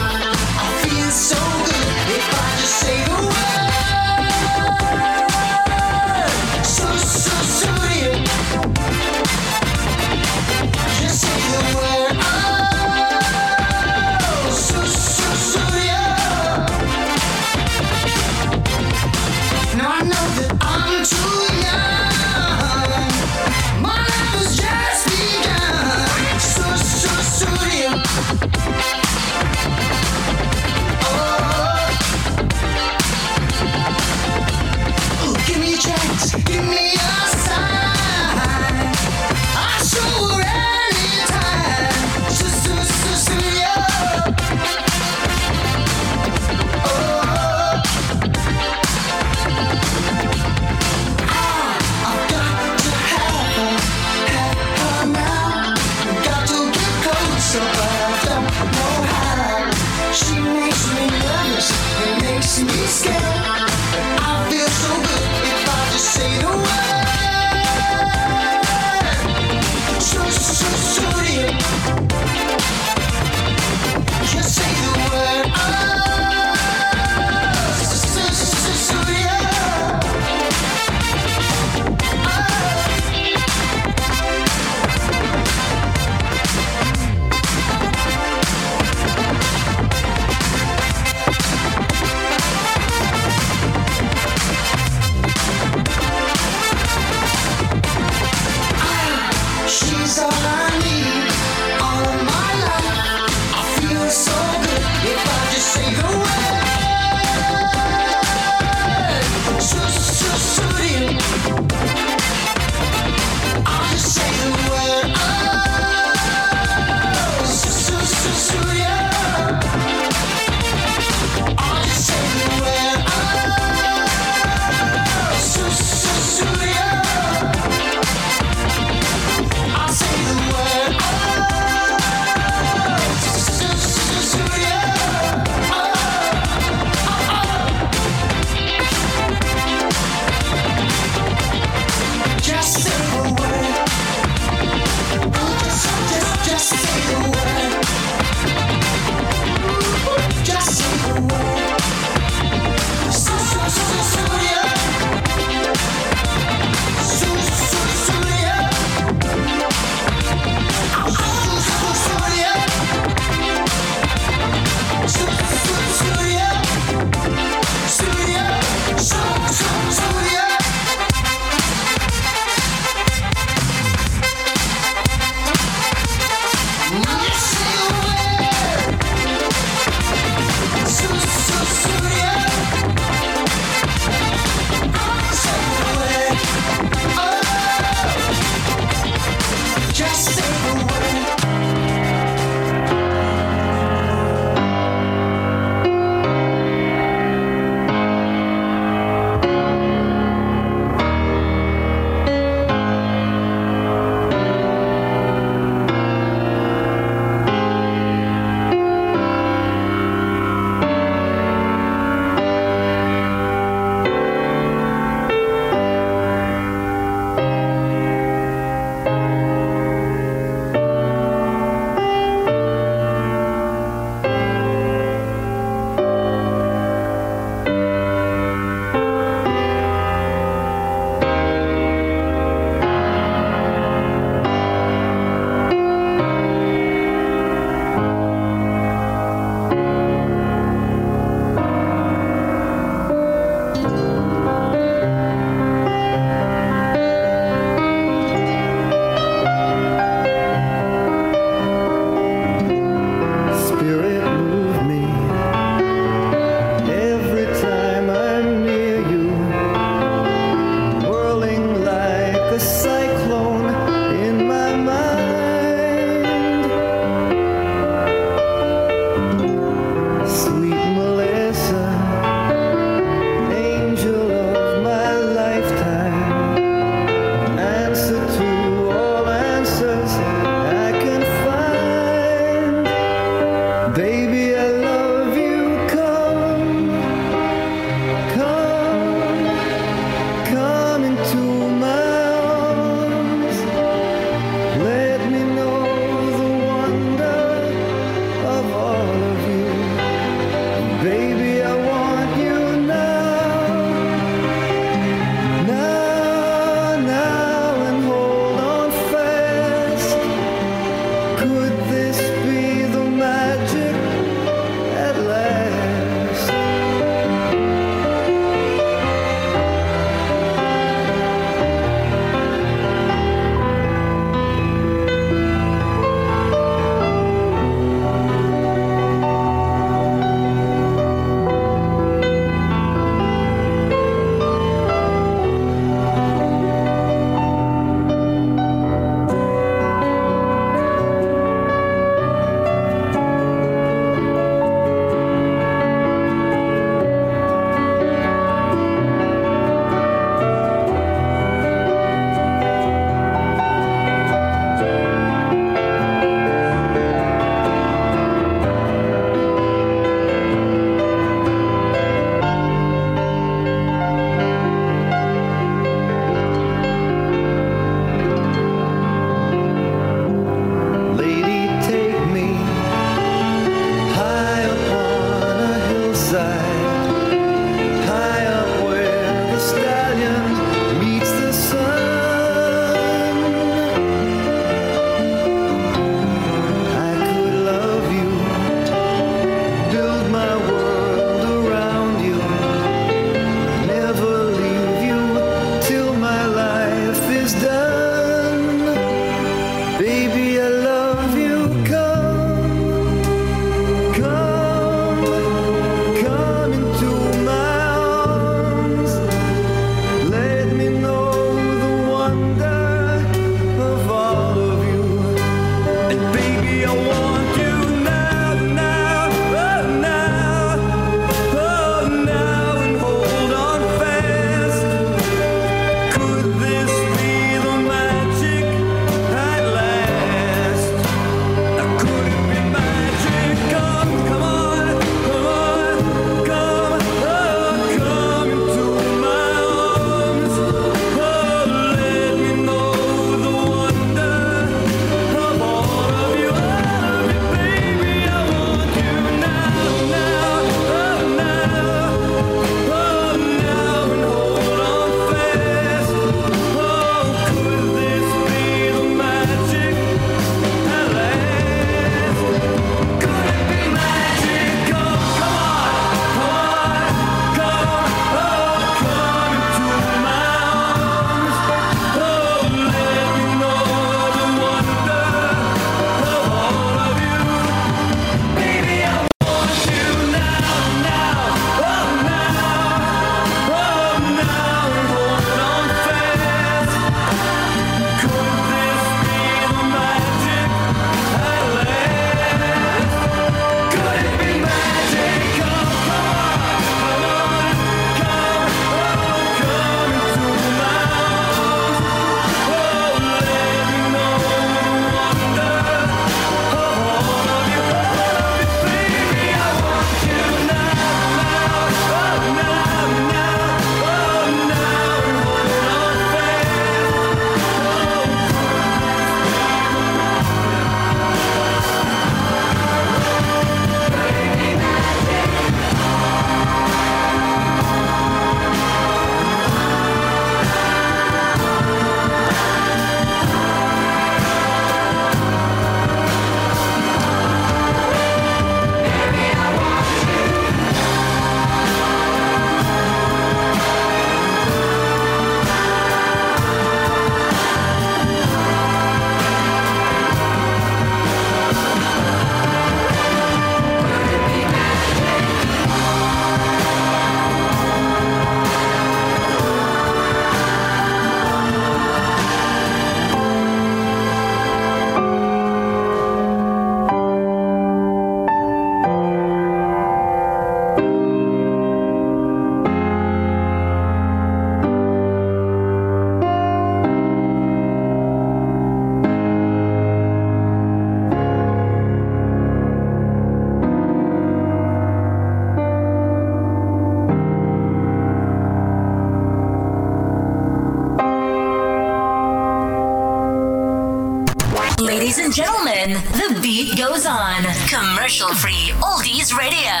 The beat goes on. Commercial free oldies radio.